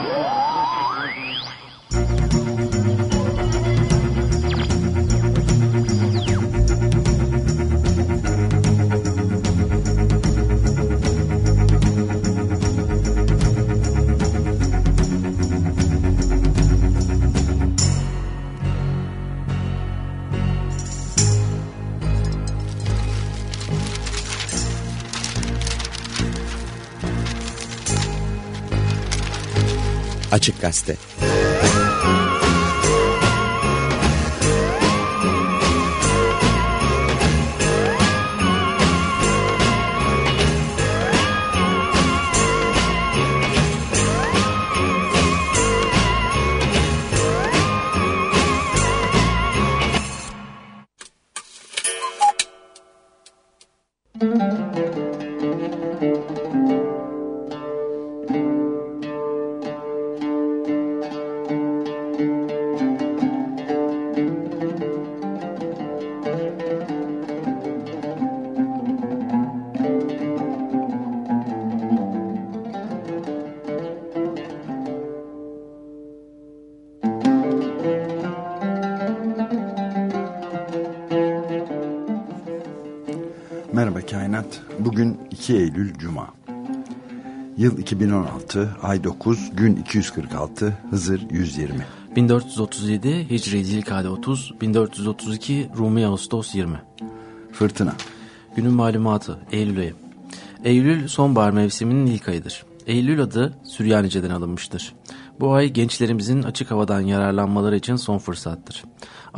Yeah. Açık Gazete. 2 Eylül Cuma Yıl 2016, ay 9, gün 246, Hızır 120 1437 Hicri Zilkade 30, 1432 Rumi Ağustos 20 Fırtına Günün malumatı Eylül ayı Eylül sonbahar mevsiminin ilk ayıdır. Eylül adı Süryanice'den alınmıştır. Bu ay gençlerimizin açık havadan yararlanmaları için son fırsattır.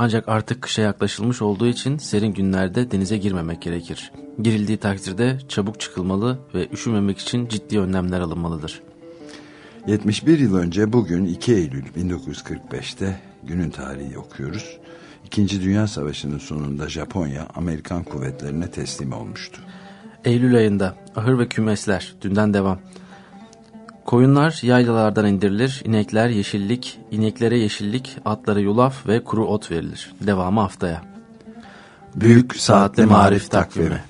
Ancak artık kışa yaklaşılmış olduğu için serin günlerde denize girmemek gerekir. Girildiği takdirde çabuk çıkılmalı ve üşümemek için ciddi önlemler alınmalıdır. 71 yıl önce bugün 2 Eylül 1945'te günün tarihi okuyoruz. İkinci Dünya Savaşı'nın sonunda Japonya Amerikan kuvvetlerine teslim olmuştu. Eylül ayında ahır ve kümesler dünden devam. Koyunlar yaylalardan indirilir, inekler yeşillik, ineklere yeşillik, atlara yulaf ve kuru ot verilir. Devamı haftaya. Büyük Saatli Marif Takvimi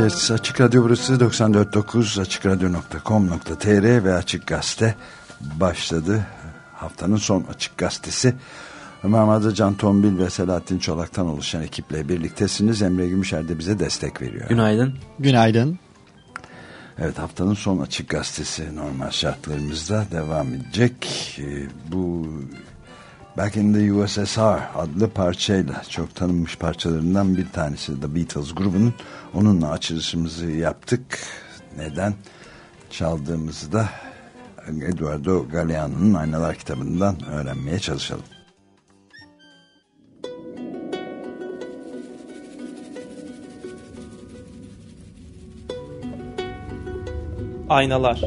Herkes. Açık Radyo burası 94.9 AçıkRadyo.com.tr ve Açık Gazete başladı. Haftanın son Açık Gazetesi. Ömer Madra, Can Tombil ve Selahattin Çolak'tan oluşan ekiple birliktesiniz. Emre Gümüşer de bize destek veriyor. Günaydın. Günaydın. Evet haftanın son Açık Gazetesi normal şartlarımızda devam edecek. Ee, bu Back in the USSR adlı parçayla çok tanınmış parçalarından bir tanesi The Beatles grubunun onunla açılışımızı yaptık. Neden çaldığımızı da Eduardo Galeano'nun Aynalar kitabından öğrenmeye çalışalım. Aynalar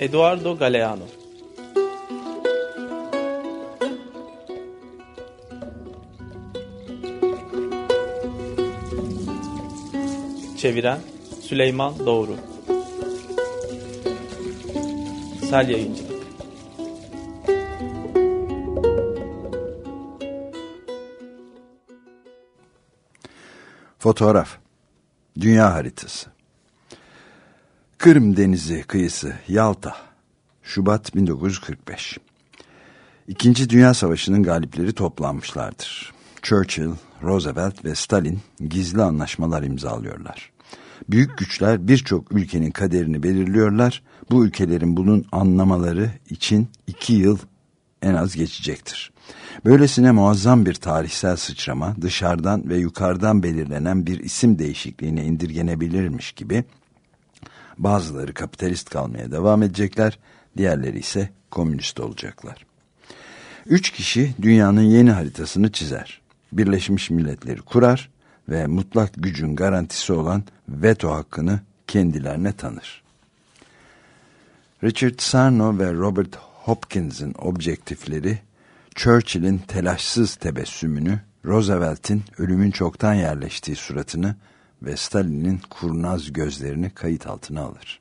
Eduardo Galeano. Çeviren Süleyman Doğru. Sel Yayıncılık. Fotoğraf. Dünya haritası Kırım Denizi kıyısı Yalta Şubat 1945 İkinci Dünya Savaşı'nın galipleri toplanmışlardır. Churchill, Roosevelt ve Stalin gizli anlaşmalar imzalıyorlar. Büyük güçler birçok ülkenin kaderini belirliyorlar. Bu ülkelerin bunun anlamaları için iki yıl en az geçecektir. Böylesine muazzam bir tarihsel sıçrama dışarıdan ve yukarıdan belirlenen bir isim değişikliğine indirgenebilirmiş gibi bazıları kapitalist kalmaya devam edecekler, diğerleri ise komünist olacaklar. Üç kişi dünyanın yeni haritasını çizer. Birleşmiş Milletleri kurar ve mutlak gücün garantisi olan veto hakkını kendilerine tanır. Richard Sarno ve Robert Hopkins'in objektifleri Churchill'in telaşsız tebessümünü, Roosevelt'in ölümün çoktan yerleştiği suratını ve Stalin'in kurnaz gözlerini kayıt altına alır.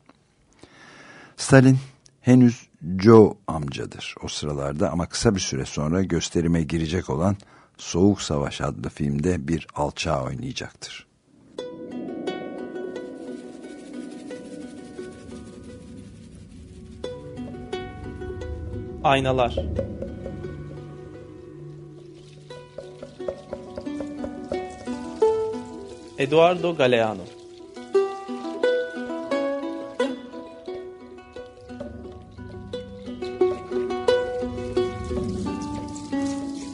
Stalin henüz Joe amcadır o sıralarda ama kısa bir süre sonra gösterime girecek olan Soğuk Savaş adlı filmde bir alçağı oynayacaktır. Aynalar Eduardo Galeano.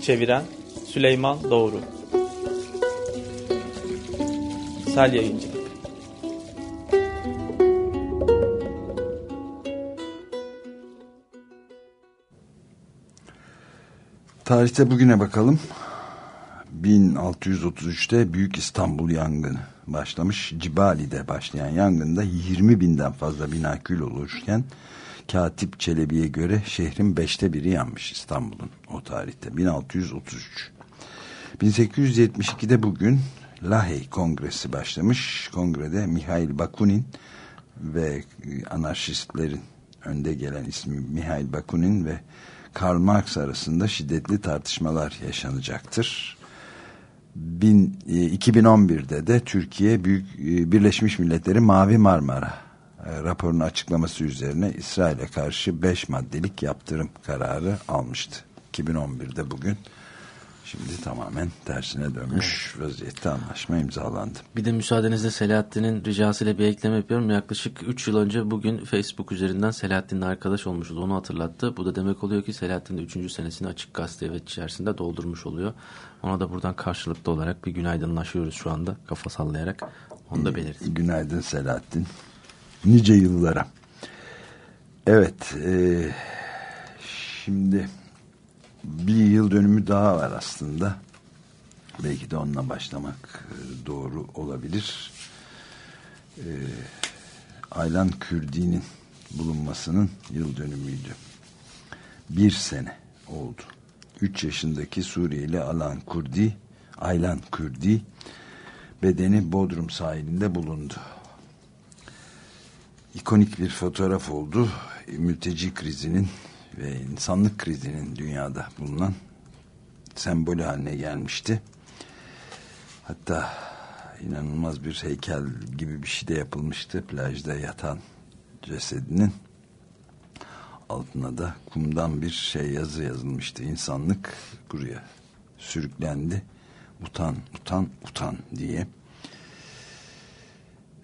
Çeviren Süleyman Doğru. Sel Yayıncılık Tarihte bugüne bakalım. 1633'te Büyük İstanbul yangını başlamış. Cibali'de başlayan yangında 20 binden fazla bina kül olurken Katip Çelebi'ye göre şehrin beşte biri yanmış İstanbul'un o tarihte 1633. 1872'de bugün Lahey Kongresi başlamış. Kongrede Mihail Bakunin ve anarşistlerin önde gelen ismi Mihail Bakunin ve Karl Marx arasında şiddetli tartışmalar yaşanacaktır. Bin, 2011'de de Türkiye Büyük Birleşmiş Milletleri Mavi Marmara raporunun açıklaması üzerine İsrail'e karşı 5 maddelik yaptırım kararı almıştı. 2011'de bugün şimdi tamamen tersine dönmüş evet. vaziyette anlaşma imzalandı. Bir de müsaadenizle Selahattin'in ricasıyla bir ekleme yapıyorum. Yaklaşık 3 yıl önce bugün Facebook üzerinden Selahattin'le arkadaş olmuşuz. Onu hatırlattı. Bu da demek oluyor ki Selahattin de 3. senesini açık gazete ve içerisinde doldurmuş oluyor. Ona da buradan karşılıklı olarak bir günaydınlaşıyoruz şu anda kafa sallayarak. Onu da belirteyim. Günaydın Selahattin. Nice yıllara. Evet. E, şimdi bir yıl dönümü daha var aslında. Belki de onunla başlamak doğru olabilir. E, Aylan Kürdi'nin bulunmasının yıl dönümüydü. Bir sene oldu. Üç yaşındaki Suriyeli Alan Kurdi, Aylan Kürdi bedeni Bodrum sahilinde bulundu ikonik bir fotoğraf oldu. Mülteci krizinin ve insanlık krizinin dünyada bulunan sembolü haline gelmişti. Hatta inanılmaz bir heykel gibi bir şey de yapılmıştı. Plajda yatan cesedinin altına da kumdan bir şey yazı yazılmıştı. İnsanlık buraya sürüklendi. Utan, utan, utan diye.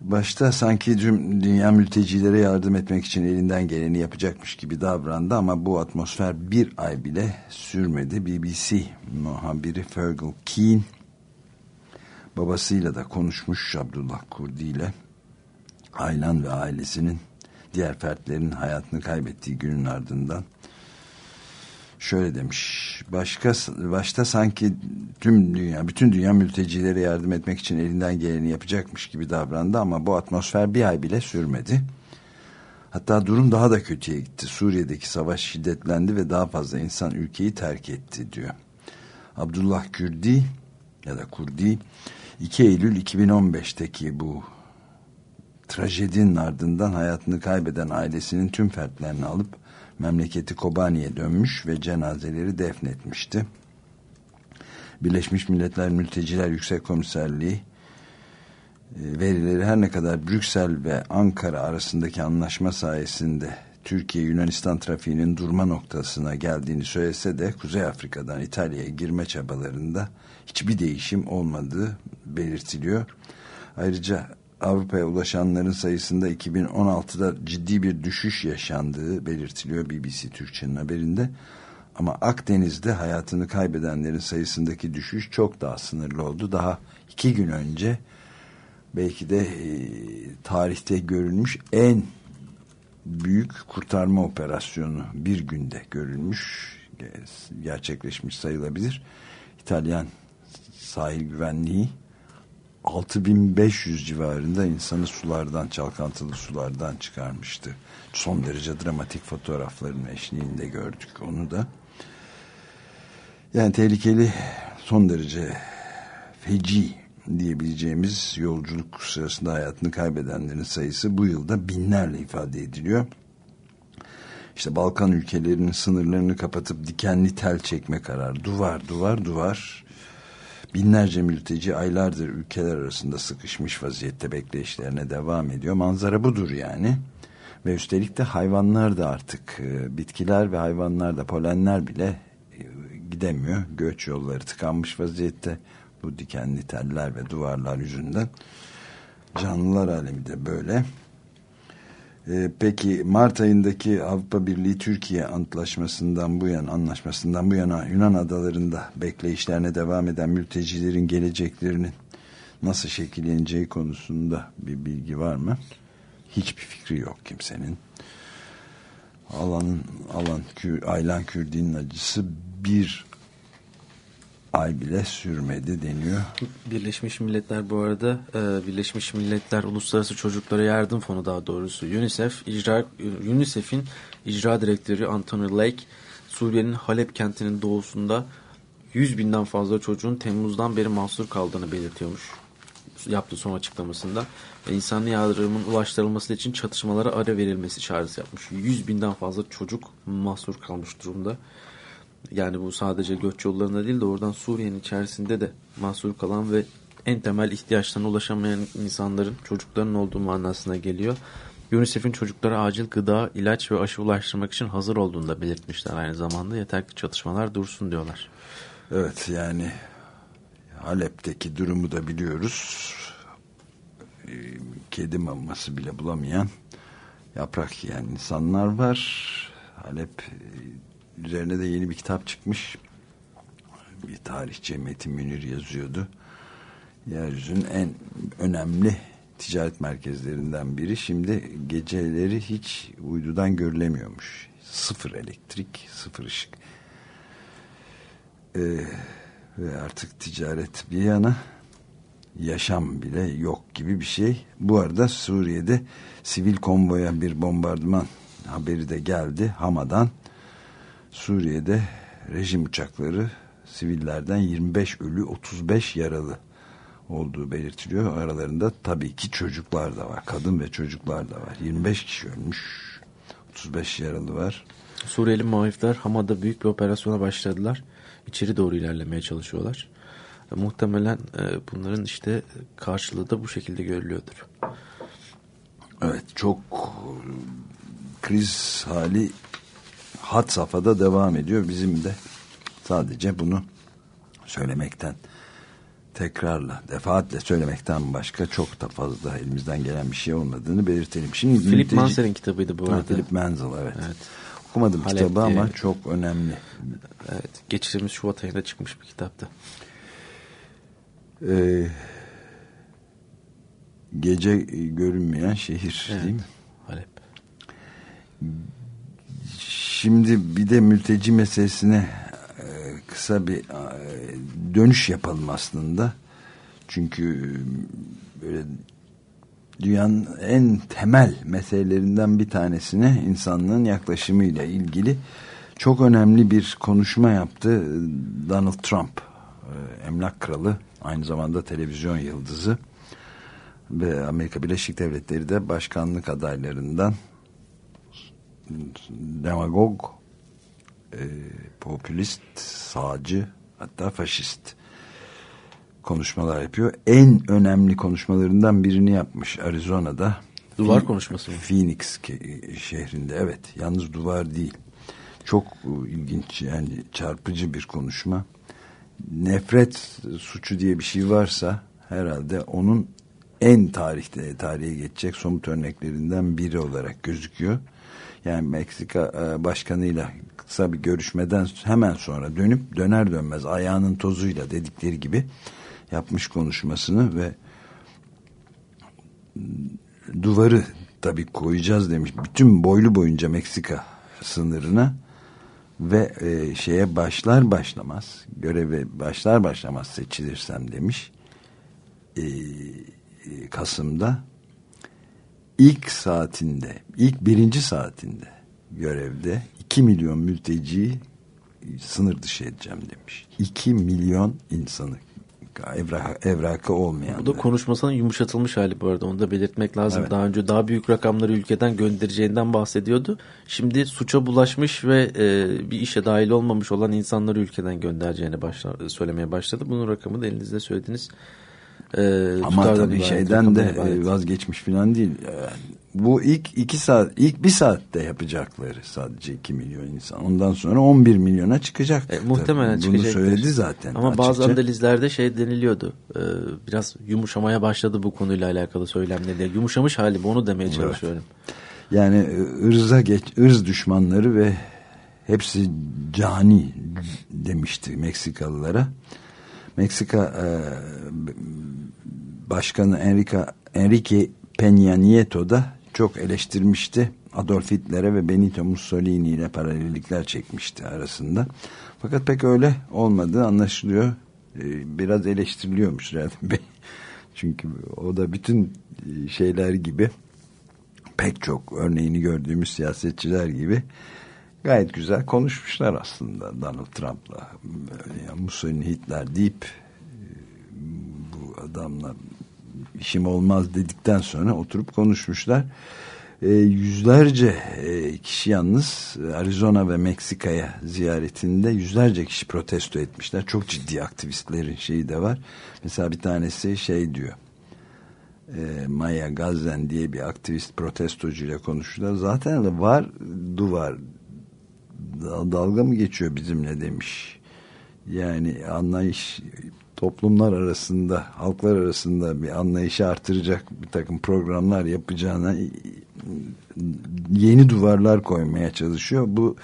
Başta sanki dünya mültecilere yardım etmek için elinden geleni yapacakmış gibi davrandı ama bu atmosfer bir ay bile sürmedi. BBC muhabiri Fergal Keane babasıyla da konuşmuş Abdullah Kurdi ile Aylan ve ailesinin diğer fertlerin hayatını kaybettiği günün ardından şöyle demiş. Başka başta sanki tüm dünya, bütün dünya mültecilere yardım etmek için elinden geleni yapacakmış gibi davrandı ama bu atmosfer bir ay bile sürmedi. Hatta durum daha da kötüye gitti. Suriye'deki savaş şiddetlendi ve daha fazla insan ülkeyi terk etti diyor. Abdullah Kürdi ya da Kurdi 2 Eylül 2015'teki bu trajedinin ardından hayatını kaybeden ailesinin tüm fertlerini alıp memleketi Kobani'ye dönmüş ve cenazeleri defnetmişti. Birleşmiş Milletler Mülteciler Yüksek Komiserliği e, verileri her ne kadar Brüksel ve Ankara arasındaki anlaşma sayesinde Türkiye-Yunanistan trafiğinin durma noktasına geldiğini söylese de Kuzey Afrika'dan İtalya'ya girme çabalarında hiçbir değişim olmadığı belirtiliyor. Ayrıca Avrupa'ya ulaşanların sayısında 2016'da ciddi bir düşüş yaşandığı belirtiliyor BBC Türkçe'nin haberinde. Ama Akdeniz'de hayatını kaybedenlerin sayısındaki düşüş çok daha sınırlı oldu. Daha iki gün önce belki de e, tarihte görülmüş en büyük kurtarma operasyonu bir günde görülmüş, gerçekleşmiş sayılabilir. İtalyan sahil güvenliği 6500 civarında insanı sulardan, çalkantılı sulardan çıkarmıştı. Son derece dramatik fotoğrafların eşliğinde gördük onu da. Yani tehlikeli, son derece feci diyebileceğimiz yolculuk sırasında hayatını kaybedenlerin sayısı bu yılda binlerle ifade ediliyor. İşte Balkan ülkelerinin sınırlarını kapatıp dikenli tel çekme kararı. Duvar, duvar, duvar Binlerce mülteci aylardır ülkeler arasında sıkışmış vaziyette bekleyişlerine devam ediyor. Manzara budur yani. Ve üstelik de hayvanlar da artık e, bitkiler ve hayvanlar da polenler bile e, gidemiyor. Göç yolları tıkanmış vaziyette bu dikenli teller ve duvarlar yüzünden. Canlılar alemi de böyle. Ee, peki Mart ayındaki Avrupa Birliği Türkiye antlaşmasından bu yana anlaşmasından bu yana Yunan adalarında bekleyişlerine devam eden mültecilerin geleceklerinin nasıl şekilleneceği konusunda bir bilgi var mı? Hiçbir fikri yok kimsenin. Alanın alan Aylan Kürdi'nin acısı bir ay bile sürmedi deniyor. Birleşmiş Milletler bu arada e, Birleşmiş Milletler Uluslararası Çocuklara Yardım Fonu daha doğrusu UNICEF icra UNICEF'in icra direktörü Anthony Lake Suriye'nin Halep kentinin doğusunda 100 binden fazla çocuğun Temmuz'dan beri mahsur kaldığını belirtiyormuş. Yaptığı son açıklamasında ve insanlı yardımın ulaştırılması için çatışmalara ara verilmesi çağrısı yapmış. 100 binden fazla çocuk mahsur kalmış durumda. Yani bu sadece göç yollarında değil de oradan Suriye'nin içerisinde de mahsur kalan ve en temel ihtiyaçlarına ulaşamayan insanların, çocukların olduğu manasına geliyor. UNICEF'in çocuklara acil gıda, ilaç ve aşı ulaştırmak için hazır olduğunu da belirtmişler aynı zamanda. Yeter ki çatışmalar dursun diyorlar. Evet yani Halep'teki durumu da biliyoruz. Kedi maması bile bulamayan yaprak yiyen insanlar var. Halep üzerine de yeni bir kitap çıkmış. Bir tarihçi Metin Münir yazıyordu. Yeryüzünün en önemli ticaret merkezlerinden biri. Şimdi geceleri hiç uydudan görülemiyormuş. Sıfır elektrik, sıfır ışık. Ee, ve artık ticaret bir yana yaşam bile yok gibi bir şey. Bu arada Suriye'de sivil konvoya bir bombardıman haberi de geldi Hama'dan. Suriye'de rejim uçakları sivillerden 25 ölü 35 yaralı olduğu belirtiliyor. Aralarında tabii ki çocuklar da var. Kadın ve çocuklar da var. 25 kişi ölmüş. 35 yaralı var. Suriyeli muhalifler Hama'da büyük bir operasyona başladılar. içeri doğru ilerlemeye çalışıyorlar. E, muhtemelen e, bunların işte karşılığı da bu şekilde görülüyordur. Evet çok kriz hali hat safhada devam ediyor. Bizim de sadece bunu söylemekten tekrarla, defaatle söylemekten başka çok da fazla elimizden gelen bir şey olmadığını belirtelim. Şimdi Philip mülteci- kitabıydı bu Ha, arada. Philip Manzel evet. Evet. Okumadım Halep kitabı ama diye. çok önemli. Evet, geçtiğimiz Şubat ayında çıkmış bir kitaptı. Ee, gece görünmeyen şehir Evet. değil mi? Halep. Şimdi bir de mülteci meselesine e, kısa bir e, dönüş yapalım aslında. Çünkü e, böyle dünyanın en temel meselelerinden bir tanesine insanlığın yaklaşımıyla ilgili çok önemli bir konuşma yaptı Donald Trump. Emlak kralı aynı zamanda televizyon yıldızı ve Amerika Birleşik Devletleri de başkanlık adaylarından demagog, e, popülist, sağcı hatta faşist konuşmalar yapıyor. En önemli konuşmalarından birini yapmış Arizona'da. Duvar konuşması mı? Phoenix ke- şehrinde evet. Yalnız duvar değil. Çok e, ilginç yani çarpıcı bir konuşma. Nefret suçu diye bir şey varsa herhalde onun en tarihte tarihe geçecek somut örneklerinden biri olarak gözüküyor. Yani Meksika e, başkanıyla kısa bir görüşmeden hemen sonra dönüp döner dönmez ayağının tozuyla dedikleri gibi yapmış konuşmasını ve duvarı tabii koyacağız demiş. Bütün boylu boyunca Meksika sınırına ve e, şeye başlar başlamaz göreve başlar başlamaz seçilirsem demiş e, e, Kasım'da ilk saatinde ilk birinci saatinde görevde 2 milyon mülteciyi sınır dışı edeceğim demiş. 2 milyon insanı evrak, evrakı olmayan. Bu da konuşmasının yumuşatılmış hali bu arada. Onu da belirtmek lazım. Evet. Daha önce daha büyük rakamları ülkeden göndereceğinden bahsediyordu. Şimdi suça bulaşmış ve e, bir işe dahil olmamış olan insanları ülkeden göndereceğini başla, söylemeye başladı. Bunun rakamı da elinizde söylediğiniz e, Ama tabii şeyden de ibaret. vazgeçmiş falan değil. Bu ilk iki saat, ilk bir saatte yapacakları sadece 2 milyon insan. Ondan sonra 11 milyona çıkacak. E, muhtemelen Bunu çıkacaktır. söyledi zaten. Ama bazı açıkça. analizlerde şey deniliyordu. e, biraz yumuşamaya başladı bu konuyla alakalı söylemleri. Yumuşamış hali bu onu demeye çalışıyorum. Yani e, ırza geç, ırz düşmanları ve hepsi cani demişti Meksikalılara. Meksika e, Başkanı Enrique, Enrique Peña Nieto da çok eleştirmişti. Adolf Hitler'e ve Benito Mussolini ile paralellikler çekmişti arasında. Fakat pek öyle olmadığı anlaşılıyor. E, biraz eleştiriliyormuş zaten Bey. Çünkü o da bütün e, şeyler gibi pek çok örneğini gördüğümüz siyasetçiler gibi gayet güzel konuşmuşlar aslında Donald Trump'la. Yani Mussolini Hitler deyip e, bu adamla işim olmaz dedikten sonra oturup konuşmuşlar. E, yüzlerce e, kişi yalnız Arizona ve Meksika'ya ziyaretinde yüzlerce kişi protesto etmişler. Çok ciddi aktivistlerin şeyi de var. Mesela bir tanesi şey diyor e, Maya Gazen diye bir aktivist protestocuyla konuştular. Zaten var duvar dalga mı geçiyor bizimle demiş. Yani anlayış toplumlar arasında halklar arasında bir anlayışı artıracak bir takım programlar yapacağına yeni duvarlar koymaya çalışıyor. Bu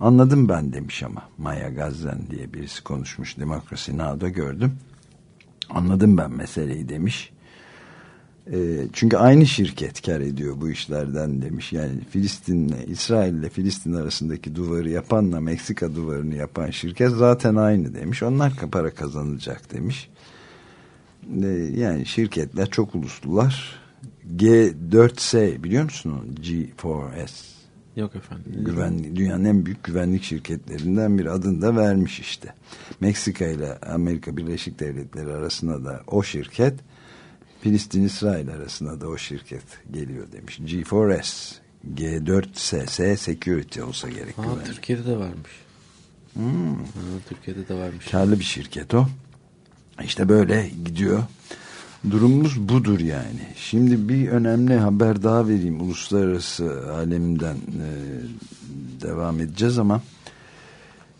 anladım ben demiş ama Maya Gazen diye birisi konuşmuş Demokrasi Now'da gördüm. Anladım ben meseleyi demiş. E, çünkü aynı şirket kar ediyor bu işlerden demiş. Yani Filistin'le İsrail ile Filistin arasındaki duvarı yapanla Meksika duvarını yapan şirket zaten aynı demiş. Onlar para kazanacak demiş. E, yani şirketler çok uluslular. G4S biliyor musun? onu? G4S. Yok efendim. Güvenlik, dünyanın en büyük güvenlik şirketlerinden bir adını da vermiş işte. Meksika ile Amerika Birleşik Devletleri arasında da o şirket Filistin-İsrail arasında da o şirket geliyor demiş. G4S G4SS Security olsa gerek. Aa, güvenlik. Türkiye'de de varmış. Hı, Türkiye'de de varmış. Karlı bir şirket o. İşte böyle gidiyor. Durumumuz budur yani. Şimdi bir önemli haber daha vereyim. Uluslararası alemden e, devam edeceğiz ama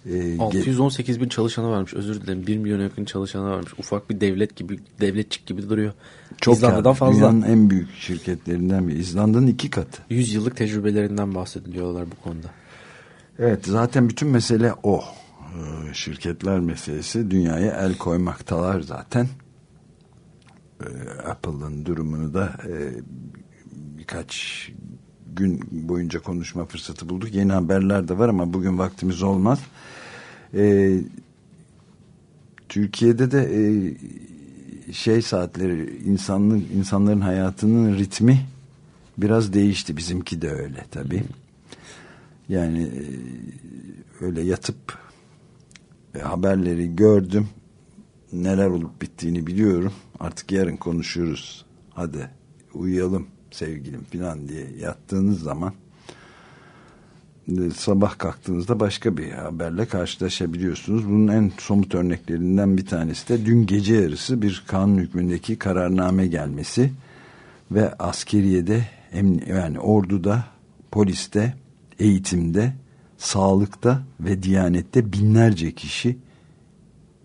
e, ge- 618 bin çalışanı varmış. Özür dilerim. 1 milyona yakın çalışanı varmış. Ufak bir devlet gibi, devletçik gibi duruyor. çok İzlanda'dan karlı. fazla. Dünyanın en büyük şirketlerinden biri. İzlanda'nın iki katı. 100 yıllık tecrübelerinden bahsediliyorlar bu konuda. Evet zaten bütün mesele o. Ee, Şirketler meselesi dünyaya el koymaktalar zaten. Ee, Apple'ın durumunu da e, birkaç gün boyunca konuşma fırsatı bulduk. Yeni haberler de var ama bugün vaktimiz olmaz. Ee, Türkiye'de de e, şey saatleri insanlık insanların hayatının ritmi biraz değişti. Bizimki de öyle tabii. Yani e, öyle yatıp e, haberleri gördüm. Neler olup bittiğini biliyorum. Artık yarın konuşuruz. Hadi uyuyalım sevgilim falan diye yattığınız zaman e, sabah kalktığınızda başka bir haberle karşılaşabiliyorsunuz. Bunun en somut örneklerinden bir tanesi de dün gece yarısı bir kanun hükmündeki kararname gelmesi ve askeriyede yani orduda, poliste, eğitimde, sağlıkta ve diyanette binlerce kişi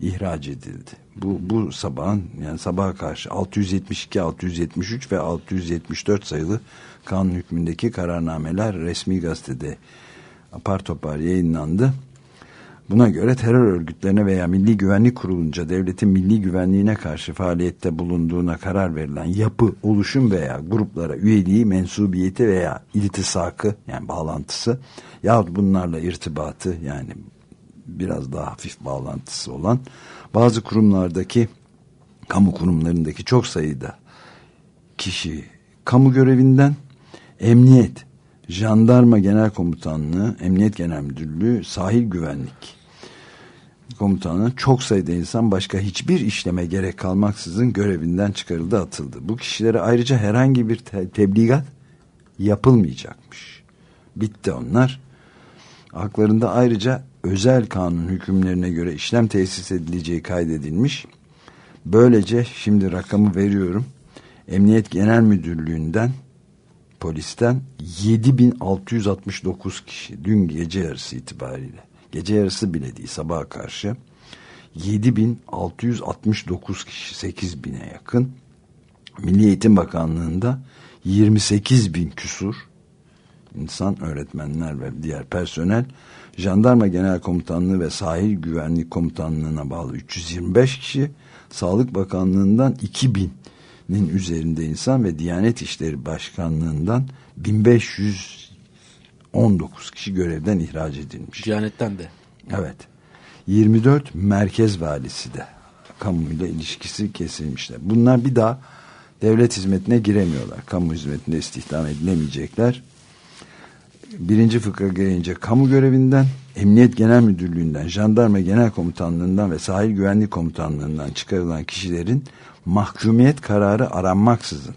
ihraç edildi. Bu, bu sabahın yani sabaha karşı 672, 673 ve 674 sayılı kanun hükmündeki kararnameler resmi gazetede apar topar yayınlandı. Buna göre terör örgütlerine veya Milli Güvenlik Kurulunca devletin milli güvenliğine karşı faaliyette bulunduğuna karar verilen yapı, oluşum veya gruplara üyeliği, mensubiyeti veya iltisakı yani bağlantısı yahut bunlarla irtibatı yani biraz daha hafif bağlantısı olan bazı kurumlardaki kamu kurumlarındaki çok sayıda kişi kamu görevinden emniyet, jandarma genel komutanlığı, emniyet genel müdürlüğü, sahil güvenlik komutanı çok sayıda insan başka hiçbir işleme gerek kalmaksızın görevinden çıkarıldı atıldı. Bu kişilere ayrıca herhangi bir te- tebligat yapılmayacakmış. Bitti onlar. Haklarında ayrıca özel kanun hükümlerine göre işlem tesis edileceği kaydedilmiş. Böylece şimdi rakamı veriyorum. Emniyet Genel Müdürlüğü'nden polisten 7669 kişi dün gece yarısı itibariyle gece yarısı bile değil sabaha karşı 7669 kişi 8000'e yakın. Milli Eğitim Bakanlığı'nda 28 bin küsur insan, öğretmenler ve diğer personel Jandarma Genel Komutanlığı ve Sahil Güvenlik Komutanlığı'na bağlı 325 kişi Sağlık Bakanlığı'ndan 2000'nin üzerinde insan ve Diyanet İşleri Başkanlığı'ndan 1519 kişi görevden ihraç edilmiş. Diyanetten de. Evet. 24 merkez valisi de kamuyla ilişkisi kesilmişler. Bunlar bir daha devlet hizmetine giremiyorlar. Kamu hizmetinde istihdam edilemeyecekler. Birinci fıkra gelince kamu görevinden, Emniyet Genel Müdürlüğü'nden, Jandarma Genel Komutanlığı'ndan ve Sahil Güvenlik Komutanlığı'ndan çıkarılan kişilerin mahkumiyet kararı aranmaksızın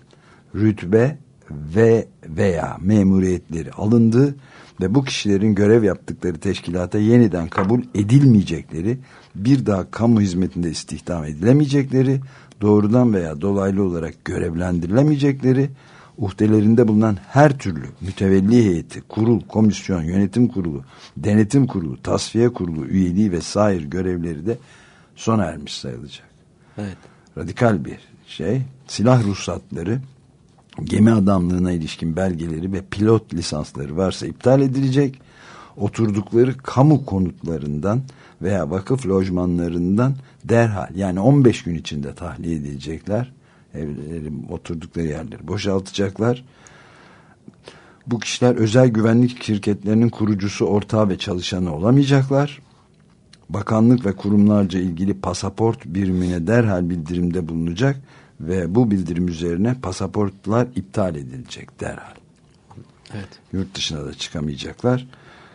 rütbe ve veya memuriyetleri alındığı ve bu kişilerin görev yaptıkları teşkilata yeniden kabul edilmeyecekleri, bir daha kamu hizmetinde istihdam edilemeyecekleri, doğrudan veya dolaylı olarak görevlendirilemeyecekleri, uhdelerinde bulunan her türlü mütevelli heyeti, kurul, komisyon, yönetim kurulu, denetim kurulu, tasfiye kurulu üyeliği ve sair görevleri de sona ermiş sayılacak. Evet. Radikal bir şey. Silah ruhsatları, gemi adamlığına ilişkin belgeleri ve pilot lisansları varsa iptal edilecek. Oturdukları kamu konutlarından veya vakıf lojmanlarından derhal yani 15 gün içinde tahliye edilecekler. Evleri, oturdukları yerleri boşaltacaklar. Bu kişiler özel güvenlik şirketlerinin kurucusu, ortağı ve çalışanı olamayacaklar. Bakanlık ve kurumlarca ilgili pasaport birimine derhal bildirimde bulunacak ve bu bildirim üzerine pasaportlar iptal edilecek derhal. Evet. Yurt dışına da çıkamayacaklar.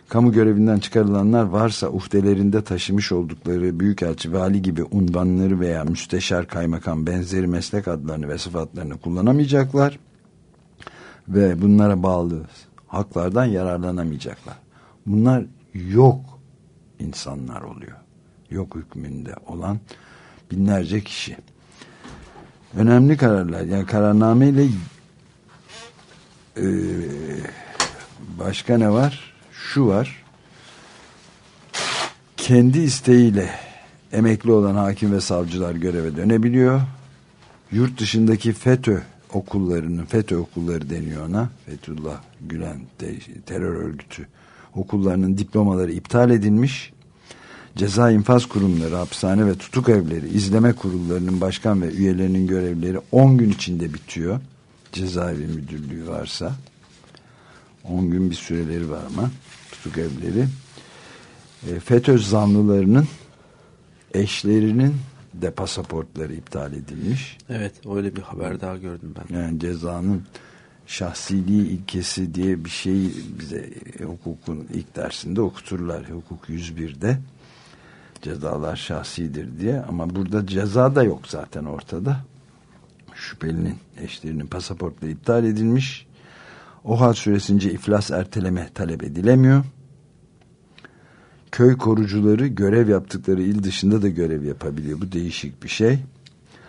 Kamu görevinden çıkarılanlar varsa uhdelerinde taşımış oldukları büyükelçi, vali gibi unvanları veya müsteşar, kaymakam benzeri meslek adlarını ve sıfatlarını kullanamayacaklar. Ve bunlara bağlı haklardan yararlanamayacaklar. Bunlar yok. insanlar oluyor. Yok hükmünde olan binlerce kişi. Önemli kararlar. Yani kararnameyle e, başka ne var? Şu var. Kendi isteğiyle emekli olan hakim ve savcılar göreve dönebiliyor. Yurt dışındaki FETÖ okullarının, FETÖ okulları deniyor ona. Fethullah Gülen terör örgütü okullarının diplomaları iptal edilmiş. Ceza infaz kurumları, hapishane ve tutuk evleri, izleme kurullarının başkan ve üyelerinin görevleri 10 gün içinde bitiyor. Cezaevi müdürlüğü varsa. 10 gün bir süreleri var ama tutuk evleri. E, FETÖ zanlılarının eşlerinin de pasaportları iptal edilmiş. Evet öyle bir haber daha gördüm ben. Yani cezanın şahsiliği ilkesi diye bir şey bize hukukun ilk dersinde okuturlar. Hukuk 101'de cezalar şahsidir diye ama burada ceza da yok zaten ortada. Şüphelinin eşlerinin pasaportları iptal edilmiş. O hal süresince iflas erteleme talep edilemiyor. Köy korucuları görev yaptıkları il dışında da görev yapabiliyor. Bu değişik bir şey.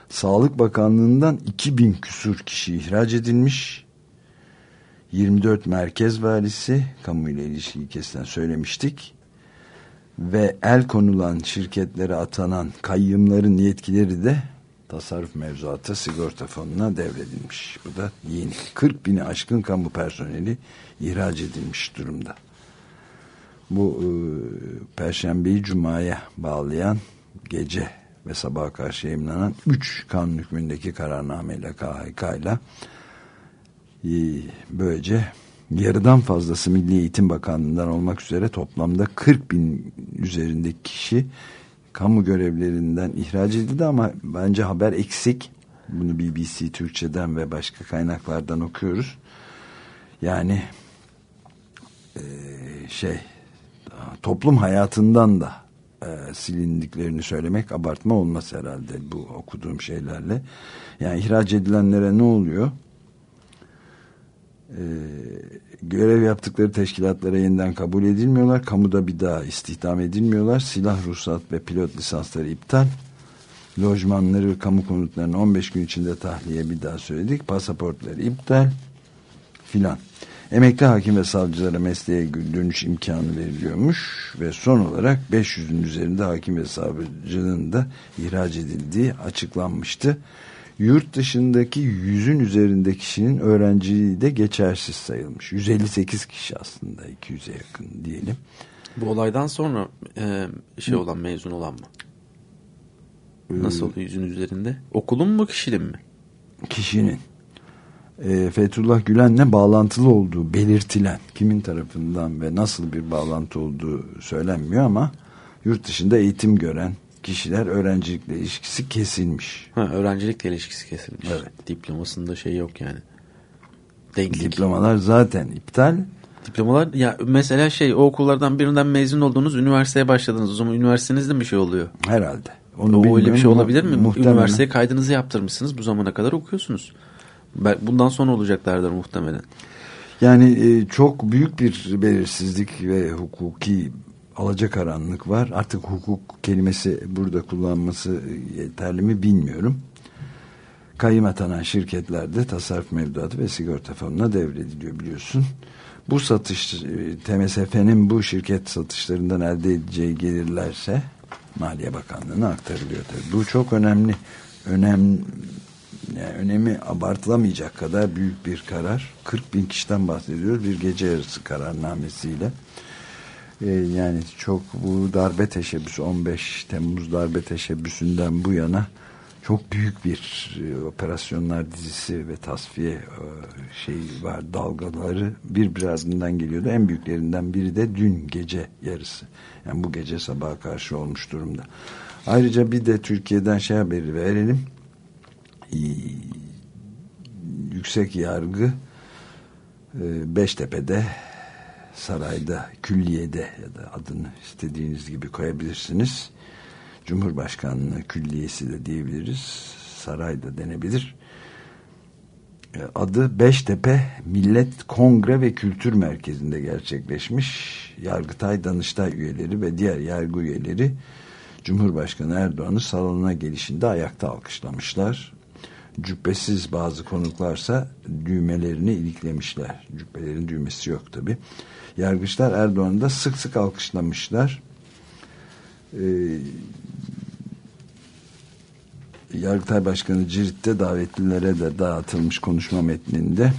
Sağlık Bakanlığı'ndan 2000 küsur kişi ihraç edilmiş. 24 merkez valisi kamuyla ilişkiyi kesilen söylemiştik. Ve el konulan şirketlere atanan kayyımların yetkileri de tasarruf mevzuatı sigorta fonuna devredilmiş. Bu da yeni. 40 bini aşkın kamu personeli ihraç edilmiş durumda. Bu e, Perşembeyi Cuma'ya bağlayan gece ve sabaha karşı yayınlanan 3 kanun hükmündeki kararnameyle KHK ile e, böylece yarıdan fazlası Milli Eğitim Bakanlığı'ndan olmak üzere toplamda 40 bin üzerindeki kişi kamu görevlerinden ihraç edildi ama bence haber eksik. Bunu BBC Türkçe'den ve başka kaynaklardan okuyoruz. Yani e, şey toplum hayatından da e, silindiklerini söylemek abartma olmaz herhalde bu okuduğum şeylerle. Yani ihraç edilenlere ne oluyor? Ee, görev yaptıkları teşkilatlara yeniden kabul edilmiyorlar. Kamuda bir daha istihdam edilmiyorlar. Silah ruhsat ve pilot lisansları iptal. Lojmanları kamu konutlarını 15 gün içinde tahliye bir daha söyledik. Pasaportları iptal filan. Emekli hakim ve savcılara mesleğe dönüş imkanı veriliyormuş ve son olarak 500'ün üzerinde hakim ve savcının da ihraç edildiği açıklanmıştı. Yurt dışındaki yüzün üzerinde kişinin öğrenciliği de geçersiz sayılmış. 158 kişi aslında 200'e yakın diyelim. Bu olaydan sonra e, şey olan mezun olan mı? Nasıl oluyor yüzün üzerinde? Okulun mu kişinin mi? Kişinin e, Fethullah Gülen'le bağlantılı olduğu belirtilen kimin tarafından ve nasıl bir bağlantı olduğu söylenmiyor ama yurt dışında eğitim gören kişiler öğrencilikle ilişkisi kesilmiş. Ha, öğrencilikle ilişkisi kesilmiş. Evet. Diplomasında şey yok yani. Denklik. Diplomalar zaten iptal. Diplomalar ya mesela şey o okullardan birinden mezun oldunuz üniversiteye başladınız. O zaman üniversitenizde bir şey oluyor. Herhalde. Onu o öyle bir şey olabilir mi? muhtemelen. Üniversiteye kaydınızı yaptırmışsınız. Bu zamana kadar okuyorsunuz. Bundan sonra olacaklardır muhtemelen. Yani e, çok büyük bir belirsizlik ve hukuki alacakaranlık var. Artık hukuk kelimesi burada kullanması yeterli mi bilmiyorum. Kayyım atanan şirketlerde tasarruf mevduatı ve sigorta fonuna devrediliyor biliyorsun. Bu satış e, TMSF'nin bu şirket satışlarından elde edeceği gelirlerse Maliye Bakanlığı'na aktarılıyor tabii. Bu çok önemli. Önem, yani önemi abartılamayacak kadar büyük bir karar. 40 bin kişiden bahsediyoruz bir gece yarısı kararnamesiyle. Ee, yani çok bu darbe teşebbüsü 15 Temmuz darbe teşebbüsünden bu yana çok büyük bir e, operasyonlar dizisi ve tasfiye e, şey var dalgaları bir bir ardından geliyordu. En büyüklerinden biri de dün gece yarısı. Yani bu gece sabaha karşı olmuş durumda. Ayrıca bir de Türkiye'den şey haberi verelim. Yüksek yargı e, Beştepe'de sarayda, külliyede ya da adını istediğiniz gibi koyabilirsiniz. Cumhurbaşkanlığı külliyesi de diyebiliriz. Saray da denebilir. E, Adı Beştepe Millet Kongre ve Kültür Merkezi'nde gerçekleşmiş. Yargıtay, Danıştay üyeleri ve diğer yargı üyeleri Cumhurbaşkanı Erdoğan'ı salonuna gelişinde ayakta alkışlamışlar. Cübbesiz bazı konuklarsa düğmelerini iliklemişler. Cübbelerin düğmesi yok tabi. Yargıçlar Erdoğan'ı da sık sık alkışlamışlar. Ee, Yargıtay Başkanı Cirit'te davetlilere de dağıtılmış konuşma metninde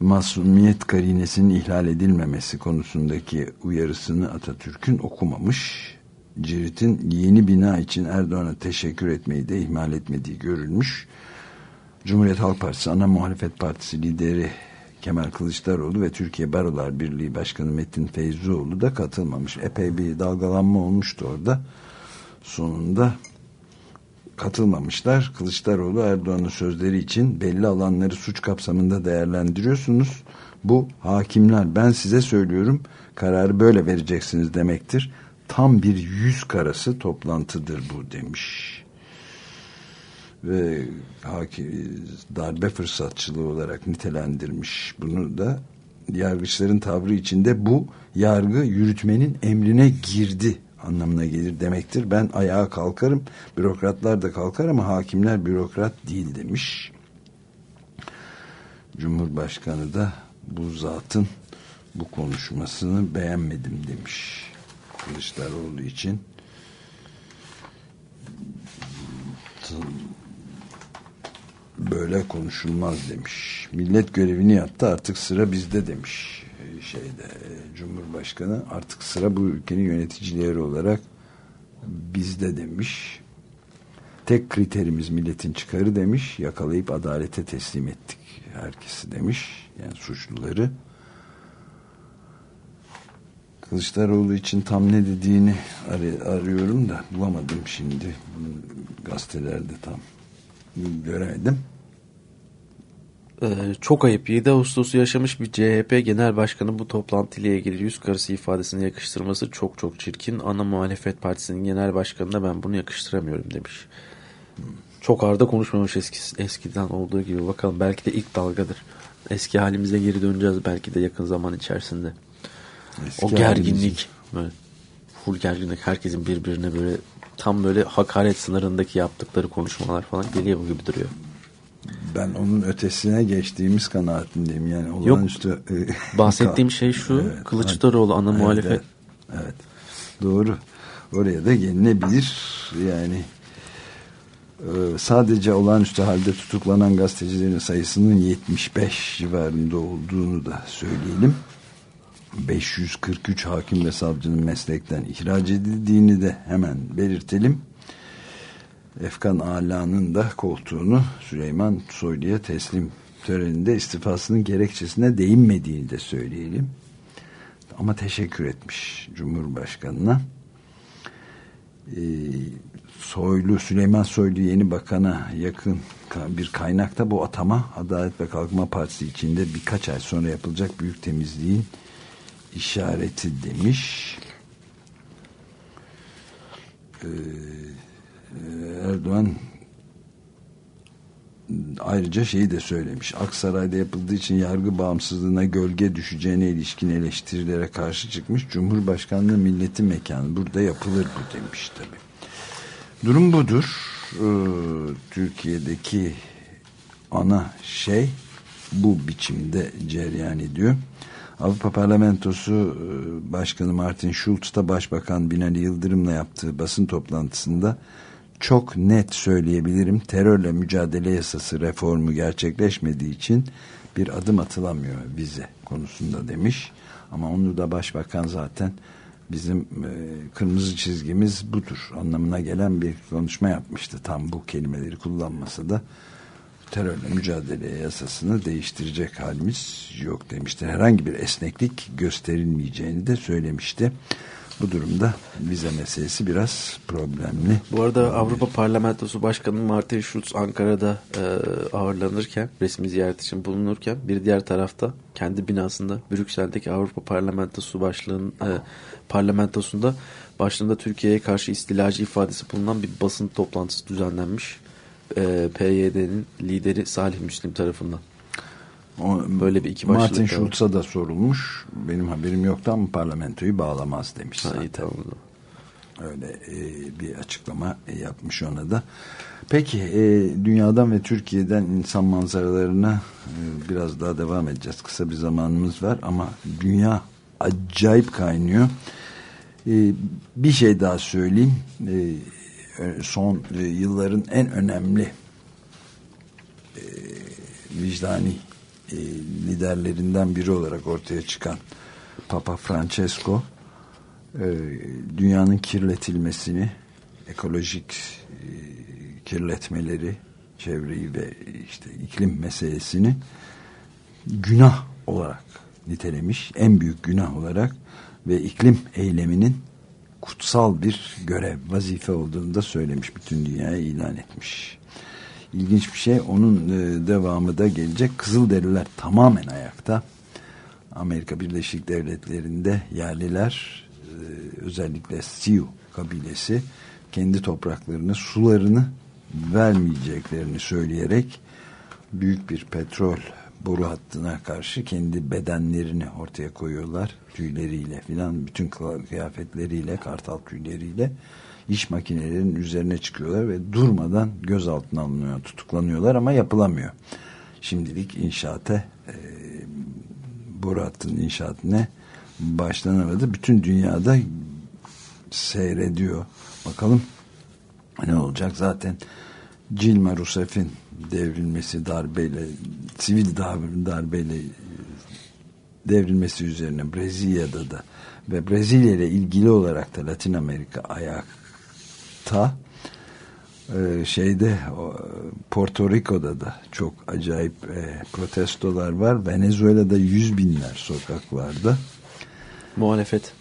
masumiyet karinesinin ihlal edilmemesi konusundaki uyarısını Atatürk'ün okumamış. Cirit'in yeni bina için Erdoğan'a teşekkür etmeyi de ihmal etmediği görülmüş. Cumhuriyet Halk Partisi ana muhalefet partisi lideri Kemal Kılıçdaroğlu ve Türkiye Barolar Birliği Başkanı Metin Feyzioğlu da katılmamış. Epey bir dalgalanma olmuştu orada. Sonunda katılmamışlar. Kılıçdaroğlu Erdoğan'ın sözleri için belli alanları suç kapsamında değerlendiriyorsunuz. Bu hakimler ben size söylüyorum kararı böyle vereceksiniz demektir. Tam bir yüz karası toplantıdır bu demiş. Ve hakim, darbe fırsatçılığı olarak nitelendirmiş bunu da yargıçların tavrı içinde bu yargı yürütmenin emrine girdi anlamına gelir demektir. Ben ayağa kalkarım, bürokratlar da kalkar ama hakimler bürokrat değil demiş. Cumhurbaşkanı da bu zatın bu konuşmasını beğenmedim demiş. Kılıçdaroğlu için. Böyle konuşulmaz demiş. Millet görevini yaptı artık sıra bizde demiş şeyde Cumhurbaşkanı artık sıra bu ülkenin yöneticileri olarak bizde demiş. Tek kriterimiz milletin çıkarı demiş. Yakalayıp adalete teslim ettik herkesi demiş. Yani suçluları. Kılıçdaroğlu için tam ne dediğini ar arıyorum da bulamadım şimdi. Gazetelerde tam göremedim. Ee, çok ayıp. 7 Ağustos'u yaşamış bir CHP Genel Başkanı bu toplantıyla ilgili yüz karısı ifadesini yakıştırması çok çok çirkin. Ana muhalefet partisinin genel başkanına ben bunu yakıştıramıyorum demiş. Çok arda konuşmamış eski, eskiden olduğu gibi. Bakalım belki de ilk dalgadır. Eski halimize geri döneceğiz belki de yakın zaman içerisinde. Eski o gerginlik böyle full gerginlik herkesin birbirine böyle tam böyle hakaret sınırındaki yaptıkları konuşmalar falan geliyor bu gibi duruyor ben onun ötesine geçtiğimiz kanaatindeyim. Yani olağanüstü... Yok, e, bahsettiğim şey şu, evet, Kılıçdaroğlu ana evet, muhalefet. Evet, evet, doğru. Oraya da gelinebilir. Yani e, sadece olağanüstü halde tutuklanan gazetecilerin sayısının 75 civarında olduğunu da söyleyelim. 543 hakim ve savcının meslekten ihraç edildiğini de hemen belirtelim. Efkan Ala'nın da koltuğunu Süleyman Soylu'ya teslim töreninde istifasının gerekçesine değinmediğini de söyleyelim. Ama teşekkür etmiş Cumhurbaşkanı'na. Ee, Soylu, Süleyman Soylu yeni bakana yakın bir kaynakta bu atama Adalet ve Kalkınma Partisi içinde birkaç ay sonra yapılacak büyük temizliğin işareti demiş. Ee, Erdoğan ayrıca şeyi de söylemiş. Aksaray'da yapıldığı için yargı bağımsızlığına gölge düşeceğine ilişkin eleştirilere karşı çıkmış. Cumhurbaşkanlığı milletin mekanı. Burada yapılır bu demiş tabi. Durum budur. Ee, Türkiye'deki ana şey bu biçimde cereyan ediyor. Avrupa Parlamentosu e, Başkanı Martin Schulz da Başbakan Binali Yıldırım'la yaptığı basın toplantısında çok net söyleyebilirim terörle mücadele yasası reformu gerçekleşmediği için bir adım atılamıyor vize konusunda demiş. Ama onu da başbakan zaten bizim e, kırmızı çizgimiz budur anlamına gelen bir konuşma yapmıştı. Tam bu kelimeleri kullanmasa da terörle mücadele yasasını değiştirecek halimiz yok demişti. Herhangi bir esneklik gösterilmeyeceğini de söylemişti. Bu durumda vize meselesi biraz problemli. Bu arada Avrupa Parlamentosu Başkanı Martin Schulz Ankara'da e, ağırlanırken, resmi ziyaret için bulunurken bir diğer tarafta kendi binasında Brüksel'deki Avrupa Parlamentosu başlığın e, parlamentosunda başlığında Türkiye'ye karşı istilacı ifadesi bulunan bir basın toplantısı düzenlenmiş. E, PYD'nin lideri Salih Müslim tarafından. O, Böyle bir iki Martin. Schulz'a da sorulmuş. Benim haberim yoktu ama parlamentoyu bağlamaz demiş. Ha, iyi tamam. Öyle e, bir açıklama yapmış ona da. Peki e, dünyadan ve Türkiye'den insan manzaralarına e, biraz daha devam edeceğiz. Kısa bir zamanımız var ama dünya acayip kaynıyor. E, bir şey daha söyleyeyim. E, son e, yılların en önemli e, vicdani e, liderlerinden biri olarak ortaya çıkan Papa Francesco e, dünyanın kirletilmesini, ekolojik e, kirletmeleri, çevreyi ve işte iklim meselesini günah olarak nitelemiş, en büyük günah olarak ve iklim eyleminin kutsal bir görev, vazife olduğunu da söylemiş, bütün dünyaya ilan etmiş. İlginç bir şey, onun e, devamı da gelecek. Kızılderililer tamamen ayakta. Amerika Birleşik Devletleri'nde yerliler e, özellikle Sioux kabilesi kendi topraklarını, sularını vermeyeceklerini söyleyerek büyük bir petrol boru hattına karşı kendi bedenlerini ortaya koyuyorlar. Tüyleriyle filan bütün kıyafetleriyle, kartal tüyleriyle iş makinelerinin üzerine çıkıyorlar ve durmadan gözaltına alınıyor, tutuklanıyorlar ama yapılamıyor. Şimdilik inşaate e, boru hattının inşaatına başlanamadı. Bütün dünyada seyrediyor. Bakalım ne olacak zaten Dilma Rousseff'in devrilmesi darbeyle sivil dar- darbeyle e, devrilmesi üzerine Brezilya'da da ve Brezilya ile ilgili olarak da Latin Amerika ayakta Ee, şeyde Porto Rico'da da çok acayip e, protestolar var. Venezuela'da yüz binler sokaklarda. Muhalefet.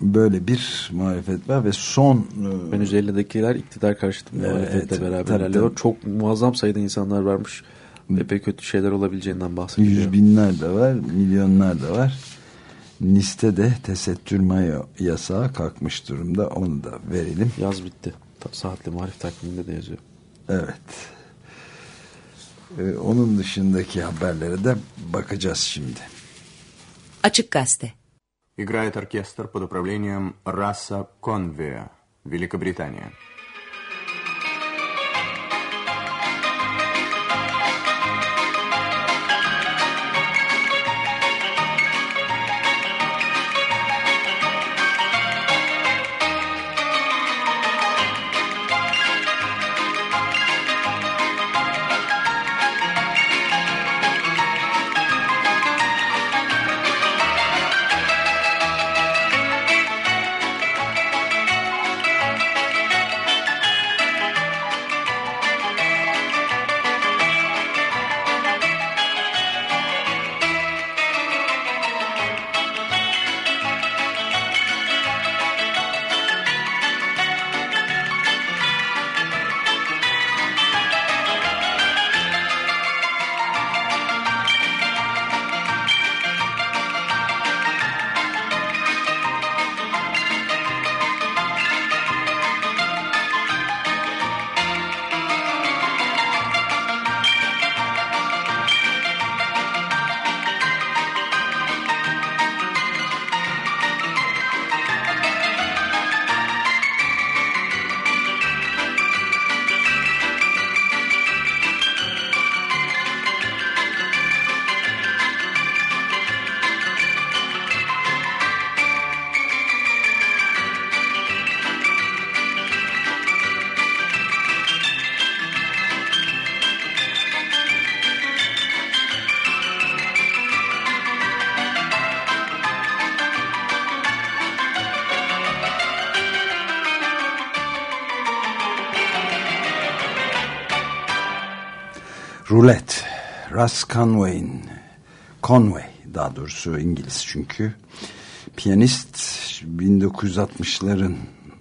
Böyle bir muhalefet var ve son e, Venezuela'dakiler iktidar karşıtı muhalefetle tabii, beraberler. tabii. Çok muazzam sayıda insanlar varmış. Epey kötü şeyler olabileceğinden bahsediliyor. Yüz binler de var, milyonlar da var. Nice'de de tesettür maya yasağı kalkmış durumda. Onu da verelim. Yaz bitti. Saatli marif takviminde de yazıyor. Evet. Ee, onun dışındaki haberlere de bakacağız şimdi. Açık Gazete. Играет оркестр под управлением Раса Конвея, Великобритания. Russ Conway'in Conway daha doğrusu İngiliz çünkü piyanist 1960'ların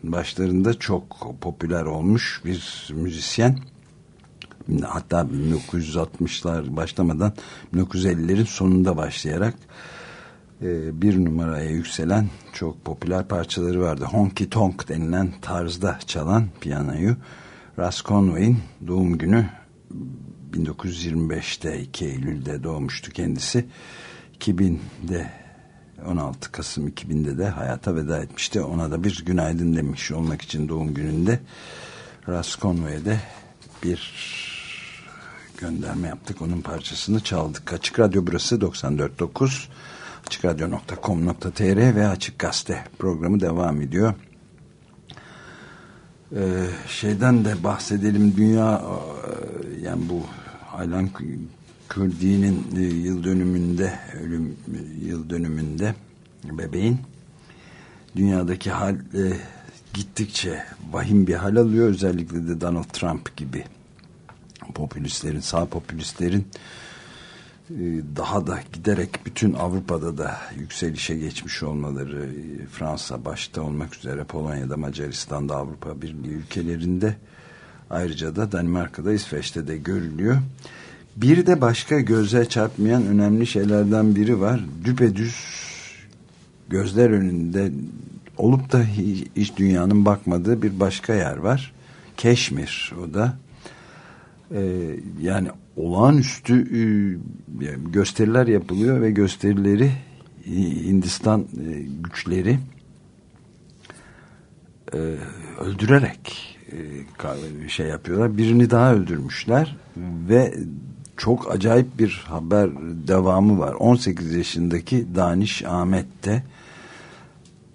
başlarında çok popüler olmuş bir müzisyen hatta 1960'lar başlamadan 1950'lerin sonunda başlayarak e, bir numaraya yükselen çok popüler parçaları vardı. Honky Tonk denilen tarzda çalan piyanoyu Russ Conway'in doğum günü 1925'te 2 Eylül'de doğmuştu kendisi. 2000'de 16 Kasım 2000'de de hayata veda etmişti. Ona da bir günaydın demiş olmak için doğum gününde Ras Conway'de bir gönderme yaptık. Onun parçasını çaldık. Açık Radyo burası 94.9 açıkradyo.com.tr ve Açık Gazete programı devam ediyor. Ee, şeyden de bahsedelim dünya e, yani bu Aylan Kürdi'nin e, yıl dönümünde ölüm yıl dönümünde bebeğin dünyadaki hal e, gittikçe vahim bir hal alıyor. Özellikle de Donald Trump gibi popülistlerin sağ popülistlerin e, daha da giderek bütün Avrupa'da da yükselişe geçmiş olmaları e, Fransa başta olmak üzere Polonya'da Macaristan'da Avrupa Birliği ülkelerinde ayrıca da Danimarka'da İsveç'te de görülüyor. Bir de başka göze çarpmayan önemli şeylerden biri var. Düpedüz gözler önünde olup da hiç dünyanın bakmadığı bir başka yer var. Keşmir o da. Ee, yani olağanüstü gösteriler yapılıyor ve gösterileri Hindistan e, güçleri e, öldürerek şey yapıyorlar. Birini daha öldürmüşler ve çok acayip bir haber devamı var. 18 yaşındaki Daniş Ahmet de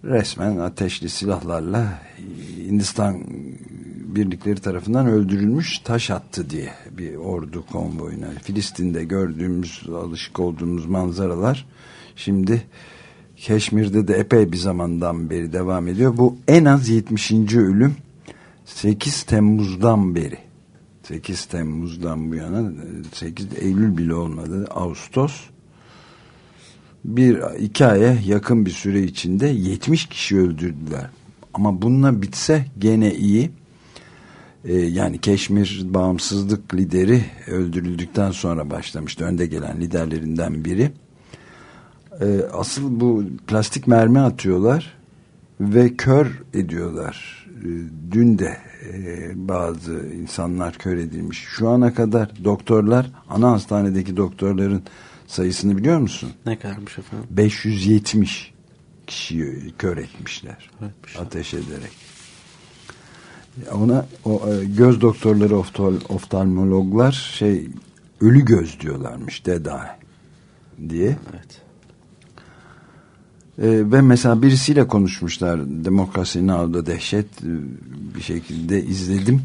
resmen ateşli silahlarla Hindistan birlikleri tarafından öldürülmüş taş attı diye bir ordu konvoyuna. Filistin'de gördüğümüz alışık olduğumuz manzaralar şimdi Keşmir'de de epey bir zamandan beri devam ediyor. Bu en az 70. ölüm 8 Temmuz'dan beri 8 Temmuz'dan bu yana 8 Eylül bile olmadı Ağustos bir iki aya yakın bir süre içinde 70 kişi öldürdüler. Ama bununla bitse gene iyi. Ee, yani Keşmir bağımsızlık lideri öldürüldükten sonra başlamıştı. Önde gelen liderlerinden biri. Ee, asıl bu plastik mermi atıyorlar ve kör ediyorlar. Ee, dün de e, bazı insanlar kör edilmiş. Şu ana kadar doktorlar, ana hastanedeki doktorların sayısını biliyor musun? Ne kadarmış efendim? 570 kişiyi kör etmişler. Etmiş. Ateş ederek. Ona o e, göz doktorları oftol, oftalmologlar şey ölü göz diyorlarmış eye diye. Evet. Ee, ve mesela birisiyle konuşmuşlar Demokrasi Now'da dehşet e, bir şekilde izledim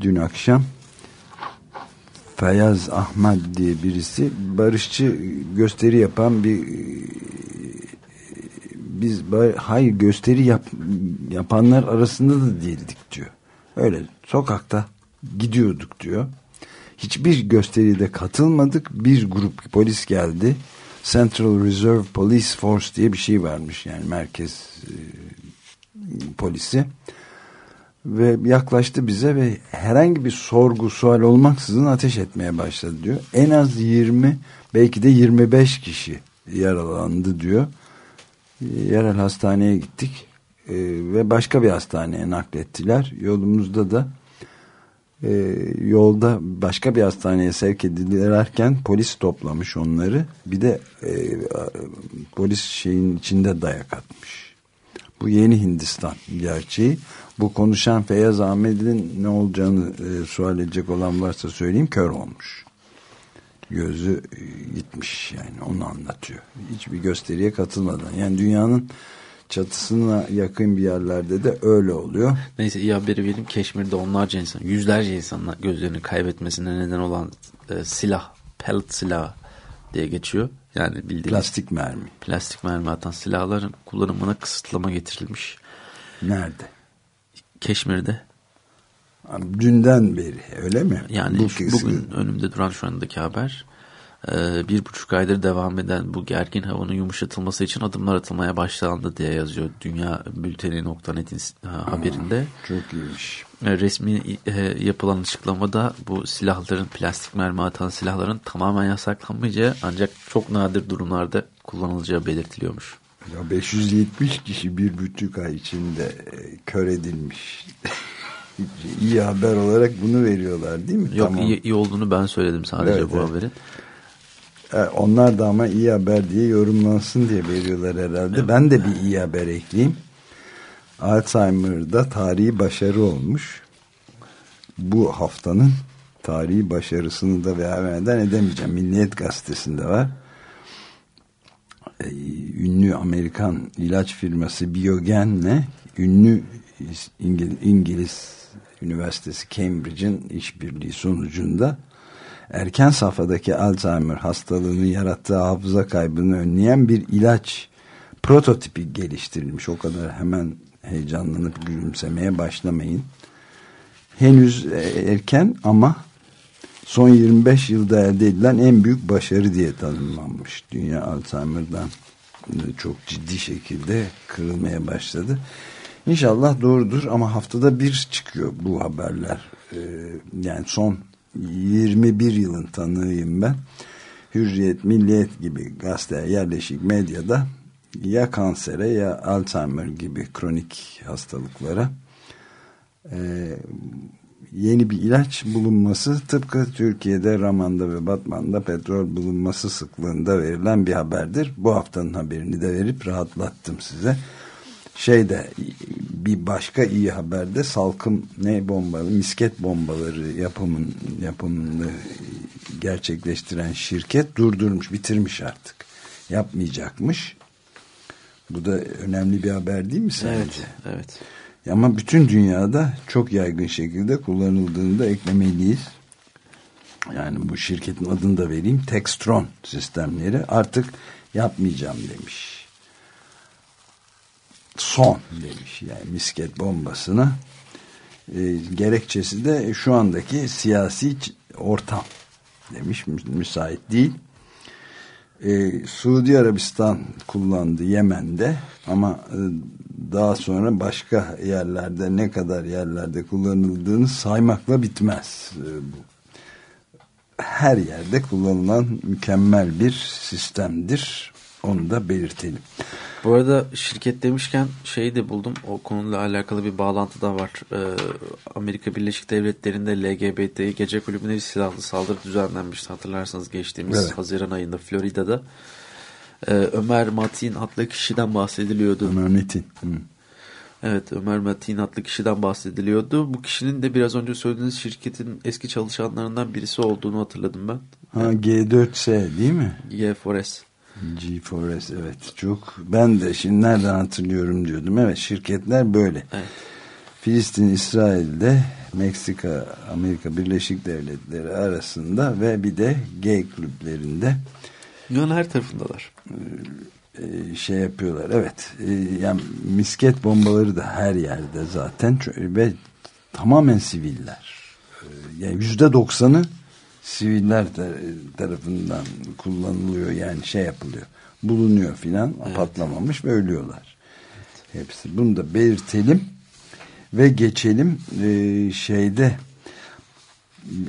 dün akşam Feyyaz Ahmet diye birisi barışçı gösteri yapan bir biz hayır gösteri yap, yapanlar arasında da değildik diyor. Öyle sokakta gidiyorduk diyor. Hiçbir gösteride katılmadık. Bir grup polis geldi. Central Reserve Police Force diye bir şey varmış yani merkez e, polisi ve yaklaştı bize ve herhangi bir sorgu sual olmaksızın ateş etmeye başladı diyor. En az 20 belki de 25 kişi yaralandı diyor. Yerel hastaneye gittik ee, ve başka bir hastaneye naklettiler. Yolumuzda da e, yolda başka bir hastaneye sevk edilirken polis toplamış onları. Bir de e, polis şeyin içinde dayak atmış. Bu yeni Hindistan gerçeği. Bu konuşan Feyyaz Ahmet'in ne olacağını e, sual edecek olan varsa söyleyeyim kör olmuş. Gözü e, gitmiş yani onu anlatıyor. Hiçbir gösteriye katılmadan. Yani dünyanın çatısına yakın bir yerlerde de öyle oluyor. Neyse iyi haberi vereyim. Keşmir'de onlarca insan, yüzlerce insanla gözlerini kaybetmesine neden olan e, silah, pellet silahı diye geçiyor. Yani bildiğiniz plastik mermi. Plastik mermi atan silahların kullanımına kısıtlama getirilmiş. Nerede? Keşmir'de. Dünden beri öyle mi? Yani Bu bugün önümde duran şu andaki haber bir buçuk aydır devam eden bu gergin havanın yumuşatılması için adımlar atılmaya başlandı diye yazıyor Dünya Bülteni.net'in haberinde. Çok iyiymiş. E, resmi e, yapılan açıklamada bu silahların plastik mermi atan silahların tamamen yasaklanmayacağı ancak çok nadir durumlarda kullanılacağı belirtiliyormuş. Ya 570 kişi bir buçuk ay içinde kör edilmiş. iyi haber olarak bunu veriyorlar değil mi? Yok Tamam. iyi, iyi olduğunu ben söyledim sadece Evet, bu evet. haberi. E, onlar da ama iyi haber diye yorumlansın diye veriyorlar herhalde. Ben de bir iyi haber ekleyeyim. Alzheimer'da tarihi başarı olmuş. Bu haftanın tarihi başarısını da vermeden edemeyeceğim. Milliyet gazetesinde var. E, ünlü Amerikan ilaç firması Biogen'le ünlü İngiliz, İngiliz Üniversitesi Cambridge'in işbirliği sonucunda erken safhadaki Alzheimer hastalığının yarattığı hafıza kaybını önleyen bir ilaç prototipi geliştirilmiş. O kadar hemen heyecanlanıp gülümsemeye başlamayın. Henüz erken ama son 25 yılda elde edilen en büyük başarı diye tanımlanmış. Dünya Alzheimer'dan çok ciddi şekilde kırılmaya başladı. İnşallah doğrudur ama haftada bir çıkıyor bu haberler. Ee, yani son 21 yılın tanığıyım ben. Hürriyet, Milliyet gibi gazete, yerleşik medyada ya kansere ya Alzheimer gibi kronik hastalıklara e, yeni bir ilaç bulunması tıpkı Türkiye'de Raman'da ve Batman'da petrol bulunması sıklığında verilen bir haberdir. Bu haftanın haberini de verip rahatlattım size. Şeyde bir başka iyi haberde salkım ne bombalı misket bombaları yapımın yapımını gerçekleştiren şirket durdurmuş bitirmiş artık yapmayacakmış bu da önemli bir haber değil mi sence? Evet, evet. Ama bütün dünyada çok yaygın şekilde kullanıldığını da eklemeliyiz. Yani bu şirketin adını da vereyim. Textron sistemleri artık yapmayacağım demiş. Son demiş yani misket bombasına. E, gerekçesi de şu andaki siyasi ortam demiş müsait değil. Ee, Suudi Arabistan kullandı Yemen'de ama e, daha sonra başka yerlerde ne kadar yerlerde kullanıldığını saymakla bitmez. E, bu. Her yerde kullanılan mükemmel bir sistemdir. Onu da belirtelim. Bu arada şirket demişken şeyi de buldum. O konuyla alakalı bir bağlantı da var. Ee, Amerika Birleşik Devletleri'nde LGBT gece kulübüne bir silahlı saldırı düzenlenmişti. Hatırlarsanız geçtiğimiz Evet. Haziran ayında Florida'da. Ee, Ömer Matin adlı kişiden bahsediliyordu. Ömer Metin. Hı. Evet Ömer Matin adlı kişiden bahsediliyordu. Bu kişinin de biraz önce söylediğiniz şirketin eski çalışanlarından birisi olduğunu hatırladım ben. Ha, G4S değil mi? G4S. G4S evet çok. Ben de şimdi nereden hatırlıyorum diyordum. Evet şirketler böyle. Evet. Filistin İsrail'de Meksika Amerika Birleşik Devletleri arasında ve bir de gay kulüplerinde Dünyanın her tarafındalar. e, şey yapıyorlar. Evet E, yani misket bombaları da her yerde zaten. Ve tamamen siviller. E, yani yüzde doksanı siviller tar- tarafından kullanılıyor yani şey yapılıyor bulunuyor filan patlamamış ve ölüyorlar hepsi bunu da belirtelim ve geçelim e, şeyde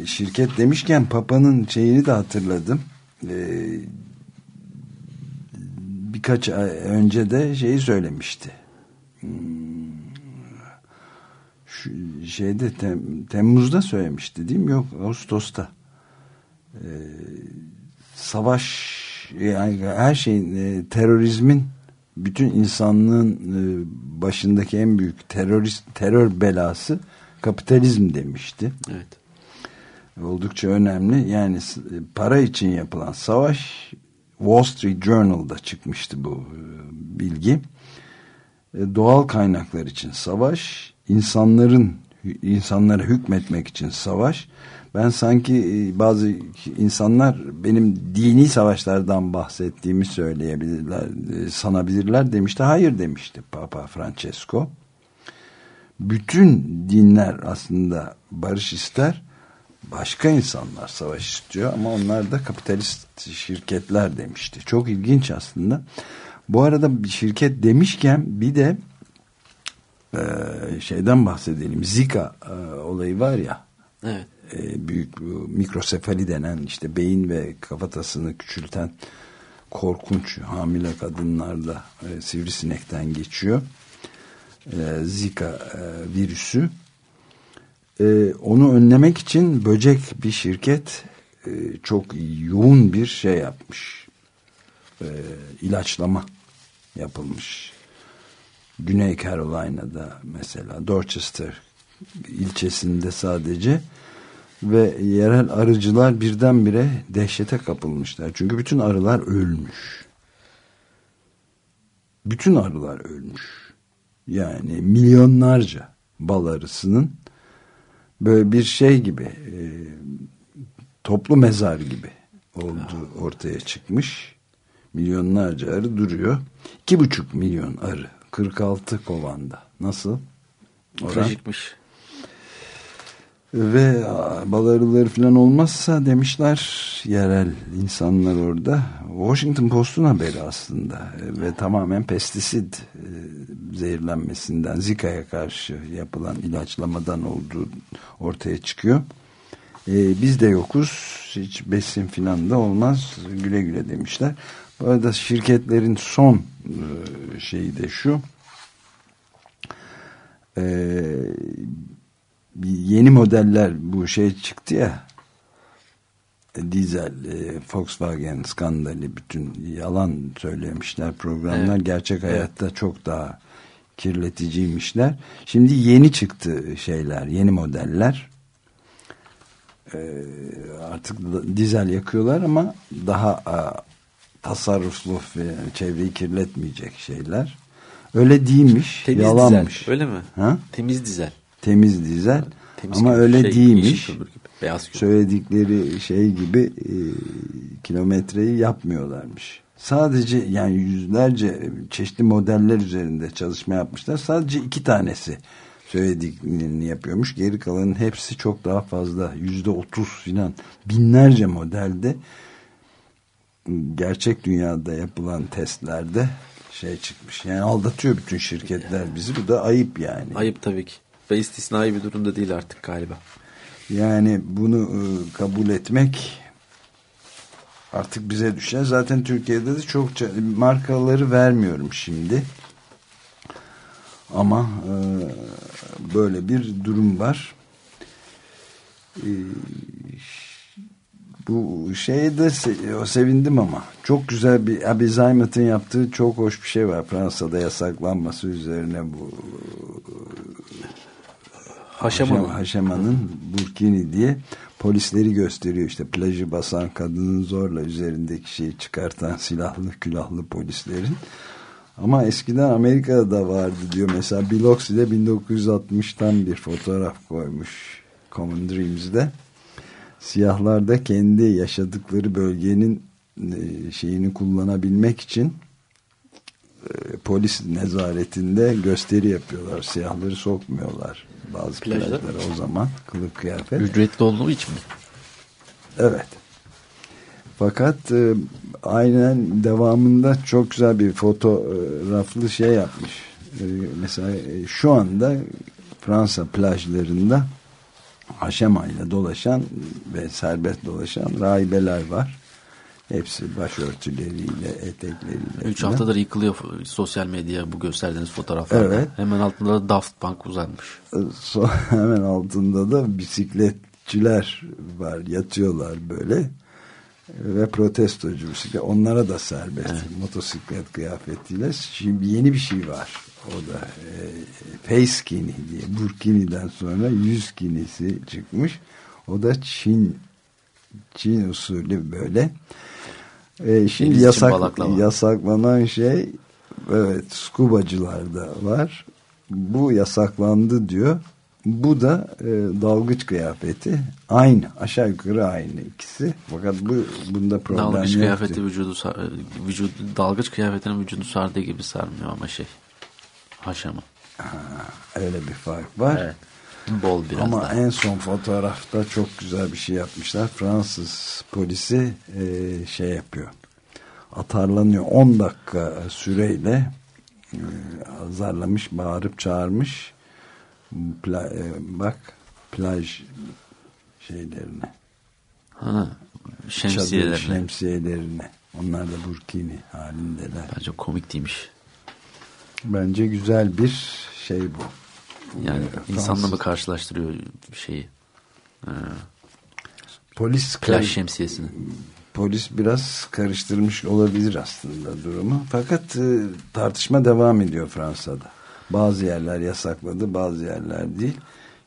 şirket demişken Papa'nın şeyini de hatırladım e, birkaç ay önce de şeyi söylemişti. Hmm, Şu şeyde Tem- Temmuz'da söylemişti değil mi? Yok Ağustos'ta. Savaş yani her şeyin e, terörizmin bütün insanlığın e, başındaki en büyük terörist terör belası kapitalizm demişti Evet. oldukça önemli. Yani s- para için yapılan savaş Wall Street Journal'da çıkmıştı bu e, bilgi. E, Doğal kaynaklar için savaş, insanların insanlara hükmetmek için savaş. Ben sanki e, bazı insanlar benim dini savaşlardan bahsettiğimi söyleyebilirler, e, sanabilirler demişti. Hayır demişti Papa Francesco. Bütün dinler aslında barış ister başka insanlar savaş istiyor ama onlar da kapitalist şirketler demişti. Çok ilginç aslında. Bu arada bir şirket demişken bir de e, şeyden bahsedelim. Zika olayı var ya Evet. E, büyük mikrosefali denen işte beyin ve kafatasını küçülten korkunç hamile kadınlarda e, sivrisinekten geçiyor. E, Zika e, virüsü e, onu önlemek için böcek bir şirket e, çok yoğun bir şey yapmış. E, ilaçlama yapılmış. Güney Carolina'da mesela Dorchester ilçesinde sadece ve yerel arıcılar birdenbire dehşete kapılmışlar. Çünkü bütün arılar ölmüş. Bütün arılar ölmüş. Yani milyonlarca bal arısının böyle bir şey gibi e, toplu mezar gibi olduğu ortaya çıkmış. Milyonlarca arı duruyor. İki buçuk milyon arı. 46 kovanda. Nasıl? Orhan? Trajikmiş. Ve a, bal arıları falan olmazsa demişler yerel insanlar orada. Washington Post'un haberi aslında ve tamamen pestisit e, zehirlenmesinden Zika'ya karşı yapılan ilaçlamadan olduğu ortaya çıkıyor. E, biz de yokuz hiç besin falan da olmaz güle güle demişler. Bu arada şirketlerin son e, şeyi de şu. Bir yeni modeller bu şey çıktı ya dizel e, Volkswagen skandalı bütün yalan söylemişler programlar Evet. gerçek hayatta çok daha kirleticiymişler şimdi yeni çıktı şeyler yeni modeller E, artık dizel yakıyorlar ama daha a, tasarruflu ve çevreyi kirletmeyecek şeyler öyle değilmiş Temiz yalanmış dizel. Öyle mi? Ha? Temiz dizel. Temiz dizel Temiz ama gibi, öyle şey, değilmiş. gibi, beyaz. Söyledikleri şey gibi e, kilometreyi yapmıyorlarmış. Sadece yani yüzlerce çeşitli modeller üzerinde çalışma yapmışlar. Sadece iki tanesi söylediklerini yapıyormuş. Geri kalanın hepsi çok daha fazla. Yüzde otuz filan binlerce modelde gerçek dünyada yapılan testlerde şey çıkmış. Yani aldatıyor bütün şirketler bizi. Bu da ayıp yani. Ayıp tabii ki. Ve istisnai bir durumda değil artık galiba. Yani bunu e, kabul etmek artık bize düşer. Zaten Türkiye'de de çokça markaları vermiyorum şimdi. Ama e, böyle bir durum var. E, bu şeye de sevindim ama çok güzel bir Abi Zaymet'in yaptığı çok hoş bir şey var. Fransa'da yasaklanması üzerine bu Haşama Haşem- mı? Haşema'nın Burkini diye polisleri gösteriyor. İşte plajı basan kadının zorla üzerindeki şeyi çıkartan silahlı külahlı polislerin. Ama eskiden Amerika'da da vardı diyor. Mesela Biloxi de 1960'tan bir fotoğraf koymuş Common Dreams'de. Siyahlar da kendi yaşadıkları bölgenin e, şeyini kullanabilmek için e, polis nezaretinde gösteri yapıyorlar. Siyahları sokmuyorlar bazı Plajda? plajlara o zaman kılık kıyafet. Ücretli olduğu için mi? Evet. Fakat e, aynen devamında çok güzel bir fotoğraflı şey yapmış. E, mesela e, şu anda Fransa plajlarında haşema ile dolaşan ve serbest dolaşan rahibeler var. Hepsi başörtüleriyle, etekleriyle. Üç haftadır yıkılıyor sosyal medya bu gösterdiğiniz fotoğraflarda. Evet. Hemen altında da Daft Punk uzanmış. So- hemen altında da bisikletçiler var yatıyorlar böyle ve protestocu bisiklet onlara da serbest motosiklet kıyafetiyle şimdi yeni bir şey var o da e, face skinny diye burkini'den sonra yüz skinny'si çıkmış o da Çin Çin usulü böyle e, şimdi Deniz yasak, yasaklanan şey evet skubacılarda var bu yasaklandı diyor bu da e, dalgıç kıyafeti aynı aşağı yukarı aynı ikisi fakat bu bunda problem dalgıç yok kıyafeti diyor. vücudu, sar- vücudu dalgıç kıyafetinin vücudu sardığı gibi sarmıyor ama şey. Haşama. öyle bir fark var Evet. Bol biraz ama daha. en son fotoğrafta çok güzel bir şey yapmışlar. Fransız polisi e, şey yapıyor. Atarlanıyor. 10 dakika süreyle e, azarlamış bağırıp çağırmış. Pla- e, bak plaj şeylerine. Ha, çadır şemsiyelerine. şemsiyelerine. Onlar da burkini halindeler. Bence komik değilmiş. bence güzel bir şey bu Yani Ee, insanla Fransız- mı karşılaştırıyor şeyi? Polis Plaj şemsiyesini. polis biraz karıştırmış olabilir aslında durumu. Fakat e, tartışma devam ediyor Fransa'da. Bazı yerler yasakladı, bazı yerler değil.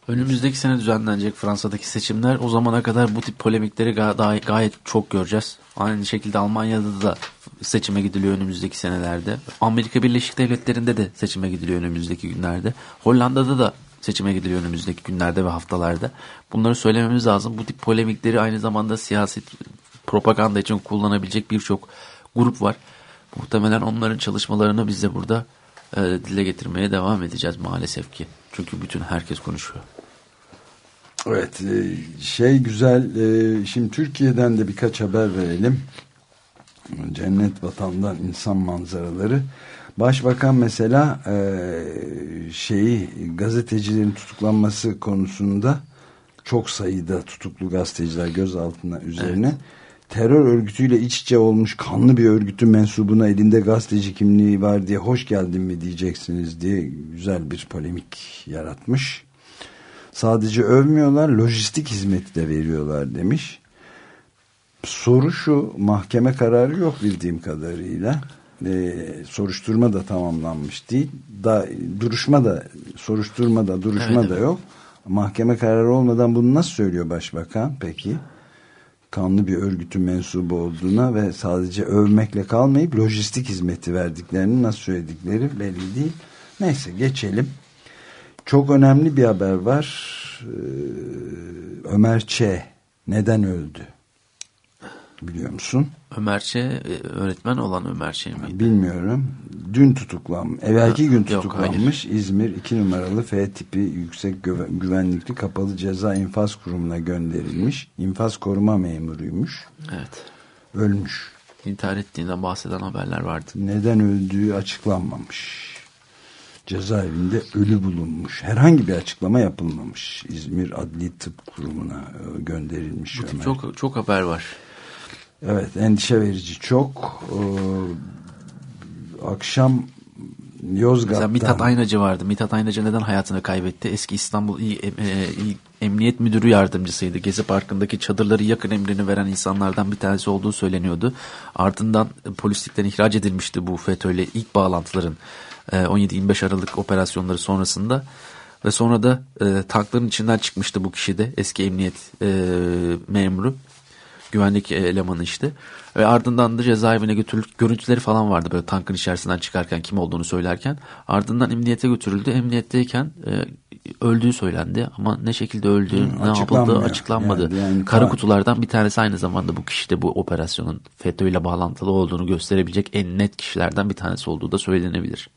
Önümüzdeki sene düzenlenecek Fransa'daki seçimler. O zamana kadar bu tip polemikleri ga- daha- gayet çok göreceğiz. Aynı şekilde Almanya'da da seçime gidiliyor önümüzdeki senelerde. Amerika Birleşik Devletleri'nde de seçime gidiliyor önümüzdeki günlerde. Hollanda'da da seçime gidiliyor önümüzdeki günlerde ve haftalarda. Bunları söylememiz lazım. Bu tip polemikleri aynı zamanda siyasi propaganda için kullanabilecek birçok grup var. Muhtemelen onların çalışmalarını biz de burada e, dile getirmeye devam edeceğiz maalesef ki. Çünkü bütün herkes konuşuyor. Evet e, şey güzel e, şimdi Türkiye'den de birkaç haber verelim. Cennet vatandan insan manzaraları. Başbakan mesela e, şeyi gazetecilerin tutuklanması konusunda çok sayıda tutuklu gazeteciler gözaltına üzerine terör örgütüyle iç içe olmuş kanlı bir örgütün mensubuna elinde gazeteci kimliği var diye hoş geldin mi diyeceksiniz diye güzel bir polemik yaratmış. Sadece övmüyorlar, lojistik hizmeti de veriyorlar demiş. Soru şu, mahkeme kararı yok bildiğim kadarıyla. Ee, soruşturma da tamamlanmış değil. Da, duruşma da, soruşturma da, duruşma Evet, da yok. Mahkeme kararı olmadan bunu nasıl söylüyor başbakan peki? Kanlı bir örgütün mensubu olduğuna ve sadece övmekle kalmayıp lojistik hizmeti verdiklerini nasıl söyledikleri belli değil. Neyse geçelim. Çok önemli bir haber var. Ee, Ömer Ç. neden öldü? Biliyor musun? Ömer Çe, e, öğretmen olan Ömer Çe miydi? Bilmiyorum. Dün tutuklanmış. Evvelki gün yok, tutuklanmış. İzmir 2 numaralı F tipi yüksek güve- güvenlikli kapalı ceza infaz kurumuna gönderilmiş. İnfaz koruma memuruymuş. Evet. Ölmüş. İntihar ettiğinden bahseden haberler vardı. Neden öldüğü açıklanmamış. Cezaevinde ölü bulunmuş. Herhangi bir açıklama yapılmamış. İzmir Adli Tıp Kurumu'na e, gönderilmiş. Bu Ömer. çok çok haber var. Evet endişe verici çok. Ee, akşam Yozgat'ta. Mesela Mithat Aynacı vardı. Mithat Aynacı neden hayatını kaybetti? Eski İstanbul İl, e, İl Emniyet Müdürü Yardımcısıydı. Gezi Parkı'ndaki çadırları yakın emrini veren insanlardan bir tanesi olduğu söyleniyordu. Ardından e, polislikten ihraç edilmişti bu FETÖ'yle ilk bağlantıların e, 17-25 Aralık operasyonları sonrasında. Ve sonra da e, tankların içinden çıkmıştı bu kişi de eski emniyet e, memuru güvenlik elemanı işte. Ve ardından da cezaevine götürüldü. Görüntüleri falan vardı böyle tankın içerisinden çıkarken kim olduğunu söylerken. Ardından emniyete götürüldü. Emniyetteyken e, öldüğü söylendi ama ne şekilde öldüğü, ne yapıldığı açıklanmadı. Yani- yani Kara kutulardan bir tanesi aynı zamanda bu kişi de bu operasyonun FETÖ ile bağlantılı olduğunu gösterebilecek en net kişilerden bir tanesi olduğu da söylenebilir.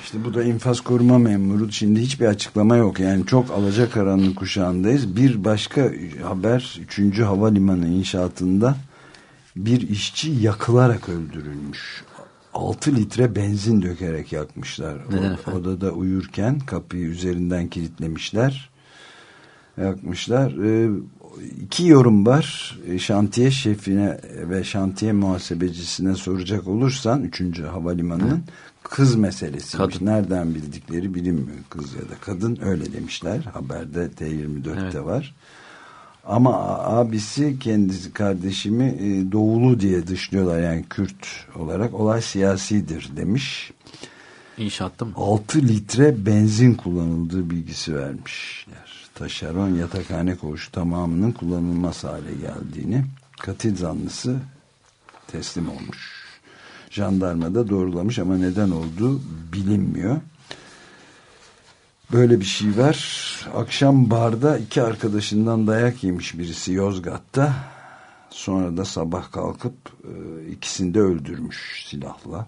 İşte bu da infaz koruma memuru. Şimdi hiçbir açıklama yok. Yani çok alacakaranlık kuşağındayız. Bir başka haber 3. Havalimanı inşaatında bir işçi yakılarak öldürülmüş. 6 litre benzin dökerek yakmışlar. O-? Odada uyurken kapıyı üzerinden kilitlemişler. Yakmışlar. Ee, iki yorum var. Ee, Şantiye şefine ve şantiye muhasebecisine soracak olursan 3. havalimanının kız meselesiymiş. Kadın. Nereden bildikleri bilinmiyor. Kız ya da kadın öyle demişler. Haberde T24'te Evet. var. Ama abisi kendisi kardeşimi e, doğulu diye dışlıyorlar yani Kürt olarak olay siyasidir demiş. İnşaatta mı? 6 litre benzin kullanıldığı bilgisi vermişler. Taşeron yatakhane koğuşu tamamının kullanılmaz hale geldiğini katil zanlısı teslim olmuş. Jandarma da doğrulamış ama neden olduğu bilinmiyor. Böyle bir şey var. Akşam barda iki arkadaşından dayak yemiş birisi Yozgat'ta. Sonra da sabah kalkıp e, ikisini de öldürmüş silahla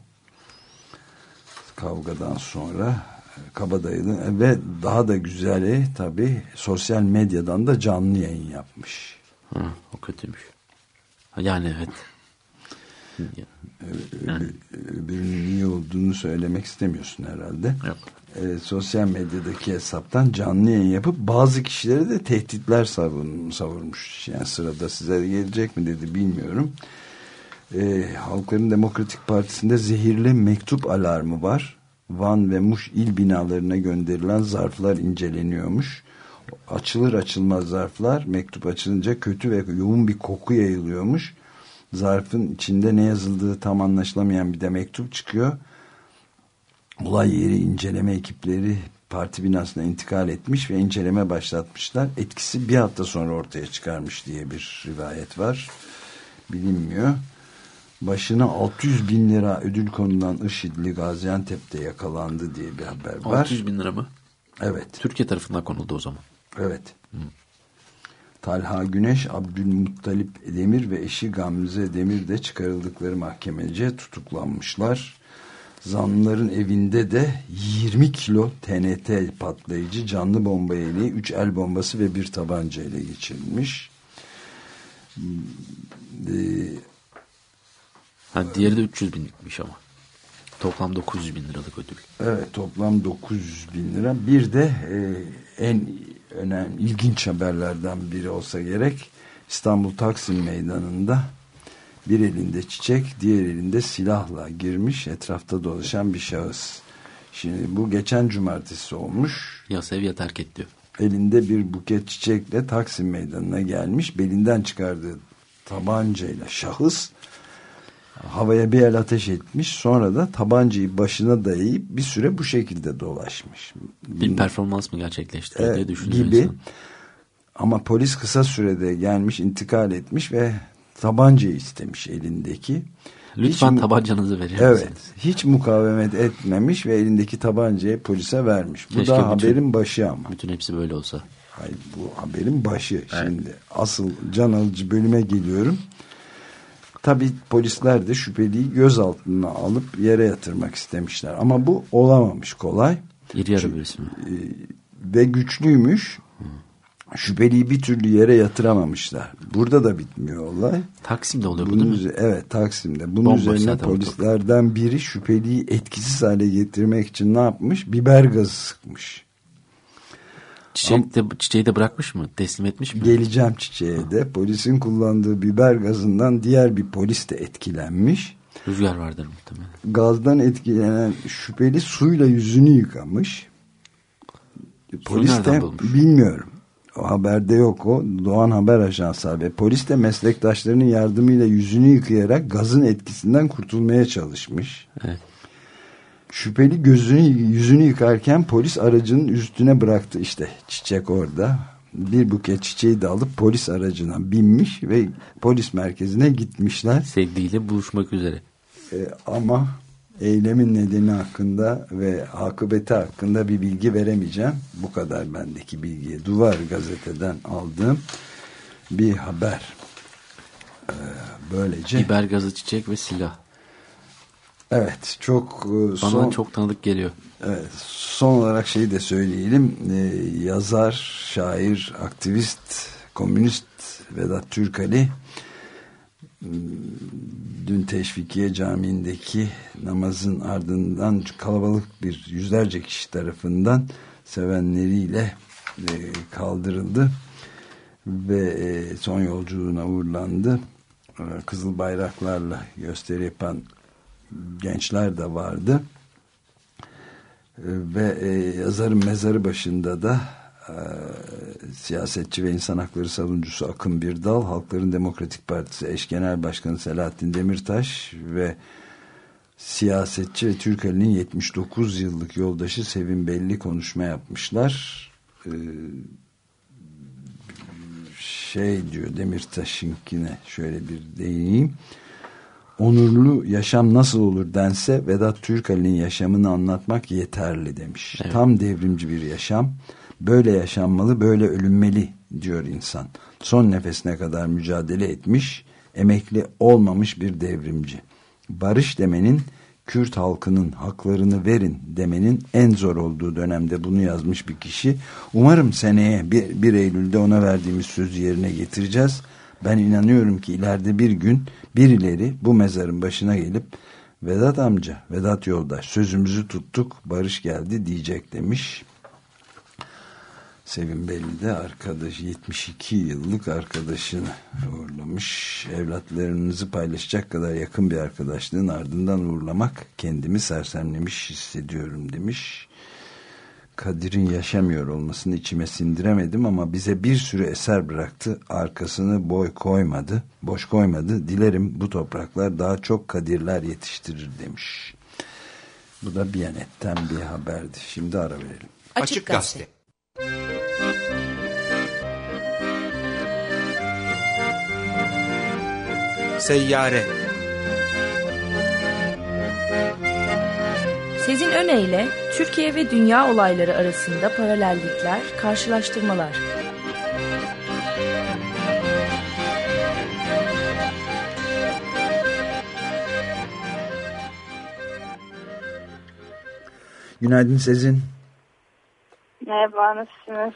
kavgadan sonra e, kabadayının ve daha da güzeli tabi sosyal medyadan da canlı yayın yapmış. Ha, o kötüymüş. Yani evet. Yani, Öbürünün iyi olduğunu söylemek istemiyorsun herhalde. yok. E, sosyal medyadaki hesaptan canlı yayın yapıp bazı kişilere de tehditler savun, savurmuş. Yani sırada size gelecek mi dedi bilmiyorum. E, Halkların Demokratik Partisi'nde zehirli mektup alarmı var. Van ve Muş il binalarına gönderilen zarflar inceleniyormuş. Açılır açılmaz zarflar mektup açılınca kötü ve yoğun bir koku yayılıyormuş. Zarfın içinde ne yazıldığı tam anlaşılamayan bir de mektup çıkıyor. Olay yeri inceleme ekipleri parti binasına intikal etmiş ve inceleme başlatmışlar. Etkisi bir hafta sonra ortaya çıkarmış diye bir rivayet var. Bilinmiyor. Başına 600 bin lira ödül konulan IŞİD'li Gaziantep'te yakalandı diye bir haber var. 600 bin lira mı? Evet. Türkiye tarafından konuldu o zaman. Evet. Talha Güneş, Abdülmuttalip Demir ve eşi Gamze Demir de çıkarıldıkları mahkemece tutuklanmışlar. Zanlıların evinde de 20 kilo TNT patlayıcı canlı bomba yeleği, 3 el bombası ve bir tabanca ele geçirilmiş. Ee, Ha, diğeri de 300 binlikmiş ama. Toplam 900 bin liralık ödül. Evet toplam 900 bin lira. Bir de e, en önemli ilginç haberlerden biri olsa gerek İstanbul Taksim Meydanı'nda bir elinde çiçek diğer elinde silahla girmiş etrafta dolaşan bir şahıs. Şimdi bu geçen cumartesi olmuş. Ya sev ya terk et diyor. Elinde bir buket çiçekle Taksim Meydanı'na gelmiş. Belinden çıkardığı tabancayla şahıs havaya bir el ateş etmiş. Sonra da tabancayı başına dayayıp bir süre bu şekilde dolaşmış. Bir performans mı gerçekleştiriyor Evet, diye düşünüyor gibi. insan. Ama polis kısa sürede gelmiş, intikal etmiş ve tabancayı istemiş elindeki. Lütfen Hiç tabancanızı verir Evet. misiniz? Hiç mukavemet etmemiş ve elindeki tabancayı polise vermiş. Bu Keşke da bütün- haberin başı ama. Bütün hepsi böyle olsa. Hayır, bu haberin başı. Şimdi asıl can alıcı bölüme geliyorum. Tabii polisler de şüpheliyi gözaltına alıp yere yatırmak istemişler. Ama bu olamamış kolay. İri yarı birisi mi? Ve güçlüymüş. Şüpheliyi bir türlü yere yatıramamışlar. Burada da bitmiyor olay. Taksim'de oluyor bu değil mi? evet Taksim'de. Bunun Bomboş üzerine polislerden biri şüpheliyi etkisiz hale getirmek için ne yapmış? Biber gazı sıkmış. Çiçek de, çiçeği de bırakmış mı? Teslim etmiş mi? Geleceğim çiçeğe de. Polisin kullandığı biber gazından diğer bir polis de etkilenmiş. Rüzgar vardır muhtemelen. Gazdan etkilenen şüpheli suyla yüzünü yıkamış. Polis de bilmiyorum. O haberde yok o. Doğan Haber Ajansı ve polis de meslektaşlarının yardımıyla yüzünü yıkayarak gazın etkisinden kurtulmaya çalışmış. Evet. Şüpheli gözünü yüzünü yıkarken polis aracının üstüne bıraktı işte çiçek orada. Bir buket çiçeği de alıp polis aracına binmiş ve polis merkezine gitmişler. Sevdiğiyle buluşmak üzere. Ee, ama eylemin nedeni hakkında ve akıbeti hakkında bir bilgi veremeyeceğim. Bu kadar bendeki bilgiye. Duvar gazeteden aldığım bir haber. Ee, böylece Biber gazı, çiçek ve silah. Evet çok e, Bana son çok tanıdık geliyor. Evet, son olarak şeyi de söyleyelim. Ee, yazar, şair, aktivist, komünist Vedat Türkali dün Teşvikiye Camii'ndeki namazın ardından kalabalık bir yüzlerce kişi tarafından sevenleriyle e, kaldırıldı ve e, son yolculuğuna uğurlandı. E, Kızıl bayraklarla gösteri yapan gençler de vardı ve e, yazarın mezarı başında da e, siyasetçi ve insan hakları savunucusu Akın Birdal, Halkların Demokratik Partisi eş genel başkanı Selahattin Demirtaş ve siyasetçi ve Türkali'nin 79 yıllık yoldaşı Sevin Belli konuşma yapmışlar. E, şey diyor Demirtaş'ınkine şöyle bir değineyim onurlu yaşam nasıl olur dense Vedat Türkali'nin yaşamını anlatmak yeterli demiş. Evet. Tam devrimci bir yaşam. Böyle yaşanmalı, böyle ölünmeli diyor insan. Son nefesine kadar mücadele etmiş, emekli olmamış bir devrimci. Barış demenin, Kürt halkının haklarını verin demenin en zor olduğu dönemde bunu yazmış bir kişi. Umarım seneye 1, 1 Eylül'de ona verdiğimiz sözü yerine getireceğiz. Ben inanıyorum ki ileride bir gün birileri bu mezarın başına gelip Vedat amca, Vedat yoldaş sözümüzü tuttuk, barış geldi diyecek demiş. Sevin Belli de arkadaş 72 yıllık arkadaşını uğurlamış. Evlatlarınızı paylaşacak kadar yakın bir arkadaşlığın ardından uğurlamak kendimi sersemlemiş hissediyorum demiş. Kadir'in yaşamıyor olmasını içime sindiremedim ama bize bir sürü eser bıraktı. Arkasını boy koymadı, boş koymadı. Dilerim bu topraklar daha çok Kadirler yetiştirir demiş. Bu da Biyanet'ten bir haberdi. Şimdi ara verelim. Açık Gazete. Seyyare Sezin Öne Türkiye ve dünya olayları arasında paralellikler, karşılaştırmalar. Günaydın Sezin. Merhaba, nasılsınız?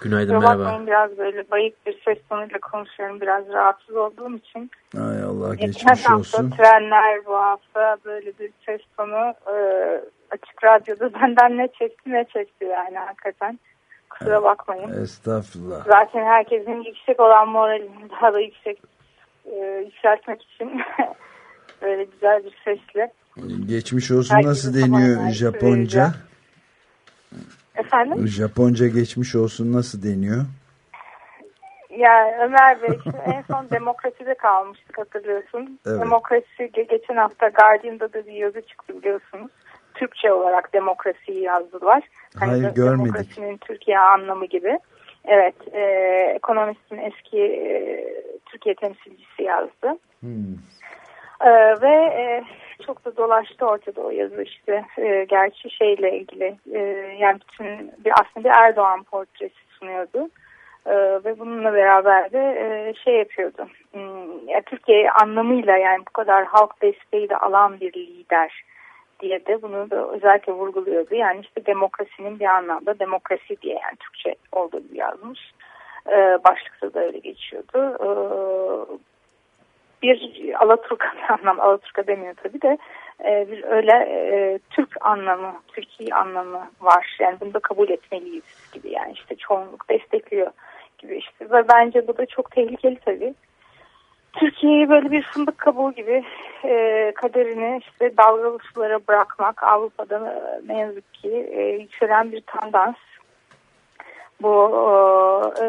Günaydın Kusura merhaba. bakmayın biraz böyle bayık bir ses tonuyla konuşuyorum. Biraz rahatsız olduğum için. Ay Allah Geçen geçmiş hafta olsun. trenler bu hafta böyle bir ses tonu e, açık radyoda benden ne çekti ne çekti yani hakikaten. Kusura bakmayın. Estağfurullah. Zaten herkesin yüksek olan moralini daha da yüksek e, yükseltmek için böyle güzel bir sesle. Geçmiş olsun Herkese nasıl deniyor Japonca? vereceğim. Efendim? Japonca geçmiş olsun nasıl deniyor? Ya Ömer Bey şu en son demokraside kalmıştık hatırlıyorsun. Evet. Demokrasi ge- geçen hafta Guardian'da da bir yazı çıktı biliyorsunuz. Türkçe olarak demokrasiyi yazdılar. Hayır, de- görmedik. Demokrasinin Türkiye anlamı gibi. Evet, e, ekonomistin eski e, Türkiye temsilcisi yazdı. Hmm. Ee, ve e, çok da dolaştı ortada o yazı işte. E, gerçi şeyle ilgili e, yani bütün bir aslında bir Erdoğan portresi sunuyordu. Ee, ve bununla beraber de e, şey yapıyordu. Hmm, ya Türkiye anlamıyla yani bu kadar halk desteği de alan bir lider diye de bunu da özellikle vurguluyordu. Yani işte demokrasinin bir anlamda demokrasi diye yani Türkçe olduğu gibi yazmış. Ee, başlıkta da öyle geçiyordu. Ee, bir Alaturka anlam, Alaturka demiyor tabii de e, bir öyle e, Türk anlamı, Türkiye anlamı var. Yani bunu da kabul etmeliyiz gibi yani işte çoğunluk destekliyor gibi işte ve bence bu da çok tehlikeli tabii. Türkiye'yi böyle bir fındık kabuğu gibi e, kaderini işte dalgalı sulara bırakmak Avrupa'da ne yazık ki e, yükselen bir tendans. Bu e,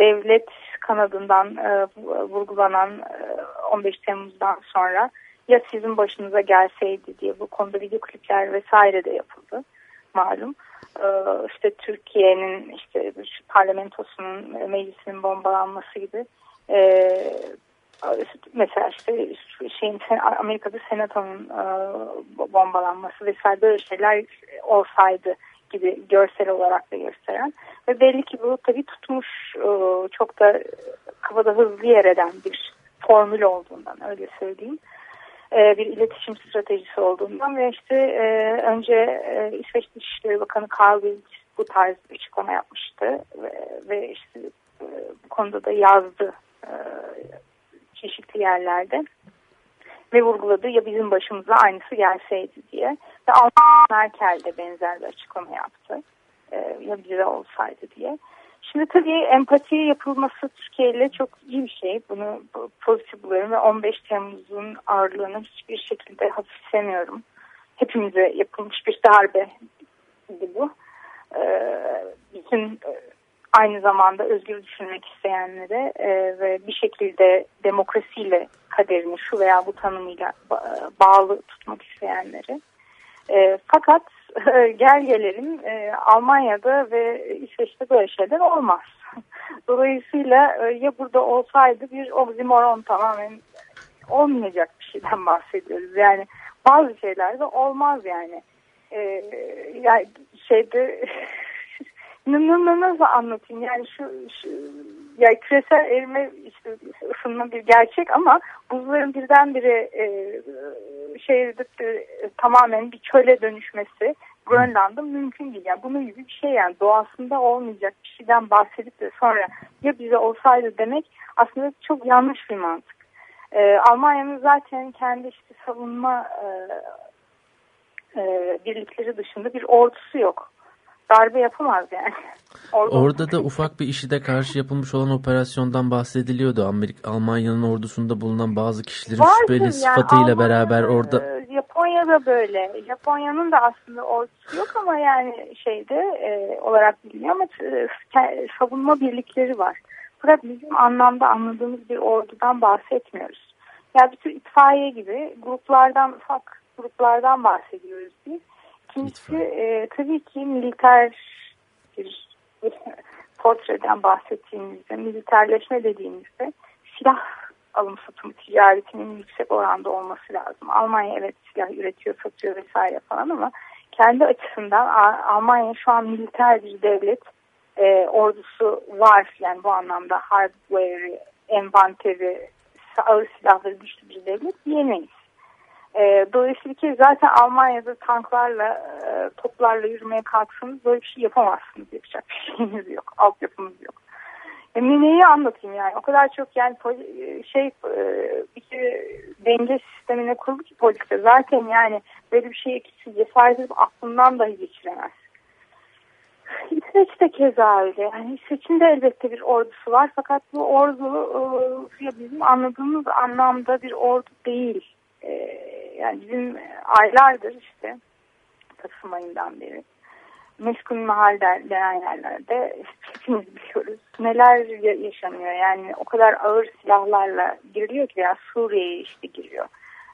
devlet kanadından e, vurgulanan e, 15 Temmuz'dan sonra ya sizin başınıza gelseydi diye bu konuda video klipler vesaire de yapıldı malum. E, işte Türkiye'nin işte parlamentosunun e, meclisinin bombalanması gibi e, mesela işte şeyin Amerika'da senatonun e, bombalanması vesaire böyle şeyler olsaydı gibi görsel olarak da gösteren ve belli ki bu tabii tutmuş e, çok da kafada hızlı yer eden bir formül olduğundan öyle söyleyeyim e, bir iletişim stratejisi olduğundan ve işte e, önce İsveç Dışişleri Bakanı Carl Bildt bu tarz bir açıklama yapmıştı ve, işte bu konuda da yazdı çeşitli yerlerde ve vurguladı ya bizim başımıza aynısı gelseydi diye. Ve Alman Merkel de benzer bir açıklama yaptı. Ee, ya bize olsaydı diye. Şimdi tabii empati yapılması Türkiye ile çok iyi bir şey. Bunu pozitif buluyorum ve 15 Temmuz'un ağırlığını hiçbir şekilde hafiflemiyorum. Hepimize yapılmış bir darbe bu. Ee, bütün aynı zamanda özgür düşünmek isteyenlere e, ve bir şekilde demokrasiyle kaderini şu veya bu tanımıyla ba- bağlı tutmak isteyenleri. E, fakat e, gel gelelim e, Almanya'da ve İsveç'te böyle şeyler olmaz. Dolayısıyla e, ya burada olsaydı bir oxymoron tamamen olmayacak bir şeyden bahsediyoruz. Yani bazı şeyler de olmaz yani. E, yani şeyde nasıl anlatayım yani şu, şu yani küresel erime işte ısınma bir gerçek ama buzların birdenbire e, e, tamamen bir çöle dönüşmesi Grönland'ın mümkün değil. Yani bunun gibi bir şey yani doğasında olmayacak bir şeyden bahsedip de sonra ya bize olsaydı demek aslında çok yanlış bir mantık. E, Almanya'nın zaten kendi işte savunma e, e, birlikleri dışında bir ordusu yok. Darbe yapamaz yani. Orada, Orada da ufak bir işide karşı yapılmış olan operasyondan bahsediliyordu. Amerika, Almanya'nın ordusunda bulunan bazı kişilerin Vardır şüpheli yani sıfatıyla Almanya'da, beraber orada e, Japonya'da böyle. Japonya'nın da aslında ordusu yok ama yani şeyde e, olarak biliniyor ama e, savunma birlikleri var. Fakat bizim anlamda anladığımız bir ordudan bahsetmiyoruz. Yani bir tür itfaiye gibi gruplardan, ufak gruplardan bahsediyoruz biz. İkincisi e, tabii ki militer bir portreden bahsettiğimizde, militerleşme dediğimizde silah alım satımı ticaretinin yüksek oranda olması lazım. Almanya evet silah üretiyor, satıyor vesaire falan ama kendi açısından Almanya şu an militer bir devlet e, ordusu var. Yani bu anlamda hardware, envanteri, ağır silahları güçlü bir devlet diyemeyiz. E, dolayısıyla ki zaten Almanya'da tanklarla, e, toplarla yürümeye kalksanız böyle bir şey yapamazsınız. Yapacak bir şeyiniz yok. Altyapınız yok. E, neyi anlatayım yani? O kadar çok yani poli- şey e, bir kere denge sistemine kurulu ki politika. Zaten yani böyle bir şeye kişi cesaret edip aklından dahi geçiremez. İsveç de keza öyle. Yani İsveç'in de elbette bir ordusu var. Fakat bu ordu e, bizim anladığımız anlamda bir ordu değil. E, yani bizim aylardır işte Kasım ayından beri meskun mahal denen yerlerde hepimiz biliyoruz. Neler ya- yaşanıyor yani o kadar ağır silahlarla giriliyor ki veya Suriye'ye işte giriyor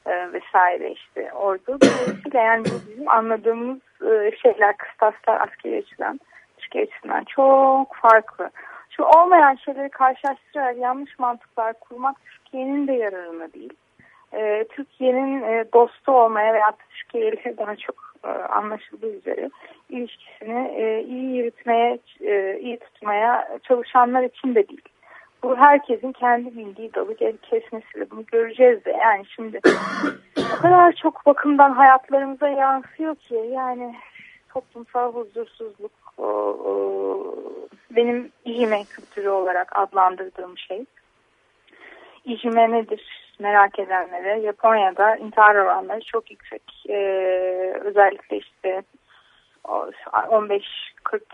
e, vesaire işte ordu. Dolayısıyla yani bu bizim anladığımız e, şeyler kıstaslar askeri açıdan, askeri açısından çok farklı. Şu olmayan şeyleri karşılaştırarak yanlış mantıklar kurmak Türkiye'nin de yararına değil. E, Türkiye'nin e, dostu olmaya veya Türkiye ile daha çok e, anlaşıldığı üzere ilişkisini e, iyi yürütmeye, e, iyi tutmaya çalışanlar için de değil. Bu herkesin kendi bildiği dalı kesmesiyle bunu göreceğiz de yani şimdi o kadar çok bakımdan hayatlarımıza yansıyor ki yani toplumsal huzursuzluk benim ijime kültürü olarak adlandırdığım şey. İjime nedir merak edenlere Japonya'da intihar oranları çok yüksek. Ee, özellikle işte o 15-40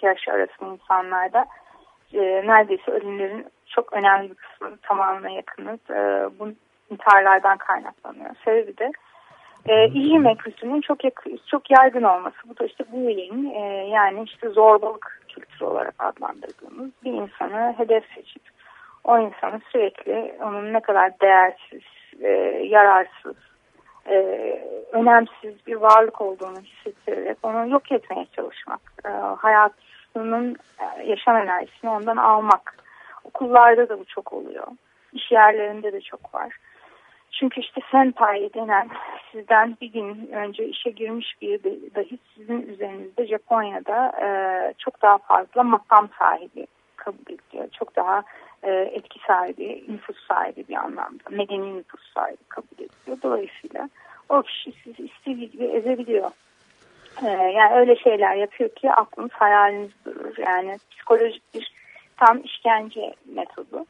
yaş arası insanlarda e, neredeyse ölümlerin çok önemli bir kısmı tamamına yakını e, bu intiharlardan kaynaklanıyor. Sebebi de e, ijime kültürünün çok çok yaygın olması. Bu da işte bullying e, yani işte zorbalık kültürü olarak adlandırdığımız bir insanı hedef seçip o insanı sürekli onun ne kadar değersiz, e, yararsız, e, önemsiz bir varlık olduğunu hissettirerek onu yok etmeye çalışmak. E, hayatının e, yaşam enerjisini ondan almak. Okullarda da bu çok oluyor. İş yerlerinde de çok var. Çünkü işte senpai denen sizden bir gün önce işe girmiş biri dahi sizin üzerinizde Japonya'da e, çok daha fazla makam sahibi kabul ediliyor. Çok daha e, etki sahibi, nüfus sahibi bir anlamda. Medeni nüfus sahibi kabul ediliyor. Dolayısıyla o kişi sizi istediği gibi ezebiliyor. E, yani öyle şeyler yapıyor ki aklınız hayaliniz durur. Yani psikolojik bir tam işkence metodu.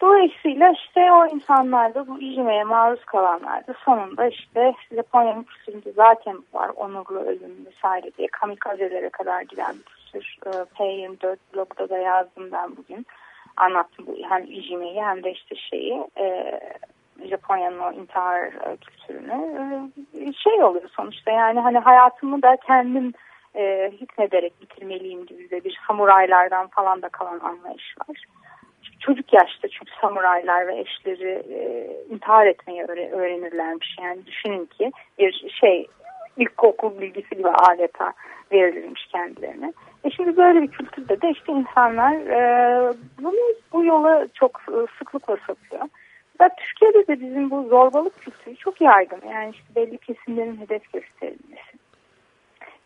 Dolayısıyla işte o insanlarda bu ijmeye maruz kalanlarda sonunda işte Japonya'nın kültüründe zaten var onurlu ölüm vesaire diye kamikazelere kadar giden bir kültür. E, P24 blogda da yazdım ben bugün. Anlattım bu hem ijmeyi hem de işte şeyi e, Japonya'nın o intihar e, kültürünü E, şey oluyor sonuçta yani hani hayatımı da kendim e, hükmederek bitirmeliyim gibi de bir samuraylardan falan da kalan anlayış var çocuk yaşta çünkü samuraylar ve eşleri e, intihar etmeyi öğre- öğrenirlermiş. Yani düşünün ki bir şey ilkokul bilgisi gibi adeta verilirmiş kendilerine. E şimdi böyle bir kültürde de işte insanlar e, bunu bu yola çok e, sıklıkla sapıyor. Ve Türkiye'de de bizim bu zorbalık kültürü çok yaygın. Yani işte belli kesimlerin hedef gösterilmesi.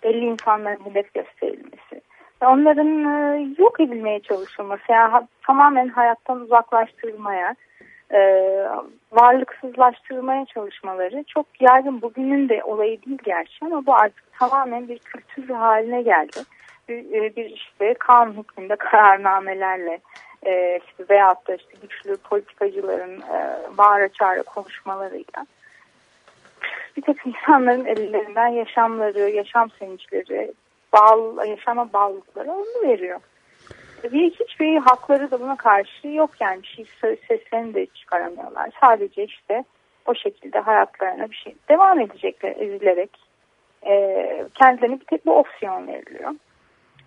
Belli insanların hedef gösterilmesi onların e, yok edilmeye çalışılması yani ha, tamamen hayattan uzaklaştırılmaya e, varlıksızlaştırmaya çalışmaları çok yaygın bugünün de olayı değil gerçi ama bu artık tamamen bir kültür haline geldi bir, e, bir işte kanun hükmünde kararnamelerle e, işte veyahut da işte güçlü politikacıların e, bağıra çağıra konuşmalarıyla bir takım insanların ellerinden yaşamları, yaşam sevinçleri, bağlı, yaşama bağlılıkları onu veriyor. Ve hiçbir hakları da buna karşı yok yani bir şey seslerini de çıkaramıyorlar. Sadece işte o şekilde hayatlarına bir şey devam edecekler ezilerek e, kendilerine bir tek bu opsiyon veriliyor.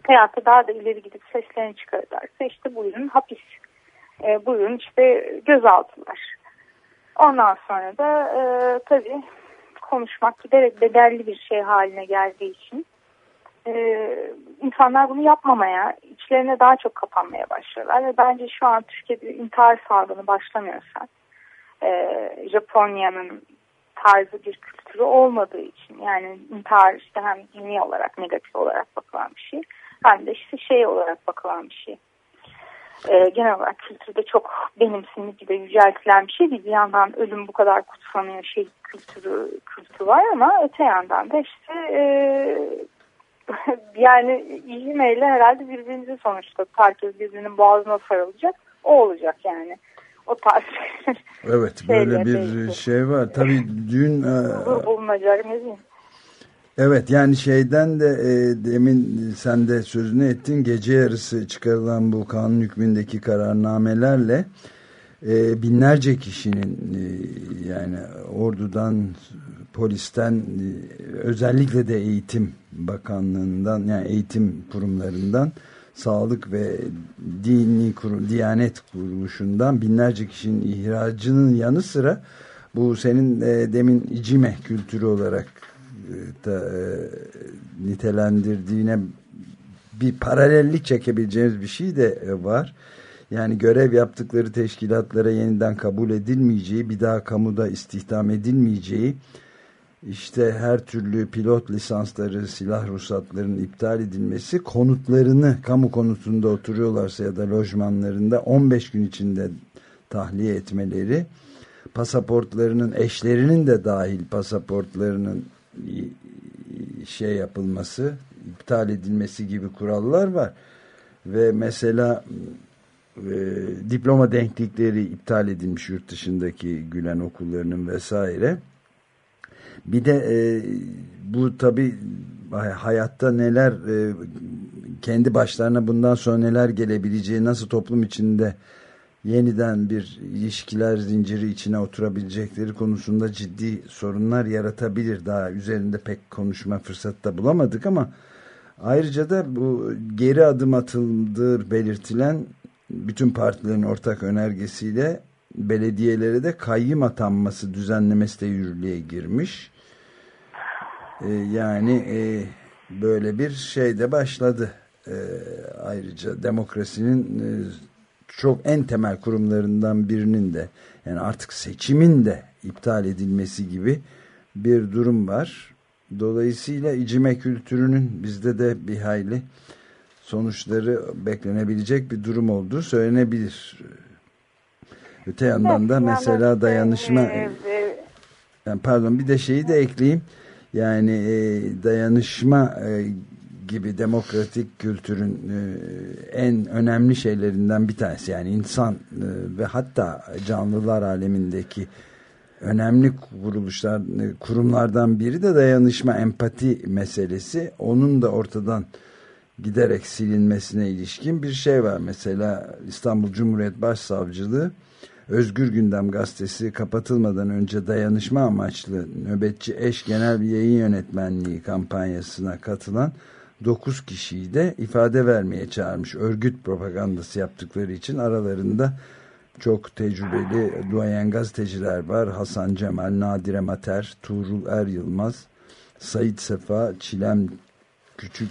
Hayatta daha da ileri gidip seslerini çıkarırlarsa işte buyurun hapis, e, buyurun işte gözaltılar. Ondan sonra da e, tabii konuşmak giderek bedelli bir şey haline geldiği için e, insanlar bunu yapmamaya, içlerine daha çok kapanmaya başlıyorlar. Ve bence şu an Türkiye'de intihar salgını başlamıyorsa e, Japonya'nın tarzı bir kültürü olmadığı için yani intihar işte hem dini olarak negatif olarak bakılan bir şey hem de işte şey olarak bakılan bir şey. Ee, genel olarak kültürde çok benimsinlik gibi yüceltilen bir şey değil. Bir yandan ölüm bu kadar kutsanıyor şey kültürü kültürü var ama öte yandan da işte e, yani ivmeyle herhalde birbirimizi sonuçta herkes birbirinin boğazına sarılacak o olacak yani o tarz Evet böyle bir belki. şey var. Tabii dün... Bulmaca ne Evet yani şeyden de e, demin sen de sözünü ettin gece yarısı çıkarılan bu kanun hükmündeki kararnamelerle e, binlerce kişinin e, yani ordudan polisten e, özellikle de eğitim bakanlığından yani eğitim kurumlarından sağlık ve dini kurum, diyanet kuruluşundan binlerce kişinin ihracının yanı sıra bu senin e, demin icime kültürü olarak da, e, nitelendirdiğine bir paralellik çekebileceğimiz bir şey de e, var. Yani görev yaptıkları teşkilatlara yeniden kabul edilmeyeceği, bir daha kamuda istihdam edilmeyeceği, işte her türlü pilot lisansları, silah ruhsatlarının iptal edilmesi, konutlarını kamu konutunda oturuyorlarsa ya da lojmanlarında 15 gün içinde tahliye etmeleri, pasaportlarının eşlerinin de dahil pasaportlarının şey yapılması, iptal edilmesi gibi kurallar var. Ve mesela e, diploma denklikleri iptal edilmiş yurt dışındaki Gülen okullarının vesaire. Bir de e, bu tabi hayatta neler e, kendi başlarına bundan sonra neler gelebileceği nasıl toplum içinde yeniden bir ilişkiler zinciri içine oturabilecekleri konusunda ciddi sorunlar yaratabilir. Daha üzerinde pek konuşma fırsatı da bulamadık ama ayrıca da bu geri adım atıldığı belirtilen bütün partilerin ortak önergesiyle belediyelere de kayyım atanması düzenlemesi de yürürlüğe girmiş. Ee, yani e, böyle bir şey de başladı. Ee, ayrıca demokrasinin e, çok en temel kurumlarından birinin de yani artık seçimin de iptal edilmesi gibi bir durum var. Dolayısıyla icime kültürünün bizde de bir hayli sonuçları beklenebilecek bir durum olduğu söylenebilir. Öte yandan da mesela dayanışma yani pardon bir de şeyi de ekleyeyim. Yani e, dayanışma e, gibi demokratik kültürün e, en önemli şeylerinden bir tanesi. Yani insan e, ve hatta canlılar alemindeki önemli kuruluşlar, e, kurumlardan biri de dayanışma, empati meselesi. Onun da ortadan giderek silinmesine ilişkin bir şey var. Mesela İstanbul Cumhuriyet Başsavcılığı Özgür Gündem gazetesi kapatılmadan önce dayanışma amaçlı nöbetçi eş genel yayın yönetmenliği kampanyasına katılan 9 kişiyi de ifade vermeye çağırmış. Örgüt propagandası yaptıkları için aralarında çok tecrübeli duayen gazeteciler var. Hasan Cemal, Nadire Mater, Tuğrul Er Yılmaz, Sait Sefa, Çilem Küçük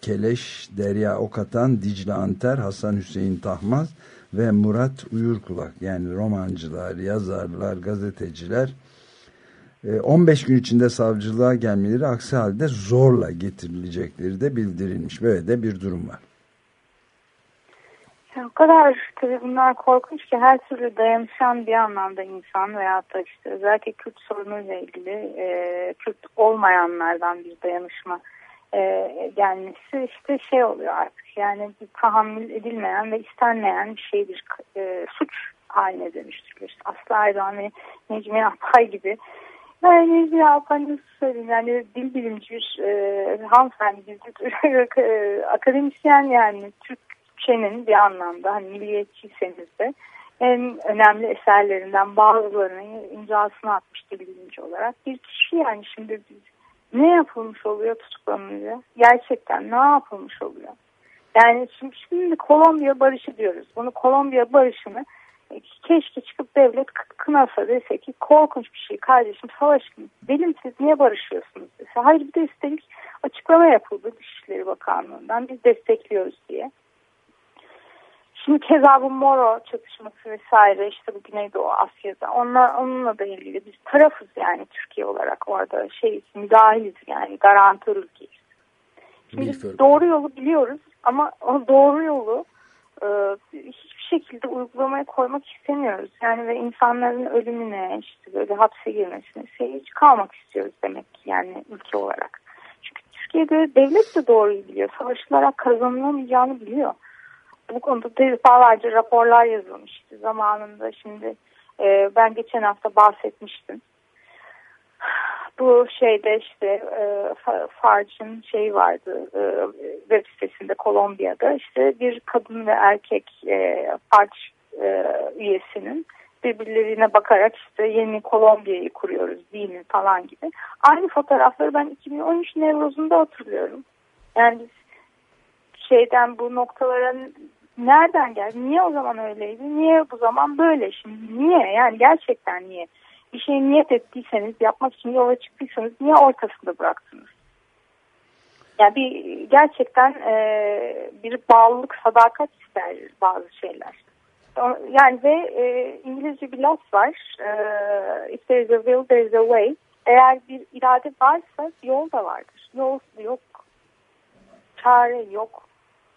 Keleş, Derya Okatan, Dicle Anter, Hasan Hüseyin Tahmaz ve Murat Uyurkulak yani romancılar, yazarlar, gazeteciler 15 e, gün içinde savcılığa gelmeleri aksi halde zorla getirilecekleri de bildirilmiş. Böyle de bir durum var. o kadar tabii bunlar korkunç ki her türlü dayanışan bir anlamda insan veya da işte özellikle Kürt sorunuyla ilgili e, Kürt olmayanlardan bir dayanışma e, gelmesi işte şey oluyor artık yani bir tahammül edilmeyen ve istenmeyen bir şeydir e, suç haline dönüştürülür. Aslı Erdoğan ve Necmi Atay gibi Yani ya ben nasıl söyleyeyim. Yani dil bilimci bir e, hanımefendi e, akademisyen yani Türkçenin bir anlamda hani milliyetçiyseniz de en önemli eserlerinden bazılarını imzasını atmış dil bilimci olarak. Bir kişi yani şimdi biz ne yapılmış oluyor tutuklanınca? Gerçekten ne yapılmış oluyor? Yani şimdi, şimdi Kolombiya barışı diyoruz. Bunu Kolombiya barışını keşke çıkıp devlet kınasa dese ki korkunç bir şey kardeşim savaşın benim siz niye barışıyorsunuz dese. Hayır bir de üstelik açıklama yapıldı Dışişleri Bakanlığı'ndan biz destekliyoruz diye. Şimdi keza bu Moro çatışması vesaire işte bu Güneydoğu Asya'da onunla, onunla da ilgili biz tarafız yani Türkiye olarak orada şey müdahiliz yani garantör ülkeyiz. Şimdi doğru yolu biliyoruz ama o doğru yolu e, hiçbir şekilde uygulamaya koymak istemiyoruz. Yani ve insanların ölümüne işte böyle hapse girmesine seyirci kalmak istiyoruz demek ki yani ülke olarak. Çünkü Türkiye'de devlet de doğruyu biliyor. Savaşılarak kazanılamayacağını biliyor. Bu konuda defalarca raporlar yazılmıştı zamanında. Şimdi e, ben geçen hafta bahsetmiştim. Bu şeyde işte e, Farc'ın şey vardı e, web sitesinde Kolombiya'da işte bir kadın ve erkek e, Farc e, üyesinin birbirlerine bakarak işte yeni Kolombiya'yı kuruyoruz değil mi falan gibi. Aynı fotoğrafları ben 2013 Nevroz'unda hatırlıyorum. Yani şeyden bu noktalara nereden geldi? Niye o zaman öyleydi? Niye bu zaman böyle? Şimdi niye? Yani gerçekten niye? Bir şey niyet ettiyseniz, yapmak için yola çıktıysanız niye ortasında bıraktınız? Yani bir gerçekten e, bir bağlılık, sadakat ister bazı şeyler. Yani ve e, İngilizce bir laf var. E, if there is a will, there is a way. Eğer bir irade varsa yol da vardır. Yol yok. Çare yok.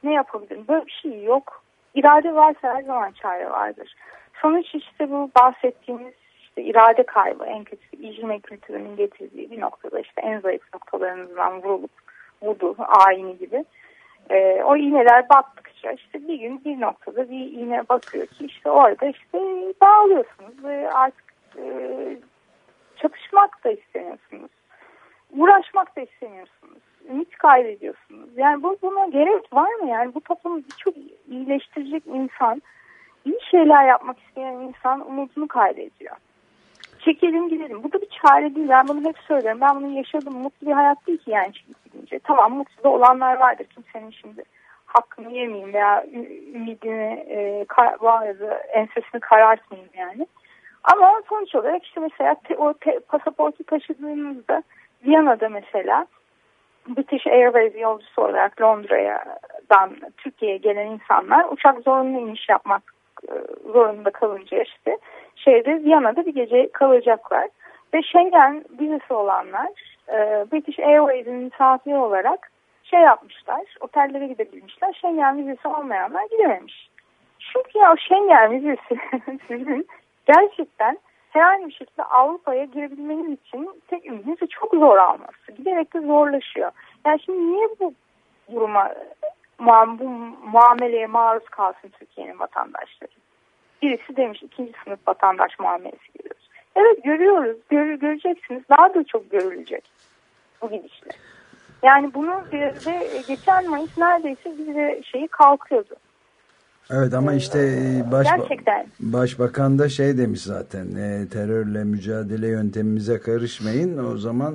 Ne yapabilirim? Böyle bir şey yok. İrade varsa her zaman çare vardır. Sonuç işte bu bahsettiğimiz işte irade kaybı en kötü icme kültürünün getirdiği bir noktada işte en zayıf noktalarınızdan vurulup vudu, ayini gibi. E, o iğneler battıkça işte bir gün bir noktada bir iğne bakıyor ki işte orada işte dağılıyorsunuz ve artık e, çatışmak da istemiyorsunuz. Uğraşmak da istemiyorsunuz. Ümit kaybediyorsunuz. Yani bu, buna gerek var mı? Yani bu toplumu birçok iyileştirecek insan, iyi şeyler yapmak isteyen insan umudunu kaybediyor. Çekelim gidelim. Bu da bir çare değil. Ben bunu hep söylerim. Ben bunu yaşadım. Mutlu bir hayat değil ki yani gidince. Tamam mutlu olanlar vardır. Kimsenin şimdi hakkını yemeyeyim veya ümidini e, bazı ensesini karartmayayım yani. Ama sonuç olarak işte mesela te, o te, pasaportu taşıdığınızda Viyana'da mesela British Airways yolcusu olarak Londra'dan Türkiye'ye gelen insanlar uçak zorunlu iniş yapmak e, zorunda kalınca işte şeyde Viyana'da bir gece kalacaklar. Ve Schengen vizesi olanlar e, British Airways'in misafiri olarak şey yapmışlar, otellere gidebilmişler. Schengen vizesi olmayanlar gidememiş. Çünkü ya o Schengen vizesi sizin gerçekten herhangi bir şekilde Avrupa'ya girebilmeniz için tek ümidiniz çok zor alması. Giderek de zorlaşıyor. Yani şimdi niye bu duruma bu muameleye maruz kalsın Türkiye'nin vatandaşları? Birisi demiş ikinci sınıf vatandaş muamelesi görüyoruz. Evet görüyoruz. Gör, göreceksiniz. Daha da çok görülecek bu gidişle. Yani bunu bir de geçen Mayıs neredeyse bize şeyi kalkıyordu. Evet ama işte e, baş, Gerçekten. başbakan da şey demiş zaten e, terörle mücadele yöntemimize karışmayın o zaman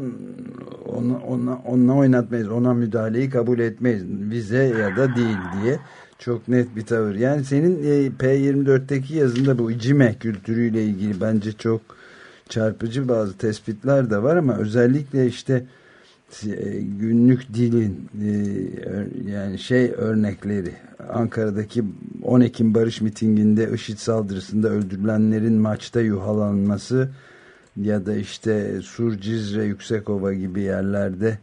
onu, ona, onunla oynatmayız ona müdahaleyi kabul etmeyiz vize ya da değil diye çok net bir tavır. Yani senin e, P24'teki yazında bu cime kültürüyle ilgili bence çok çarpıcı bazı tespitler de var ama özellikle işte e, günlük dilin e, yani şey örnekleri Ankara'daki 10 Ekim barış mitinginde IŞİD saldırısında öldürülenlerin maçta yuhalanması ya da işte Sur Cizre Yüksekova gibi yerlerde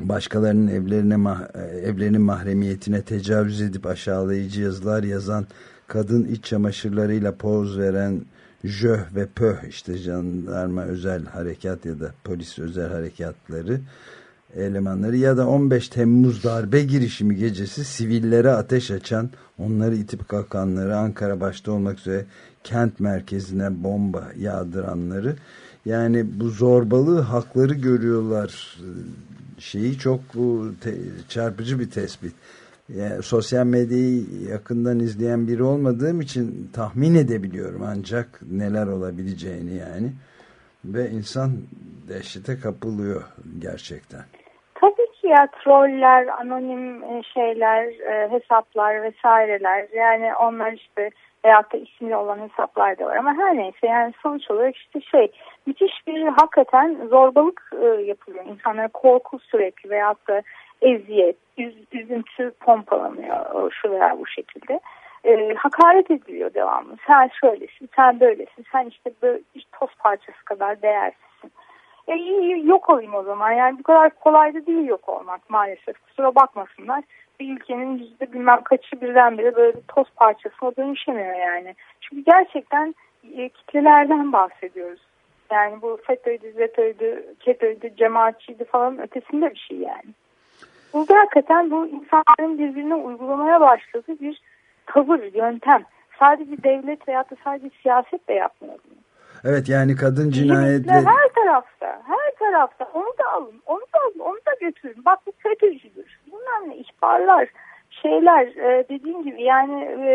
başkalarının evlerine evlerinin mahremiyetine tecavüz edip aşağılayıcı yazılar yazan kadın iç çamaşırlarıyla poz veren JÖH ve PÖH işte jandarma özel harekat ya da polis özel harekatları elemanları ya da 15 Temmuz darbe girişimi gecesi sivillere ateş açan onları itip kalkanları Ankara başta olmak üzere kent merkezine bomba yağdıranları. Yani bu zorbalığı hakları görüyorlar şeyi çok çarpıcı bir tespit. Yani sosyal medyayı yakından izleyen biri olmadığım için tahmin edebiliyorum ancak neler olabileceğini yani. Ve insan dehşete kapılıyor gerçekten. Tabii ki ya troller, anonim e, şeyler, e, hesaplar vesaireler yani onlar işte veyahut da isimli olan hesaplar da var ama her neyse yani sonuç olarak işte şey müthiş bir hakikaten zorbalık e, yapılıyor. İnsanlara korku sürekli veyahut da eziyet, üz, üzüntü pompalanıyor şu veya bu şekilde. E, hakaret ediliyor devamlı. Sen şöylesin, sen böylesin, sen işte böyle bir toz parçası kadar değersizsin. E, yok olayım o zaman. Yani bu kadar kolay da değil yok olmak maalesef. Kusura bakmasınlar. Bir ülkenin yüzde bilmem kaçı birdenbire böyle bir toz parçasına dönüşemiyor yani. Çünkü gerçekten e, kitlelerden bahsediyoruz. Yani bu FETÖ'ydü, ZETÖ'ydü, KETÖ'ydü, cemaatçiydi falan ötesinde bir şey yani. Burada hakikaten bu insanların birbirine uygulamaya başladığı bir tavır, yöntem. Sadece devlet veya da sadece siyaset de yapmıyor bunu. Evet yani kadın cinayetleri... Her tarafta, her tarafta. Onu da alın, onu da alın, onu da götürün. Bak bu FETÖ'cüdür. Bilmem ne ihbarlar, şeyler e, dediğim gibi yani e,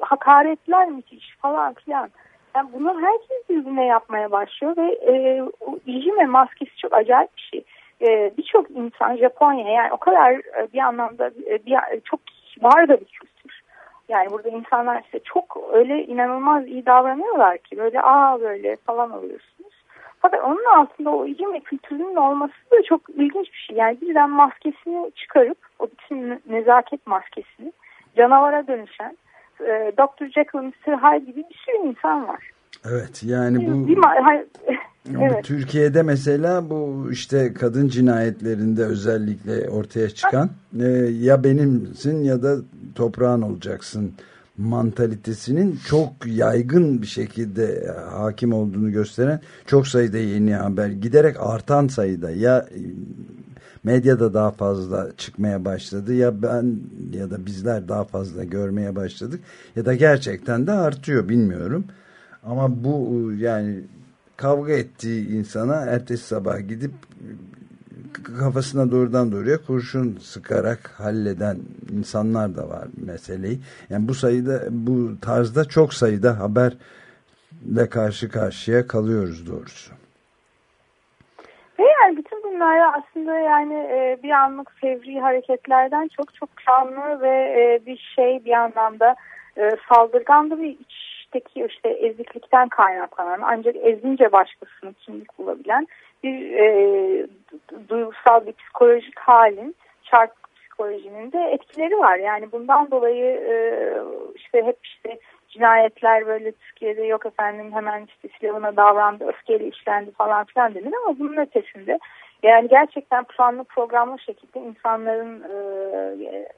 hakaretler müthiş falan filan. Yani bunu herkes birbirine yapmaya başlıyor ve e, o ilgime maskesi çok acayip bir şey. E, Birçok insan Japonya yani o kadar e, bir anlamda e, bir, çok var da bir kültür. Yani burada insanlar size çok öyle inanılmaz iyi davranıyorlar ki böyle aa böyle falan oluyorsunuz. Fakat onun altında o ilgim ve kültürünün olması da çok ilginç bir şey. Yani birden maskesini çıkarıp o bütün nezaket maskesini canavara dönüşen e, Dr. Jekyll Mr. Hyde gibi bir sürü insan var. Evet yani bu... Hayır, evet. Türkiye'de mesela bu işte kadın cinayetlerinde özellikle ortaya çıkan e, ya benimsin ya da toprağın olacaksın mantalitesinin çok yaygın bir şekilde hakim olduğunu gösteren çok sayıda yeni haber giderek artan sayıda ya medyada daha fazla çıkmaya başladı ya ben ya da bizler daha fazla görmeye başladık ya da gerçekten de artıyor bilmiyorum ama bu yani kavga ettiği insana ertesi sabah gidip kafasına doğrudan doğruya kurşun sıkarak halleden insanlar da var meseleyi. Yani bu sayıda bu tarzda çok sayıda haberle karşı karşıya kalıyoruz doğrusu. Yani bunlar aslında yani e, bir anlık fevri hareketlerden çok çok şanlı ve e, bir şey bir anlamda e, saldırgan da bir içteki işte eziklikten kaynaklanan ancak ezince başkasını kimlik bulabilen bir e, duygusal bir psikolojik halin çarpık psikolojinin de etkileri var. Yani bundan dolayı e, işte hep işte cinayetler böyle Türkiye'de yok efendim hemen işte silahına davrandı, öfkeyle işlendi falan filan denir ama bunun ötesinde yani gerçekten planlı programlı şekilde insanların e,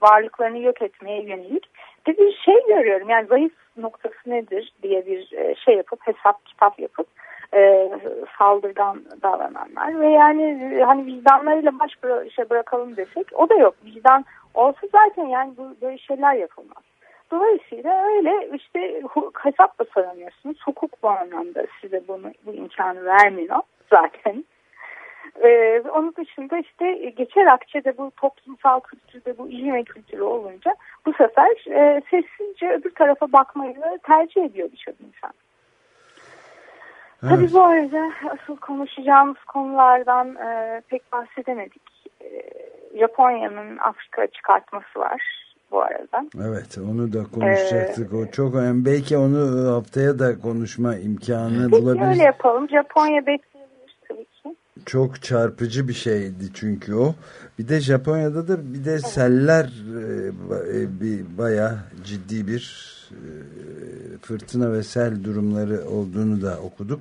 varlıklarını yok etmeye yönelik de bir şey görüyorum. Yani zayıf noktası nedir diye bir şey yapıp hesap kitap yapıp e, saldırgan davrananlar ve yani hani vicdanlarıyla baş bıra bırakalım desek o da yok. Vicdan olsa zaten yani bu böyle şeyler yapılmaz. Dolayısıyla öyle işte hesap da soramıyorsunuz. Hukuk bu anlamda size bunu bu imkanı vermiyor zaten. Ee, onun dışında işte geçer akçede bu toplumsal kültürde bu ilme kültürü olunca bu sefer e, sessizce öbür tarafa bakmayı tercih ediyor birçok insan. Evet. Tabii bu arada asıl konuşacağımız konulardan e, pek bahsedemedik. E, Japonya'nın Afrika çıkartması var bu arada. Evet onu da konuşacaktık. Ee, o çok önemli. Belki onu haftaya da konuşma imkanı peki bulabiliriz. öyle yapalım. Japonya ki. Çok çarpıcı bir şeydi çünkü o. Bir de Japonya'da da bir de evet. seller e, bir bayağı ciddi bir e, fırtına ve sel durumları olduğunu da okuduk.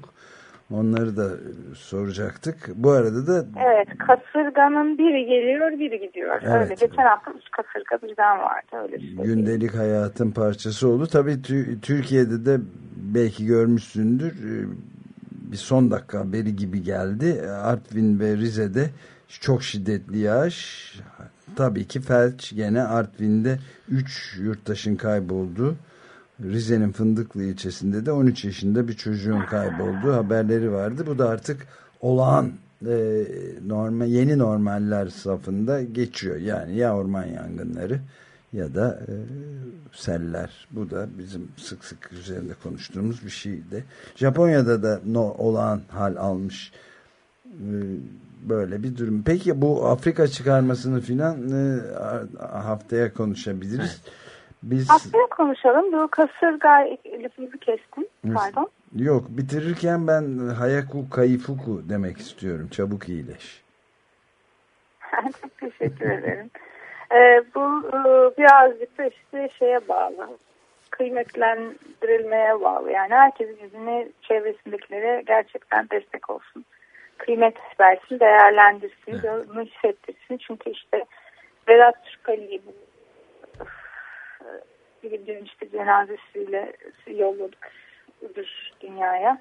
Onları da soracaktık. Bu arada da... Evet, kasırganın biri geliyor, biri gidiyor. Evet. Öyle. Geçen hafta üç kasırga birden vardı. Öyle Gündelik hayatın parçası oldu. Tabii Türkiye'de de belki görmüşsündür e, bir son dakika haberi gibi geldi. Artvin ve Rize'de çok şiddetli yağış. Tabii ki felç gene Artvin'de 3 yurttaşın kayboldu Rize'nin Fındıklı ilçesinde de 13 yaşında bir çocuğun kaybolduğu haberleri vardı. Bu da artık olağan e, normal yeni normaller safında geçiyor. Yani ya orman yangınları ya da e, seller. Bu da bizim sık sık üzerinde konuştuğumuz bir şeydi. Japonya'da da no, olağan hal almış e, böyle bir durum. Peki bu Afrika çıkarmasını filan e, haftaya konuşabiliriz. Biz Haftaya konuşalım. Bu kasırga lafınızı kestim. Pardon. Yok bitirirken ben Hayaku Kaifuku demek istiyorum. Çabuk iyileş. Çok teşekkür ederim. Ee, bu e, birazcık da işte şeye bağlı. Kıymetlendirilmeye bağlı. Yani herkesin yüzüne çevresindekilere gerçekten destek olsun. Kıymet versin, değerlendirsin, evet. bunu hissettirsin. Çünkü işte Vedat Türkali'yi bir gün işte cenazesiyle yolladık öbür dünyaya.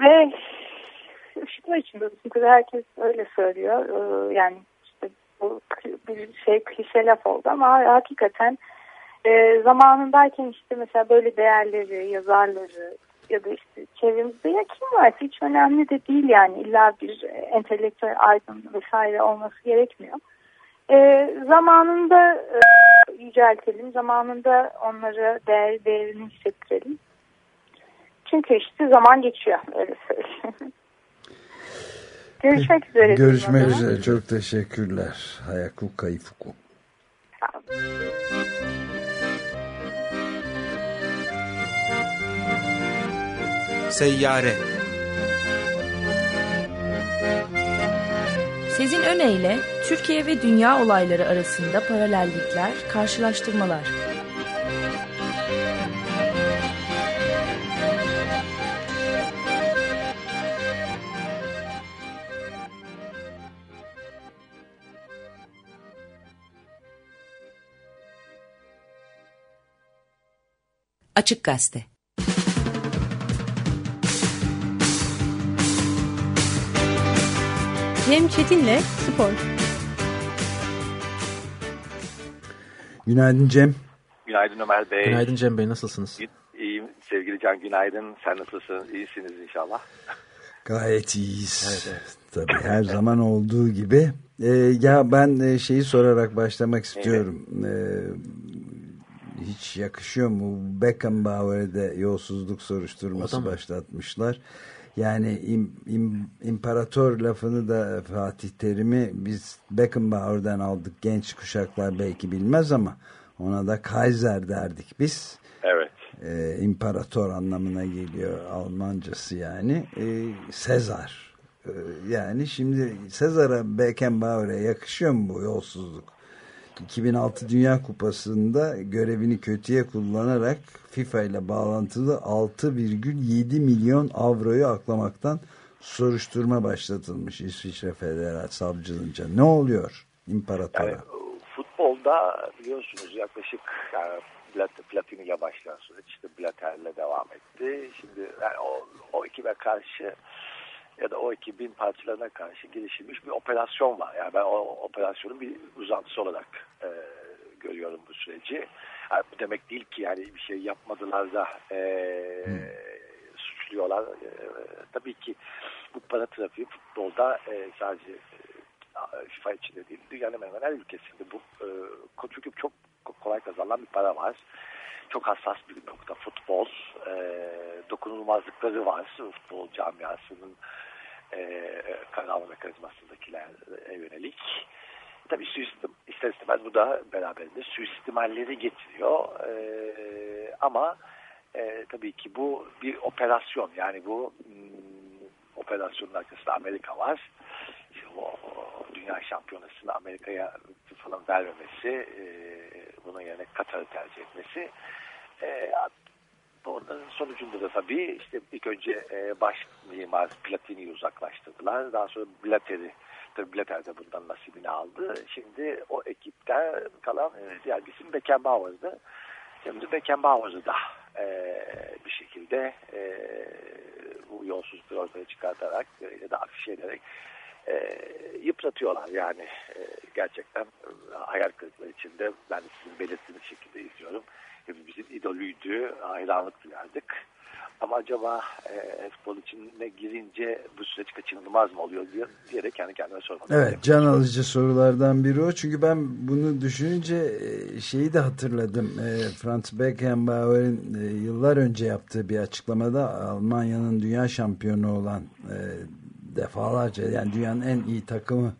Ve ışıklar içinde çünkü herkes öyle söylüyor. Ee, yani bu bir şey klişe laf oldu ama hakikaten e, zamanındayken işte mesela böyle değerleri, yazarları ya da işte çevremizde ya kim varsa hiç önemli de değil yani illa bir entelektüel aydın vesaire olması gerekmiyor. E, zamanında e, yüceltelim, zamanında onlara değer, değerini hissettirelim. Çünkü işte zaman geçiyor öyle söyleyeyim. Görüşmek üzere. Görüşmek üzere. Çok teşekkürler. Hayaku Kaifuku. Sağ olun. Seyyare Sezin Öne Türkiye ve dünya olayları arasında paralellikler, karşılaştırmalar. Açık Gazete Cem Çetin'le Spor. Günaydın Cem. Günaydın Ömer Bey. Günaydın Cem Bey nasılsınız? İyiyim sevgili Can günaydın. Sen nasılsın? İyisiniz inşallah. Gayet iyiyiz. Evet, evet. Tabii her zaman olduğu gibi. Ee, ya ben şeyi sorarak başlamak istiyorum. Evet. Ee, hiç yakışıyor mu? Beckenbauer'de yolsuzluk soruşturması başlatmışlar. Yani im, im, imparator lafını da Fatih Terim'i biz Beckenbauer'dan aldık. Genç kuşaklar belki bilmez ama ona da Kaiser derdik biz. Evet. Ee, imparator anlamına geliyor Almancası yani. Ee, Sezar. Ee, yani şimdi Sezar'a Beckenbauer'e yakışıyor mu bu yolsuzluk? 2006 Dünya Kupası'nda görevini kötüye kullanarak FIFA ile bağlantılı 6,7 milyon avroyu aklamaktan soruşturma başlatılmış İsviçre Federal Savcılığınca. Ne oluyor imparatora? Yani, futbolda biliyorsunuz yaklaşık yani, Platini ile başlayan süreç işte Blatter'le devam etti. Şimdi yani o, o ekibe karşı ya da o ekibin parçalarına karşı girişilmiş bir operasyon var. Yani ben o operasyonun bir uzantısı olarak e, görüyorum bu süreci. Yani bu demek değil ki yani bir şey yapmadılar da e, hmm. suçluyorlar. E, tabii ki bu para trafiği futbolda e, sadece e, FIFA içinde değil, dünyanın hemen her ülkesinde bu e, çünkü çok kolay kazanılan bir para var. Çok hassas bir nokta futbol. E, dokunulmazlıkları var futbol camiasının e, karar mekanizmasındakilere yönelik. Tabii suistim, ister istemez bu da beraberinde suistimalleri getiriyor. E, ama e, tabii ki bu bir operasyon. Yani bu hmm, operasyonun arkasında Amerika var. O, dünya şampiyonasını Amerika'ya falan vermemesi, e, bunun yerine Katar'ı tercih etmesi e, Onların sonucunda da tabii işte ilk önce e, baş mimar Platini'yi uzaklaştırdılar. Daha sonra Blatter'i, tabii Blatter de bundan nasibini aldı. Şimdi o ekipten kalan e, diğer bir Beckenbauer'dı. Şimdi Beckenbauer'ı da e, bir şekilde e, bu yolsuzlukları ortaya çıkartarak e, ya da afişe ederek e, yıpratıyorlar yani e, gerçekten e, hayal kırıklığı içinde ben de sizin belirttiğiniz şekilde izliyorum. Hepimizin idolüydü, hayranlık duyardık. Ama acaba e, futbol içine girince bu süreç kaçınılmaz mı oluyor diye, diyerek kendi kendime sormak Evet can alıcı sorulardan biri o. Çünkü ben bunu düşününce e, şeyi de hatırladım. E, Franz Beckenbauer'in e, yıllar önce yaptığı bir açıklamada Almanya'nın dünya şampiyonu olan e, defalarca yani dünyanın en iyi takımı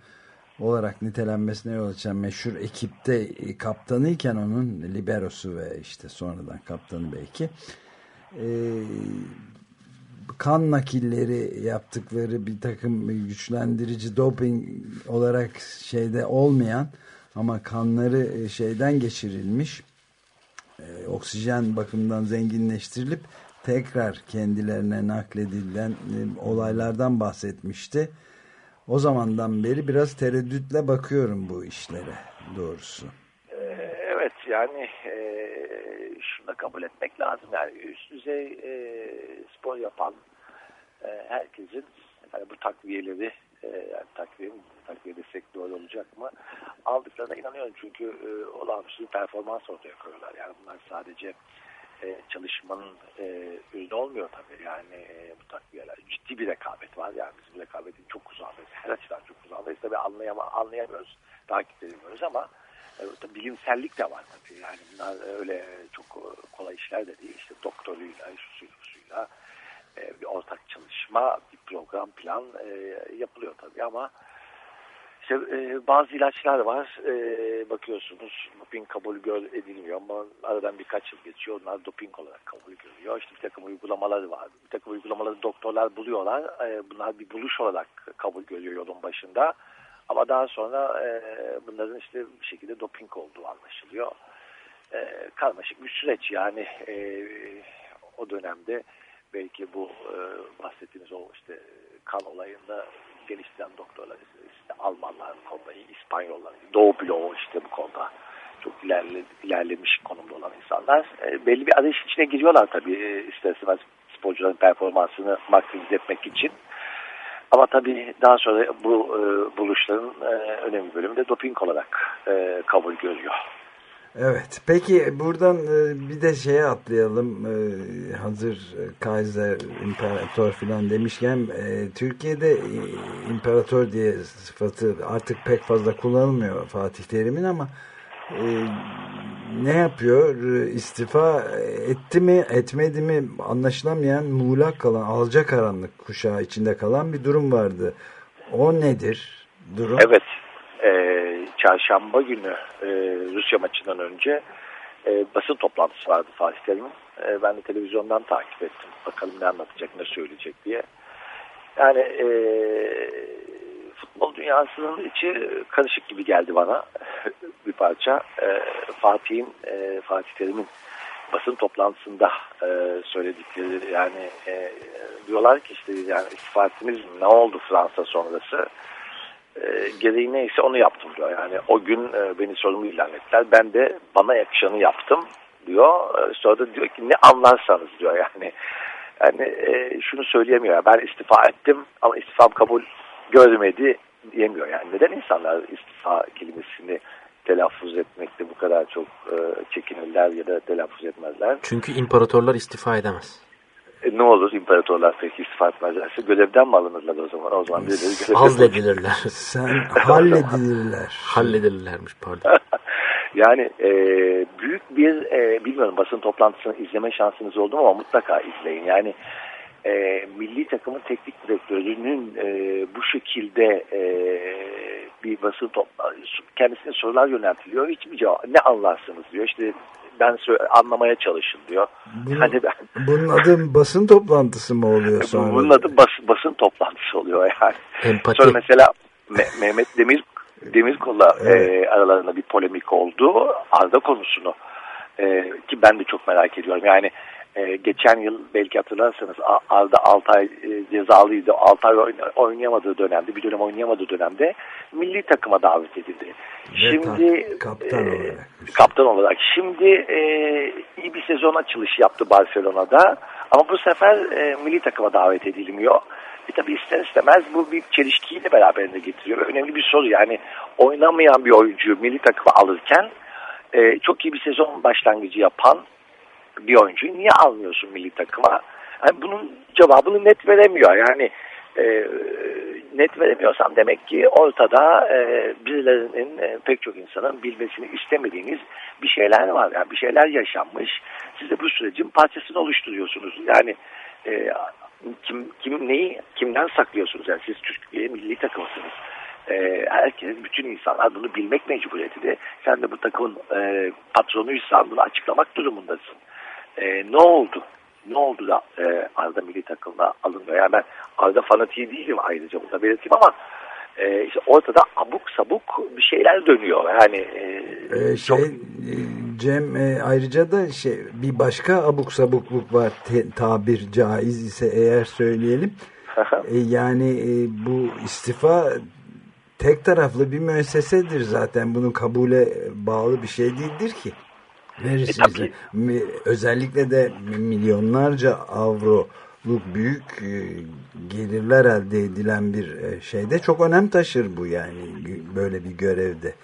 olarak nitelenmesine yol açan meşhur ekipte e, kaptanıyken onun liberosu ve işte sonradan kaptanı belki e, kan nakilleri yaptıkları bir takım güçlendirici doping olarak şeyde olmayan ama kanları e, şeyden geçirilmiş e, oksijen bakımından zenginleştirilip tekrar kendilerine nakledilen e, olaylardan bahsetmişti. O zamandan beri biraz tereddütle bakıyorum bu işlere doğrusu. Ee, Evet yani e, şunu da kabul etmek lazım. Yani üst düzey e, spor yapan herkesin yani bu takviyeleri yani takviye, takviye desek doğru olacak mı aldıklarına inanıyorum. Çünkü olağanüstü performans ortaya koyuyorlar. Yani bunlar sadece çalışmanın e, ürünü olmuyor tabii. Yani e, bu takviyeler ciddi bir rekabet var. Yani biz bu rekabetin çok uzağındayız. Her açıdan çok uzağındayız. Tabii anlayama, anlayamıyoruz. Takip edemiyoruz ama e, bilimsellik de var tabii. Yani bunlar öyle çok e, kolay işler de değil. İşte doktoruyla, şusuyla, şusuyla e, bir ortak çalışma, bir program, plan e, yapılıyor tabii ama işte e, bazı ilaçlar var. E, bakıyorsunuz doping kabul gör, edilmiyor ama aradan birkaç yıl geçiyor. Onlar doping olarak kabul görüyor. İşte bir takım uygulamaları var. Bir takım uygulamaları doktorlar buluyorlar. E, bunlar bir buluş olarak kabul görüyor yolun başında. Ama daha sonra e, bunların işte bir şekilde doping olduğu anlaşılıyor. E, karmaşık bir süreç yani e, o dönemde belki bu e, bahsettiğiniz o işte kan olayında geliştiren doktorlar işte Almanlar konuda, İspanyollar, Doğu bloğu işte bu konuda çok ilerle, ilerlemiş konumda olan insanlar e, belli bir arayış içine giriyorlar tabii e, ister istemez sporcuların performansını maksimize etmek için. Ama tabii daha sonra bu e, buluşların e, önemli bölümü de doping olarak e, kabul görüyor. Evet. Peki buradan e, bir de şeye atlayalım. E, hazır Kaiser, imparator filan demişken e, Türkiye'de imparator diye sıfatı artık pek fazla kullanılmıyor Fatih Terim'in ama ne yapıyor? İstifa etti mi, etmedi mi anlaşılamayan muğlak kalan, alacakaranlık kuşağı içinde kalan bir durum vardı. O nedir durum? Evet. E, çarşamba günü e, Rusya maçından önce e, basın toplantısı vardı Fatih Terim'in. E, ben de televizyondan takip ettim. Bakalım ne anlatacak, ne söyleyecek diye. Yani e, futbol dünyasının içi karışık gibi geldi bana bir parça. E, Fatih'in, e, Fatih Terim'in basın toplantısında e, söyledikleri yani e, diyorlar ki işte yani istifa ettiniz mi? Ne oldu Fransa sonrası? E, gereği neyse onu yaptım diyor. Yani o gün e, beni sorumlu ilan ettiler. Ben de bana yakışanı yaptım diyor. E, sonra da diyor ki ne anlarsanız diyor yani. Yani e, şunu söyleyemiyor. Ben istifa ettim ama istifam kabul görmedi diyemiyor. Yani neden insanlar istifa kelimesini telaffuz etmekte bu kadar çok e, çekinirler ya da telaffuz etmezler? Çünkü imparatorlar istifa edemez. E, ne olur imparatorlar peki istifa etmezlerse görevden mi alınırlar o zaman? O zaman birileri görevden Hazledilirler. Sen halledilirler. Halledilirlermiş pardon. Yani e, büyük bir e, bilmiyorum basın toplantısını izleme şansınız oldu mu ama mutlaka izleyin. Yani e, milli takımın teknik direktörünün e, bu şekilde e, bir basın toplantısı kendisine sorular yöneltiliyor. Hiçbir cevap ne anlarsınız diyor. İşte ben anlamaya çalışın diyor. Bunun, hani ben, bunun adı basın toplantısı mı oluyor sonra? bunun adı bas, basın toplantısı oluyor yani. Empati. Sonra mesela Me Mehmet Demir Demirkol'la Evet. e, aralarında bir polemik oldu. Arda konusunu e, ki ben de çok merak ediyorum. Yani e, geçen yıl belki hatırlarsanız Arda Altay e, cezalıydı. Altay oyn- oynayamadığı dönemde, bir dönem oynayamadığı dönemde milli takıma davet edildi. Şimdi tak- kaptan e, olarak. kaptan olarak. Şimdi e, iyi bir sezon açılışı yaptı Barcelona'da. Ama bu sefer e, milli takıma davet edilmiyor. E tabi ister istemez bu bir çelişkiyi de beraberinde getiriyor. Önemli bir soru yani oynamayan bir oyuncu milli takıma alırken e, çok iyi bir sezon başlangıcı yapan bir oyuncuyu niye almıyorsun milli takıma? Yani bunun cevabını net veremiyor. Yani e, net veremiyorsam demek ki ortada e, birilerinin e, pek çok insanın bilmesini istemediğiniz bir şeyler var. Yani bir şeyler yaşanmış. Siz de bu sürecin parçasını oluşturuyorsunuz. Yani e, kim, kim neyi kimden saklıyorsunuz? Yani siz Türkiye milli takımısınız. E, herkes, bütün insanlar bunu bilmek mecburiyetinde. Sen de bu takımın e, patronuysan bunu açıklamak durumundasın. E, ne oldu? Ne oldu da e, Arda milli takımına alınmıyor? Yani ben Arda fanatiği değilim ayrıca burada belirteyim ama e, işte ortada abuk sabuk bir şeyler dönüyor. Yani e, Ee, şey, e, Cem e, ayrıca da şey bir başka abuk sabukluk var te- tabir caiz ise eğer söyleyelim. E, yani e, bu istifa tek taraflı bir müessesedir zaten bunun kabule bağlı bir şey değildir ki. Verirsiniz. Mi- özellikle de milyonlarca avroluk büyük e, gelirler elde edilen bir e, şeyde çok önem taşır bu yani böyle bir görevde.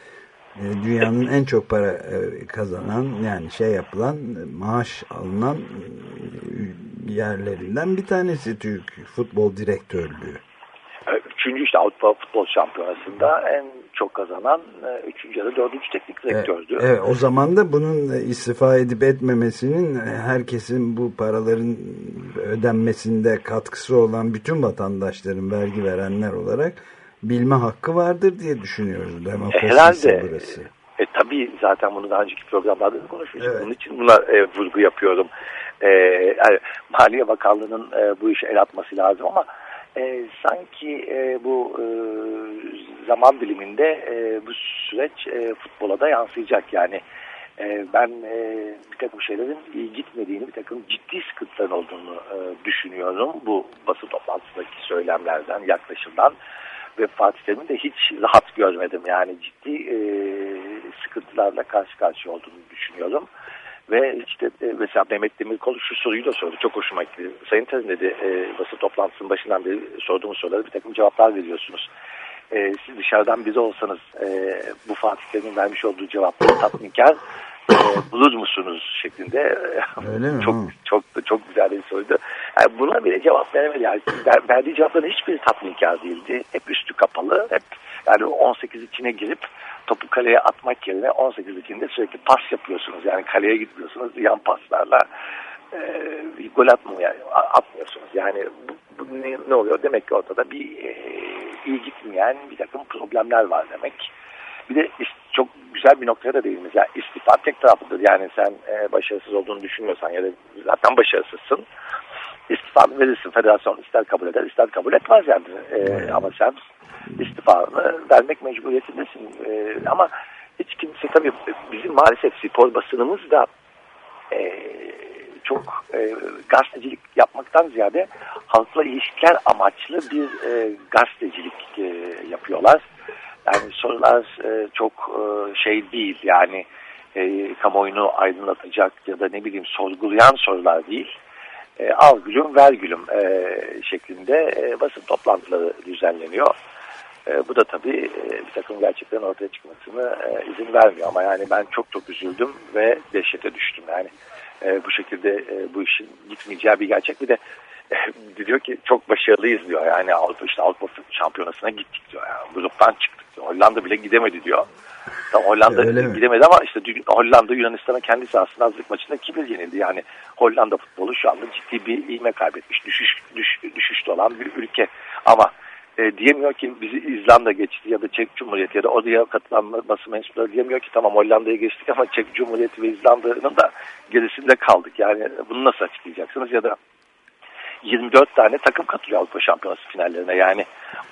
E, Dünyanın en çok para e, kazanan yani şey yapılan e, maaş alınan e, yerlerinden bir tanesi Türk futbol direktörlüğü. Üçüncü işte Avrupa Futbol Şampiyonası'nda en çok kazanan e, üçüncü ya da dördüncü teknik direktördü. Evet, o zaman da bunun e, istifa edip etmemesinin e, herkesin bu paraların ödenmesinde katkısı olan bütün vatandaşların vergi verenler olarak bilme hakkı vardır diye düşünüyoruz. Herhalde. burası. E, tabii zaten bunu daha önceki programlarda da konuşmuştuk. Bunun için buna e, vurgu yapıyorum. E, yani Maliye Bakanlığı'nın e, bu işe el atması lazım ama e, sanki e, bu e, zaman diliminde e, bu süreç e, futbola da yansıyacak. Yani e, ben e, bir takım şeylerin iyi gitmediğini, bir takım ciddi sıkıntıların olduğunu e, düşünüyorum. Bu basın toplantısındaki söylemlerden, yaklaşımdan ve Fatih de hiç rahat görmedim. Yani ciddi e, sıkıntılarla karşı karşıya olduğunu düşünüyorum. Ve işte e, mesela Mehmet Demirkol şu soruyu da sordu. Çok hoşuma gitti. Sayın Terim dedi e, basın toplantısının başından beri sorduğumuz sorulara bir takım cevaplar veriyorsunuz. E, siz dışarıdan biri olsanız e, bu Fatih Terim'in vermiş olduğu cevapları tatminkar e, bulur musunuz şeklinde e, Öyle mi? çok Hı. çok çok güzel bir soruydu. Yani buna bile cevap veremedi. Yani ver- verdiği cevapların hiçbiri tatminkar değildi. Hep üstü kapalı. Hep yani 18 içine girip topu kaleye atmak yerine 18 içinde sürekli pas yapıyorsunuz. Yani kaleye gitmiyorsunuz. Yan paslarla e, gol atmıyor, atmıyorsunuz. Yani bu, bu ne, ne oluyor? Demek ki ortada bir e, iyi gitmeyen bir takım problemler var demek. Bir de çok güzel bir noktaya da değindiniz. Yani istifa tek taraflıdır. Yani sen e, başarısız olduğunu düşünüyorsan ya da zaten başarısızsın. İstifanı verirsin. Federasyon ister kabul eder ister kabul etmez yani. E, ama sen istifanı vermek mecburiyetindesin. E, ama hiç kimse tabii bizim maalesef spor basınımız da e, çok e, gazetecilik yapmaktan ziyade halkla ilişkiler amaçlı bir e, gazetecilik e, yapıyorlar. Yani sorular e, çok e, şey değil yani e, kamuoyunu aydınlatacak ya da ne bileyim sorgulayan sorular değil. E, al gülüm ver gülüm e, şeklinde e, basın toplantıları düzenleniyor. E, bu da tabii e, bir takım gerçeklerin ortaya çıkmasını e, izin vermiyor. Ama yani ben çok çok üzüldüm ve dehşete düştüm. Yani e, bu şekilde e, bu işin gitmeyeceği bir gerçek. Bir de e, diyor ki çok başarılıyız diyor. Yani Avrupa, işte Avrupa şampiyonasına gittik diyor. Yani gruptan çıktık diyor. Hollanda bile gidemedi diyor. Tam Hollanda gidemedi ama işte Hollanda Yunanistan'a kendi sahasında hazırlık maçında 2-1 yenildi. Yani Hollanda futbolu şu anda ciddi bir ivme kaybetmiş. Düşüş, düş, düşüşte olan bir ülke. Ama e, diyemiyor ki bizi İzlanda geçti ya da Çek Cumhuriyeti ya da oraya katılan basın mensupları diyemiyor ki tamam Hollanda'yı geçtik ama Çek Cumhuriyeti ve İzlanda'nın da gerisinde kaldık. Yani bunu nasıl açıklayacaksınız ya da 24 tane takım katılıyor Avrupa Şampiyonası finallerine. Yani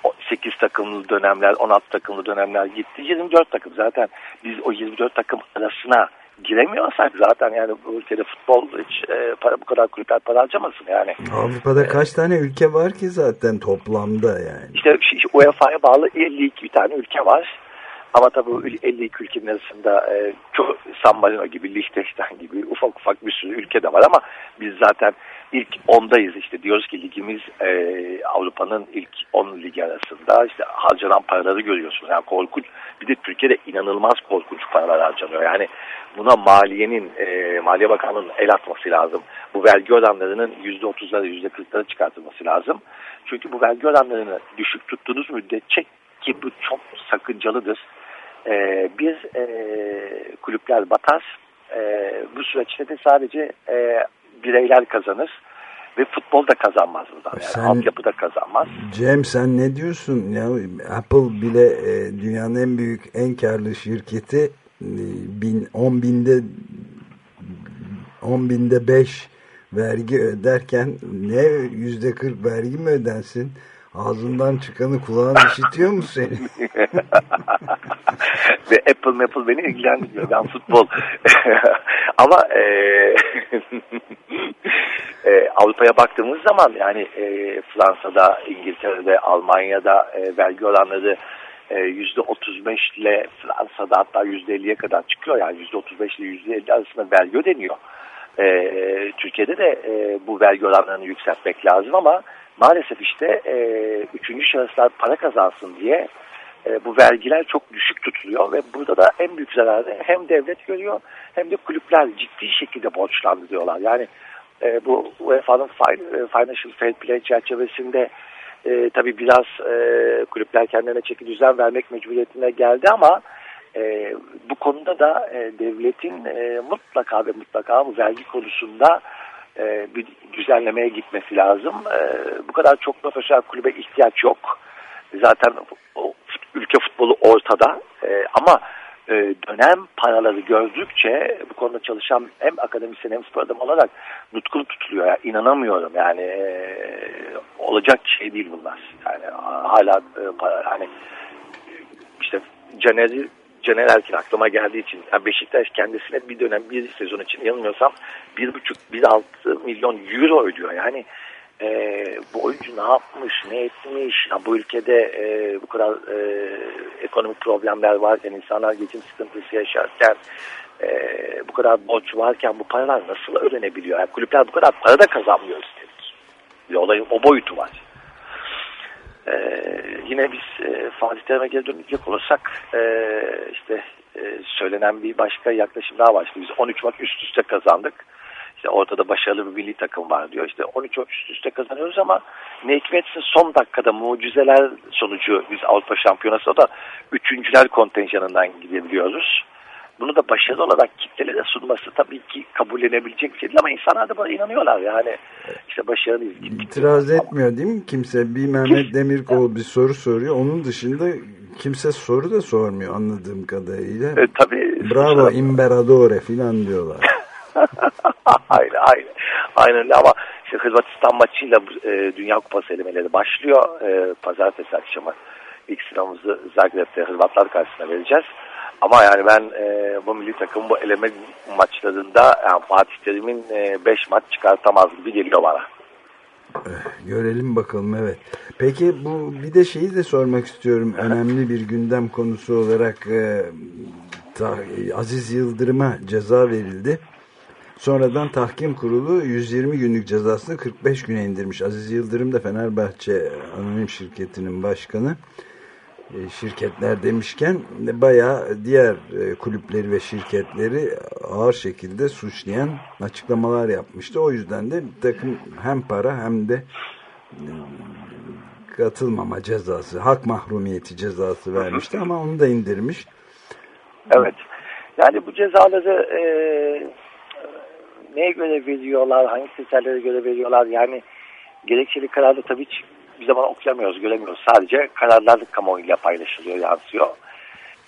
o 8 takımlı dönemler, 16 takımlı dönemler gitti. 24 takım zaten biz o 24 takım arasına giremiyorsak zaten yani bu ülkede futbol hiç e, para bu kadar kulüpler para harcamasın yani. Avrupa'da kaç tane ülke var ki zaten toplamda yani. İşte UEFA'ya bağlı 52 bir tane ülke var. Ama tabii bu 52 ülkenin arasında e, çok San Marino gibi, Liechtenstein gibi ufak ufak bir sürü ülke de var ama biz zaten ilk ondayız işte diyoruz ki ligimiz e, Avrupa'nın ilk 10 ligi arasında işte harcanan paraları görüyorsunuz. Yani korkunç bir de Türkiye'de inanılmaz korkunç paralar harcanıyor. Yani buna maliyenin, e, Maliye Bakanlığı'nın el atması lazım. Bu vergi oranlarının %30'lara %40'lara çıkartılması lazım. Çünkü bu vergi oranlarını düşük tuttuğunuz müddetçe ki bu çok sakıncalıdır. E, bir e, kulüpler batar. E, bu süreçte de sadece e, bireyler kazanır ve futbol da kazanmaz buradan. Yani Sen- altyapı da kazanmaz. Cem sen ne diyorsun? Ya Apple bile e, dünyanın en büyük en karlı şirketi e, bin, 10 binde 10 binde 5 vergi öderken ne yüzde 40 vergi mi ödensin? Ağzından çıkanı kulağın işitiyor mu senin? Ve Apple Apple beni ilgilendirmiyor. Ben futbol. Ama e, e, Avrupa'ya baktığımız zaman yani e, Fransa'da, İngiltere'de, Almanya'da e, vergi oranları e, yüzde 35 ile Fransa'da hatta yüzde 50'ye kadar çıkıyor. Yani yüzde 35 ile yüzde 50 arasında vergi ödeniyor. E, Türkiye'de de e, bu vergi oranlarını yükseltmek lazım ama maalesef işte e, üçüncü şahıslar para kazansın diye e, bu vergiler çok düşük tutuluyor ve burada da en büyük zararı hem devlet görüyor hem de kulüpler ciddi şekilde borçlandırıyorlar. Yani e, bu UEFA'nın e, Financial Fair Play çerçevesinde e, tabii biraz e, kulüpler kendilerine çeki düzen vermek mecburiyetine geldi ama e, bu konuda da e, devletin e, mutlaka ve mutlaka bu vergi konusunda e, bir düzenlemeye gitmesi lazım. E, bu kadar çok profesyonel kulübe ihtiyaç yok. Zaten o ülke futbolu ortada E, ama e, dönem paraları gördükçe bu konuda çalışan hem akademisyen hem spor adamı olarak nutkum tutuluyor. Yani inanamıyorum yani e, olacak şey değil bunlar. Yani hala e, para, hani işte Caner'i Caner Erkin aklıma geldiği için yani Beşiktaş kendisine bir dönem bir sezon için yanılmıyorsam bir buçuk bir altı milyon euro ödüyor. Yani e, bu oyuncu ne yapmış, ne etmiş? Ya bu ülkede e, bu kadar e, ekonomik problemler varken, insanlar geçim sıkıntısı yaşarken, e, bu kadar borç varken bu paralar nasıl ödenebiliyor? Yani kulüpler bu kadar para da kazanmıyor üstelik. Bir olayın o boyutu var. Ee, yine biz e, Fatih Terim'e geri dönecek olursak e, işte e, söylenen bir başka yaklaşım daha. İşte biz 13 maç üst üste kazandık. İşte ortada başarılı bir milli takım var diyor. İşte 13 maç üst üste kazanıyoruz ama ne hikmetse son dakikada mucizeler sonucu biz Avrupa Şampiyonası da üçüncüler kontenjanından gidebiliyoruz. Bunu da başarılı olarak kitlelere sunması tabii ki kabullenebilecek bir şey değil ama insanlar da buna inanıyorlar. Yani işte başarılıyız. İtiraz etmiyor değil mi kimse? Bir Mehmet Demirkol bir soru soruyor. Onun dışında kimse soru da sormuyor anladığım kadarıyla. E, tabii. Bravo imperadore filan diyorlar. aynen aynen. Aynen ama işte Hırvatistan maçıyla e, Dünya Kupası elemeleri başlıyor. E, Pazartesi akşamı ilk sınavımızı Zagreb'de Hırvatlar karşısına vereceğiz. Ama yani ben e, bu milli takım bu eleme maçlarında yani Fatih Terim'in 5 maç çıkartamaz gibi geliyor bana. Görelim bakalım evet. Peki bu bir de şeyi de sormak istiyorum. Önemli bir gündem konusu olarak e, ta, Aziz Yıldırım'a ceza verildi. Sonradan tahkim kurulu 120 günlük cezasını 45 güne indirmiş. Aziz Yıldırım da Fenerbahçe anonim şirketinin başkanı. E, şirketler demişken bayağı diğer e, kulüpleri ve şirketleri ağır şekilde suçlayan açıklamalar yapmıştı. O yüzden de bir takım hem para hem de e, katılmama cezası, hak mahrumiyeti cezası vermişti ama onu da indirmiş. Evet. Yani bu cezaları e, neye göre veriyorlar, hangi kriterlere göre veriyorlar? Yani gerekçeli kararda tabii hiç bir zaman okuyamıyoruz, göremiyoruz. Sadece kararlar kamuoyuyla paylaşılıyor, yansıyor.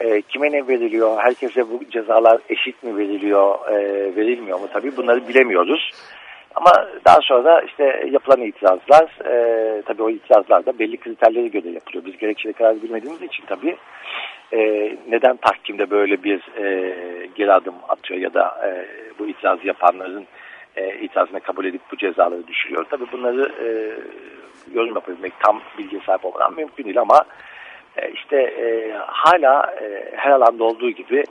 E, kime ne veriliyor, herkese bu cezalar eşit mi veriliyor, e, verilmiyor mu? Tabii bunları bilemiyoruz. Ama daha sonra da işte yapılan itirazlar, e, tabii o itirazlar da belli kriterlere göre yapılıyor. Biz gerekçeli karar bilmediğimiz için tabii e, neden tahkimde böyle bir e, geri adım atıyor ya da e, bu itirazı yapanların e, itirazını kabul edip bu cezaları düşürüyor. Tabii bunları e, yorum yapabilmek tam bilgi sahip olmadan mümkün değil ama E, işte e, hala e, her alanda olduğu gibi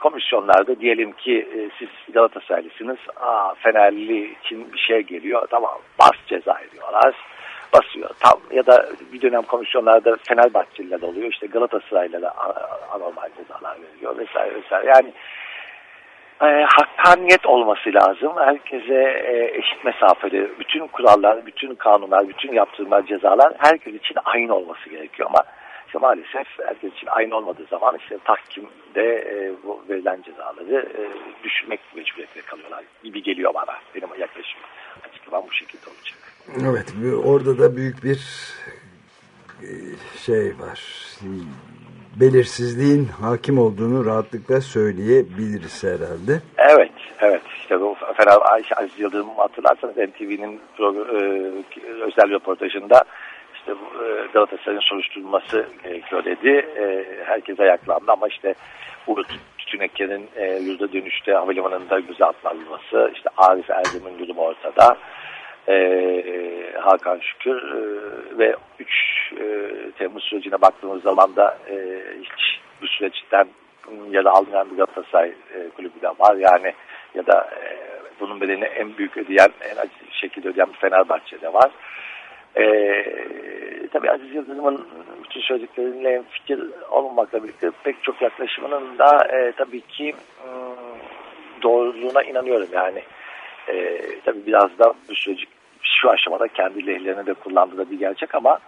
komisyonlarda diyelim ki e, siz Galatasaraylısınız. Aa, Fenerli için bir şey geliyor. Tamam bas ceza ediyorlar. Basıyor. Tam ya da bir dönem komisyonlarda Fenerbahçeliler de oluyor. İşte Galatasaray'la da anormal cezalar veriyor vesaire vesaire. Yani e, hakkaniyet olması lazım. Herkese e, eşit mesafede bütün kurallar, bütün kanunlar, bütün yaptırımlar, cezalar herkes için aynı olması gerekiyor ama işte maalesef herkes için aynı olmadığı zaman işte tahkimde e, verilen cezaları e, düşürmek mecburiyetinde kalıyorlar gibi geliyor bana. Benim yaklaşımım. Açıklamam bu şekilde olacak. Evet orada da büyük bir e, şey var. Belirsizliğin hakim olduğunu rahatlıkla söyleyebiliriz herhalde. Evet, evet. İşte bu Fener Ayşe Aziz Yıldırım hatırlarsanız NTV'nin pro- e, özel röportajında işte e, Galatasaray'ın soruşturulması gerekiyor dedi. E, herkes ayaklandı ama işte Uğur Tütüneker'in e, yurda dönüşte havalimanında gözaltına alınması, işte Arif Erdem'in durumu ortada. E, Hakan Şükür e, ve 3 e, Temmuz sürecine baktığımız zaman da e, hiç bu süreçten ya da almayan bir Galatasaray e, kulübü de var yani ya da e, bunun bedelini en büyük ödeyen en acı şekilde ödeyen bir Fenerbahçe'de var. E, tabii Aziz Yıldırım'ın bütün söyledikleriyle fikir olmamakla birlikte pek çok yaklaşımının da e, tabii ki ım, doğruluğuna inanıyorum yani. E, tabii biraz da bu süreci şu aşamada kendi lehlerine de kullandığı da bir gerçek ama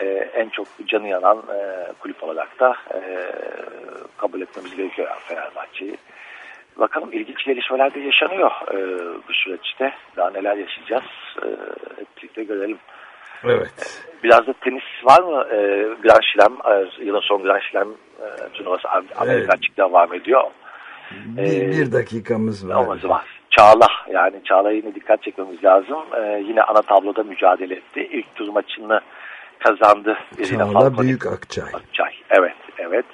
e, en çok canı yanan e, kulüp olarak da e, kabul etmemiz gerekiyor Fenerbahçe'yi. Bakalım ilginç gelişmeler de yaşanıyor e, bu süreçte. Daha neler yaşayacağız e, hep birlikte görelim. Evet. Biraz da tenis var mı? E, Grand Slam, e, yılın son Grand Slam e, turnuvası Amerika Evet. açık devam ediyor. Bir, Ee, bir dakikamız var. Olması var. Çağla yani Çağla'ya yine dikkat çekmemiz lazım. Ee, yine ana tabloda mücadele etti. İlk tur maçını kazandı. Çağla. Büyük Akçay. Akçay. Evet, evet.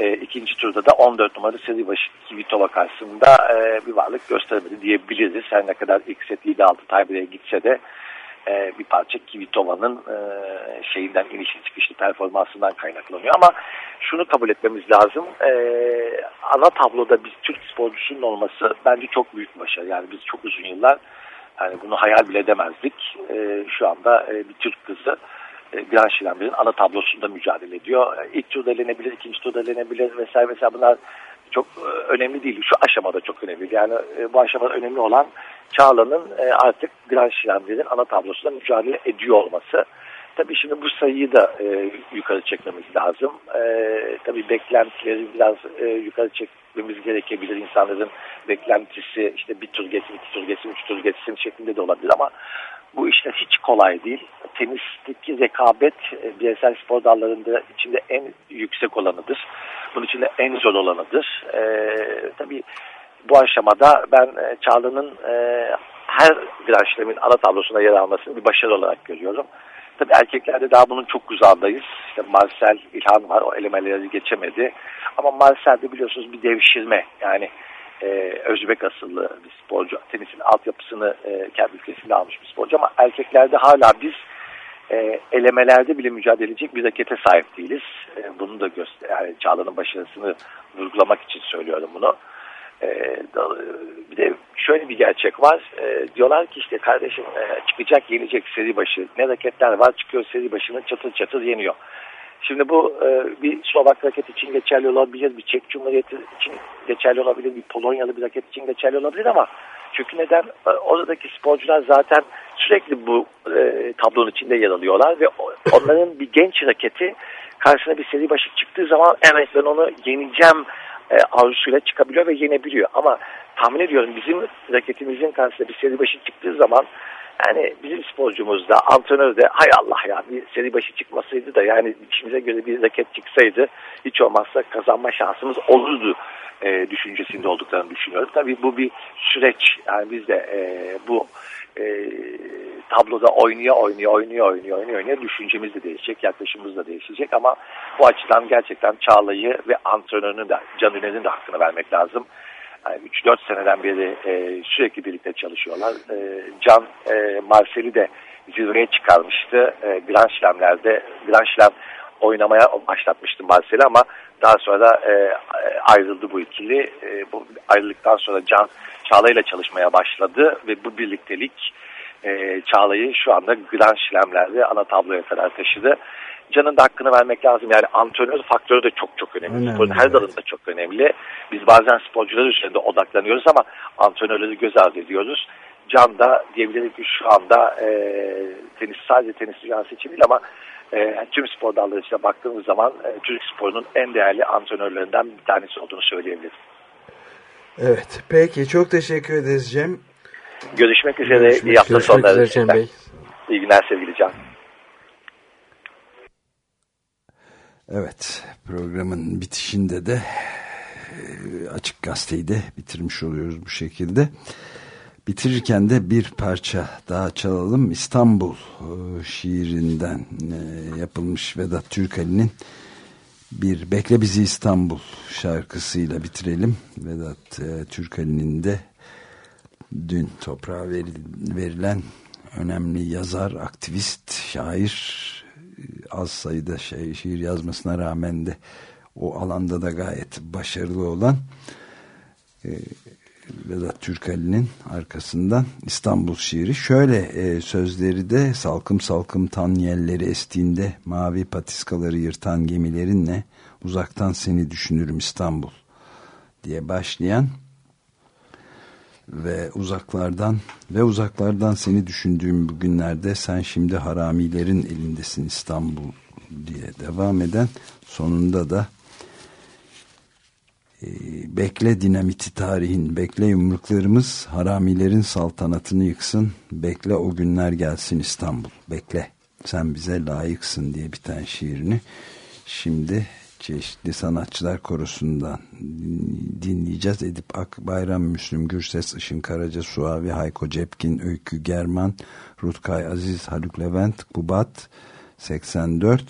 Ee, ikinci turda da 14 numaralı seri başı Kvitova karşısında e, bir varlık gösteremedi diyebiliriz. Her ne kadar ilk set 7-6 tiebreak'e gitse de e, bir parça Kvitova'nın e, şeyinden inişli çıkışlı performansından kaynaklanıyor. Ama şunu kabul etmemiz lazım. E, ana tabloda biz Türk sporcusunun olması bence çok büyük başarı. Yani biz çok uzun yıllar yani bunu hayal bile edemezdik. E, şu anda e, bir Türk kızı e, Grand Slam'lerin ana tablosunda mücadele ediyor. E, İlk turda elenebilir, ikinci turda elenebilir vesaire vesaire bunlar çok e, önemli değil. Şu aşamada çok önemli. Yani e, bu aşamada önemli olan Çağla'nın e, artık Grand Slam'lerin ana tablosunda mücadele ediyor olması. Tabii şimdi bu sayıyı da e, yukarı çekmemiz lazım. E, tabii beklentileri biraz e, yukarı çekmemiz gerekebilir. İnsanların beklentisi işte bir tur geçsin, iki tur geçsin, üç tur geçsin şeklinde de olabilir ama bu işler hiç kolay değil. Tenisteki rekabet e, bireysel spor dallarında içinde en yüksek olanıdır. Bunun içinde en zor olanıdır. E, tabii bu aşamada ben e, Çağla'nın e, her Grand Slam'in ana tablosuna yer almasını bir başarı olarak görüyorum. Tabii erkeklerde daha bunun çok uzağındayız. İşte Marcel İlhan var o elemeleri geçemedi. Ama Marcel'de biliyorsunuz bir devşirme yani e, Özbek asıllı bir sporcu. Tenisin altyapısını e, kendi ülkesinde almış bir sporcu ama erkeklerde hala biz e, elemelerde bile mücadele edecek bir rakete sahip değiliz. E, bunu da göster yani Çağla'nın başarısını vurgulamak için söylüyorum bunu. E, da- bir de şöyle bir gerçek var. E, diyorlar ki işte kardeşim e, çıkacak yenecek seri başı. Ne raketler var çıkıyor seri başını çatır çatır yeniyor. Şimdi bu e, bir Slovak raket için geçerli olabilir, bir Çek Cumhuriyeti için geçerli olabilir, bir Polonyalı bir raket için geçerli olabilir ama çünkü neden? E, oradaki sporcular zaten sürekli bu tablonun içinde yer alıyorlar ve onların bir genç raketi karşısına bir seri başı çıktığı zaman evet ben onu yeneceğim e, arzusuyla çıkabiliyor ve yenebiliyor. Ama tahmin ediyorum bizim raketimizin karşısında bir seri başı çıktığı zaman yani bizim sporcumuz da antrenör de hay Allah ya bir seri başı çıkmasaydı da yani içimize göre bir raket çıksaydı hiç olmazsa kazanma şansımız olurdu e, düşüncesinde olduklarını düşünüyorum. Tabii bu bir süreç. Yani biz de e, bu e, tabloda oynuyor, oynuyor, oynuyor, oynuyor, oynuyor, oynuyor. Düşüncemiz de değişecek, yaklaşımımız da değişecek ama bu açıdan gerçekten Çağla'yı ve antrenörünün de, Can Ünal'in de hakkını vermek lazım. Yani 3-4 seneden beri e, sürekli birlikte çalışıyorlar. E, Can e, Marcel'i de zirveye çıkarmıştı. E, Grand Slam'lerde, Grand Slam oynamaya başlatmıştı Marsel'i ama daha sonra e, e, ayrıldı bu ikili. E, bu ayrıldıktan sonra Can Çağla ile çalışmaya başladı ve bu birliktelik e, Çağla'yı şu anda Grand Slam'lerde ana tabloya kadar taşıdı. Can'ın da hakkını vermek lazım. Yani antrenör faktörü de çok çok önemli. Önemli, Sporun her evet. dalında çok önemli. Biz bazen sporcular üzerinde odaklanıyoruz ama antrenörleri göz ardı ediyoruz. Can da diyebilirim ki şu anda e, tenis sadece tenis dünyası için değil ama e, tüm spor dalları içine baktığımız zaman e, Türk sporunun en değerli antrenörlerinden bir tanesi olduğunu söyleyebiliriz. Evet. Peki çok teşekkür ederiz Cem. Görüşmek üzere. Görüşmek İyi hafta sonları. üzere Cem Bey. İyi günler sevgili Can. Evet programın bitişinde de e, açık gazeteyi de bitirmiş oluyoruz bu şekilde. Bitirirken de bir parça daha çalalım. İstanbul e, şiirinden e, yapılmış Vedat Türkali'nin bir Bekle Bizi İstanbul şarkısıyla bitirelim. Vedat e, Türkali'nin de dün toprağa veril- verilen önemli yazar, aktivist, şair az sayıda şey, şiir yazmasına rağmen de o alanda da gayet başarılı olan e, Vedat Türkali'nin arkasından İstanbul şiiri. Şöyle e, sözleri de salkım salkım tan yelleri estiğinde mavi patiskaları yırtan gemilerinle uzaktan seni düşünürüm İstanbul diye başlayan ve uzaklardan ve uzaklardan seni düşündüğüm bugünlerde sen şimdi haramilerin elindesin İstanbul diye devam eden sonunda da bekle dinamiti tarihin bekle yumruklarımız haramilerin saltanatını yıksın bekle o günler gelsin İstanbul bekle sen bize layıksın diye biten şiirini şimdi çeşitli sanatçılar korusundan dinleyeceğiz. Edip Ak, Bayram, Müslüm Gürses, Işın Karaca, Suavi, Hayko Cepkin, Öykü German, Rutkay Aziz, Haluk Levent, Kubat, 84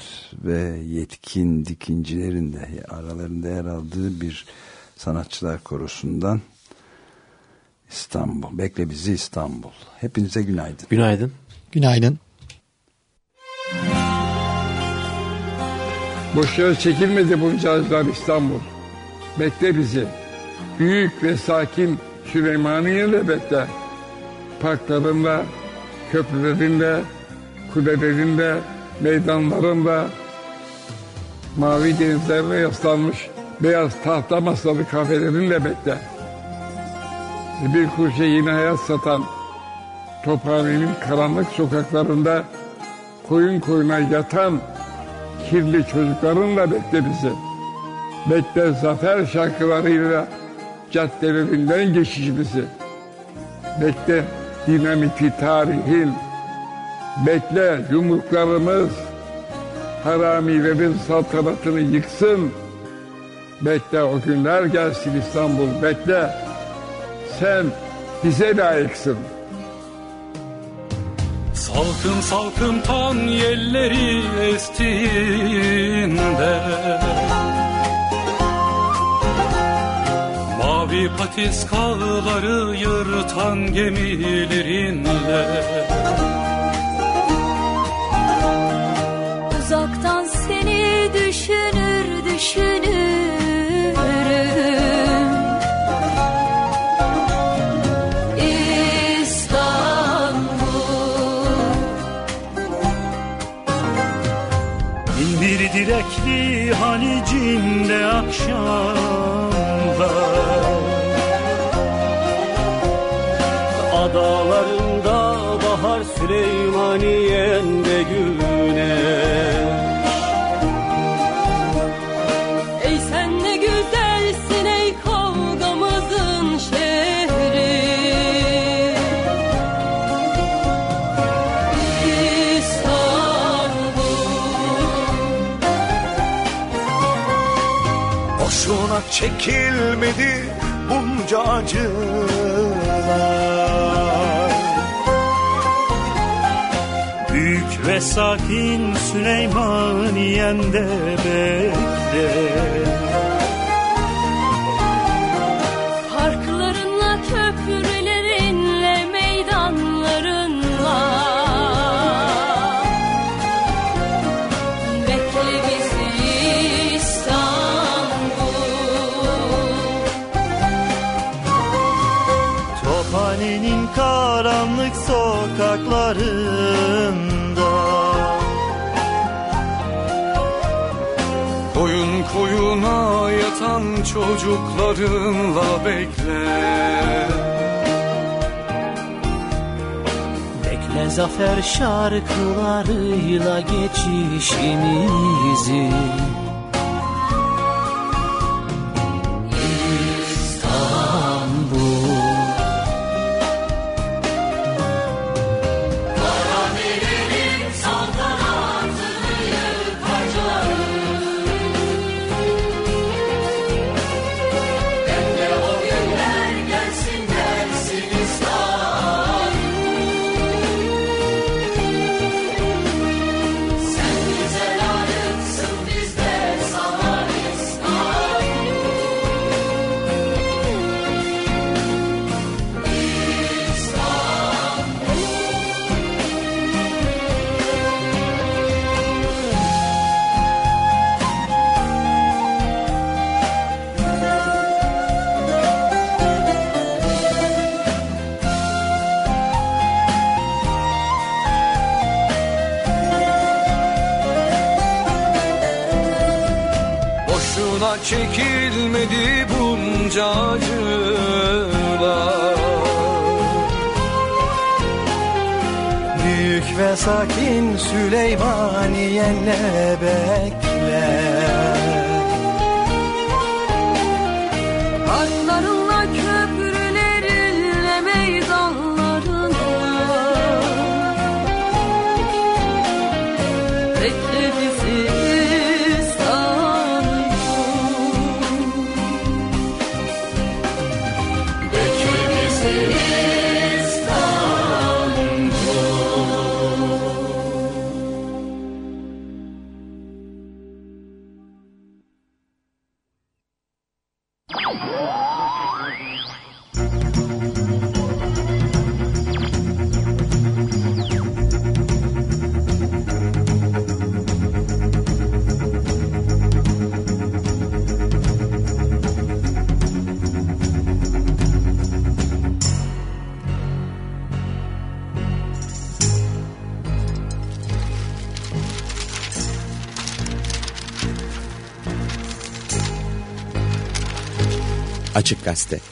ve yetkin dikincilerin de aralarında yer aldığı bir sanatçılar korusundan İstanbul. Bekle bizi İstanbul. Hepinize günaydın. Günaydın. Günaydın. Boş yere çekilmedi bunca acılar İstanbul. Bekle bizi. Büyük ve sakin Süleymaniye'de bekle. Parklarında, köprülerinde, kulelerinde, meydanlarında, mavi denizlerine yaslanmış beyaz tahta masalı kafelerinle bekle. Bir kurşe yine hayat satan Tophane'nin karanlık sokaklarında koyun koyuna yatan kirli çocuklarınla bekle bizi. Bekle zafer şarkılarıyla caddelerinden geçişimizi. Bekle dinamiti tarihin. Bekle yumruklarımız haramilerin saltanatını yıksın. Bekle o günler gelsin İstanbul. Bekle. Sen bize layıksın. Salkım salkım tan yelleri estiğinde Mavi patiskaları yırtan gemilerinle halicinde akşamda Adalarında bahar Süleymaniye'nde çekilmedi bunca acılar. Büyük ve sakin Süleymaniye'nde bekle kenarında Koyun koyuna yatan çocuklarınla bekle. Bekle zafer şarkılarıyla geçişimizi. podcast.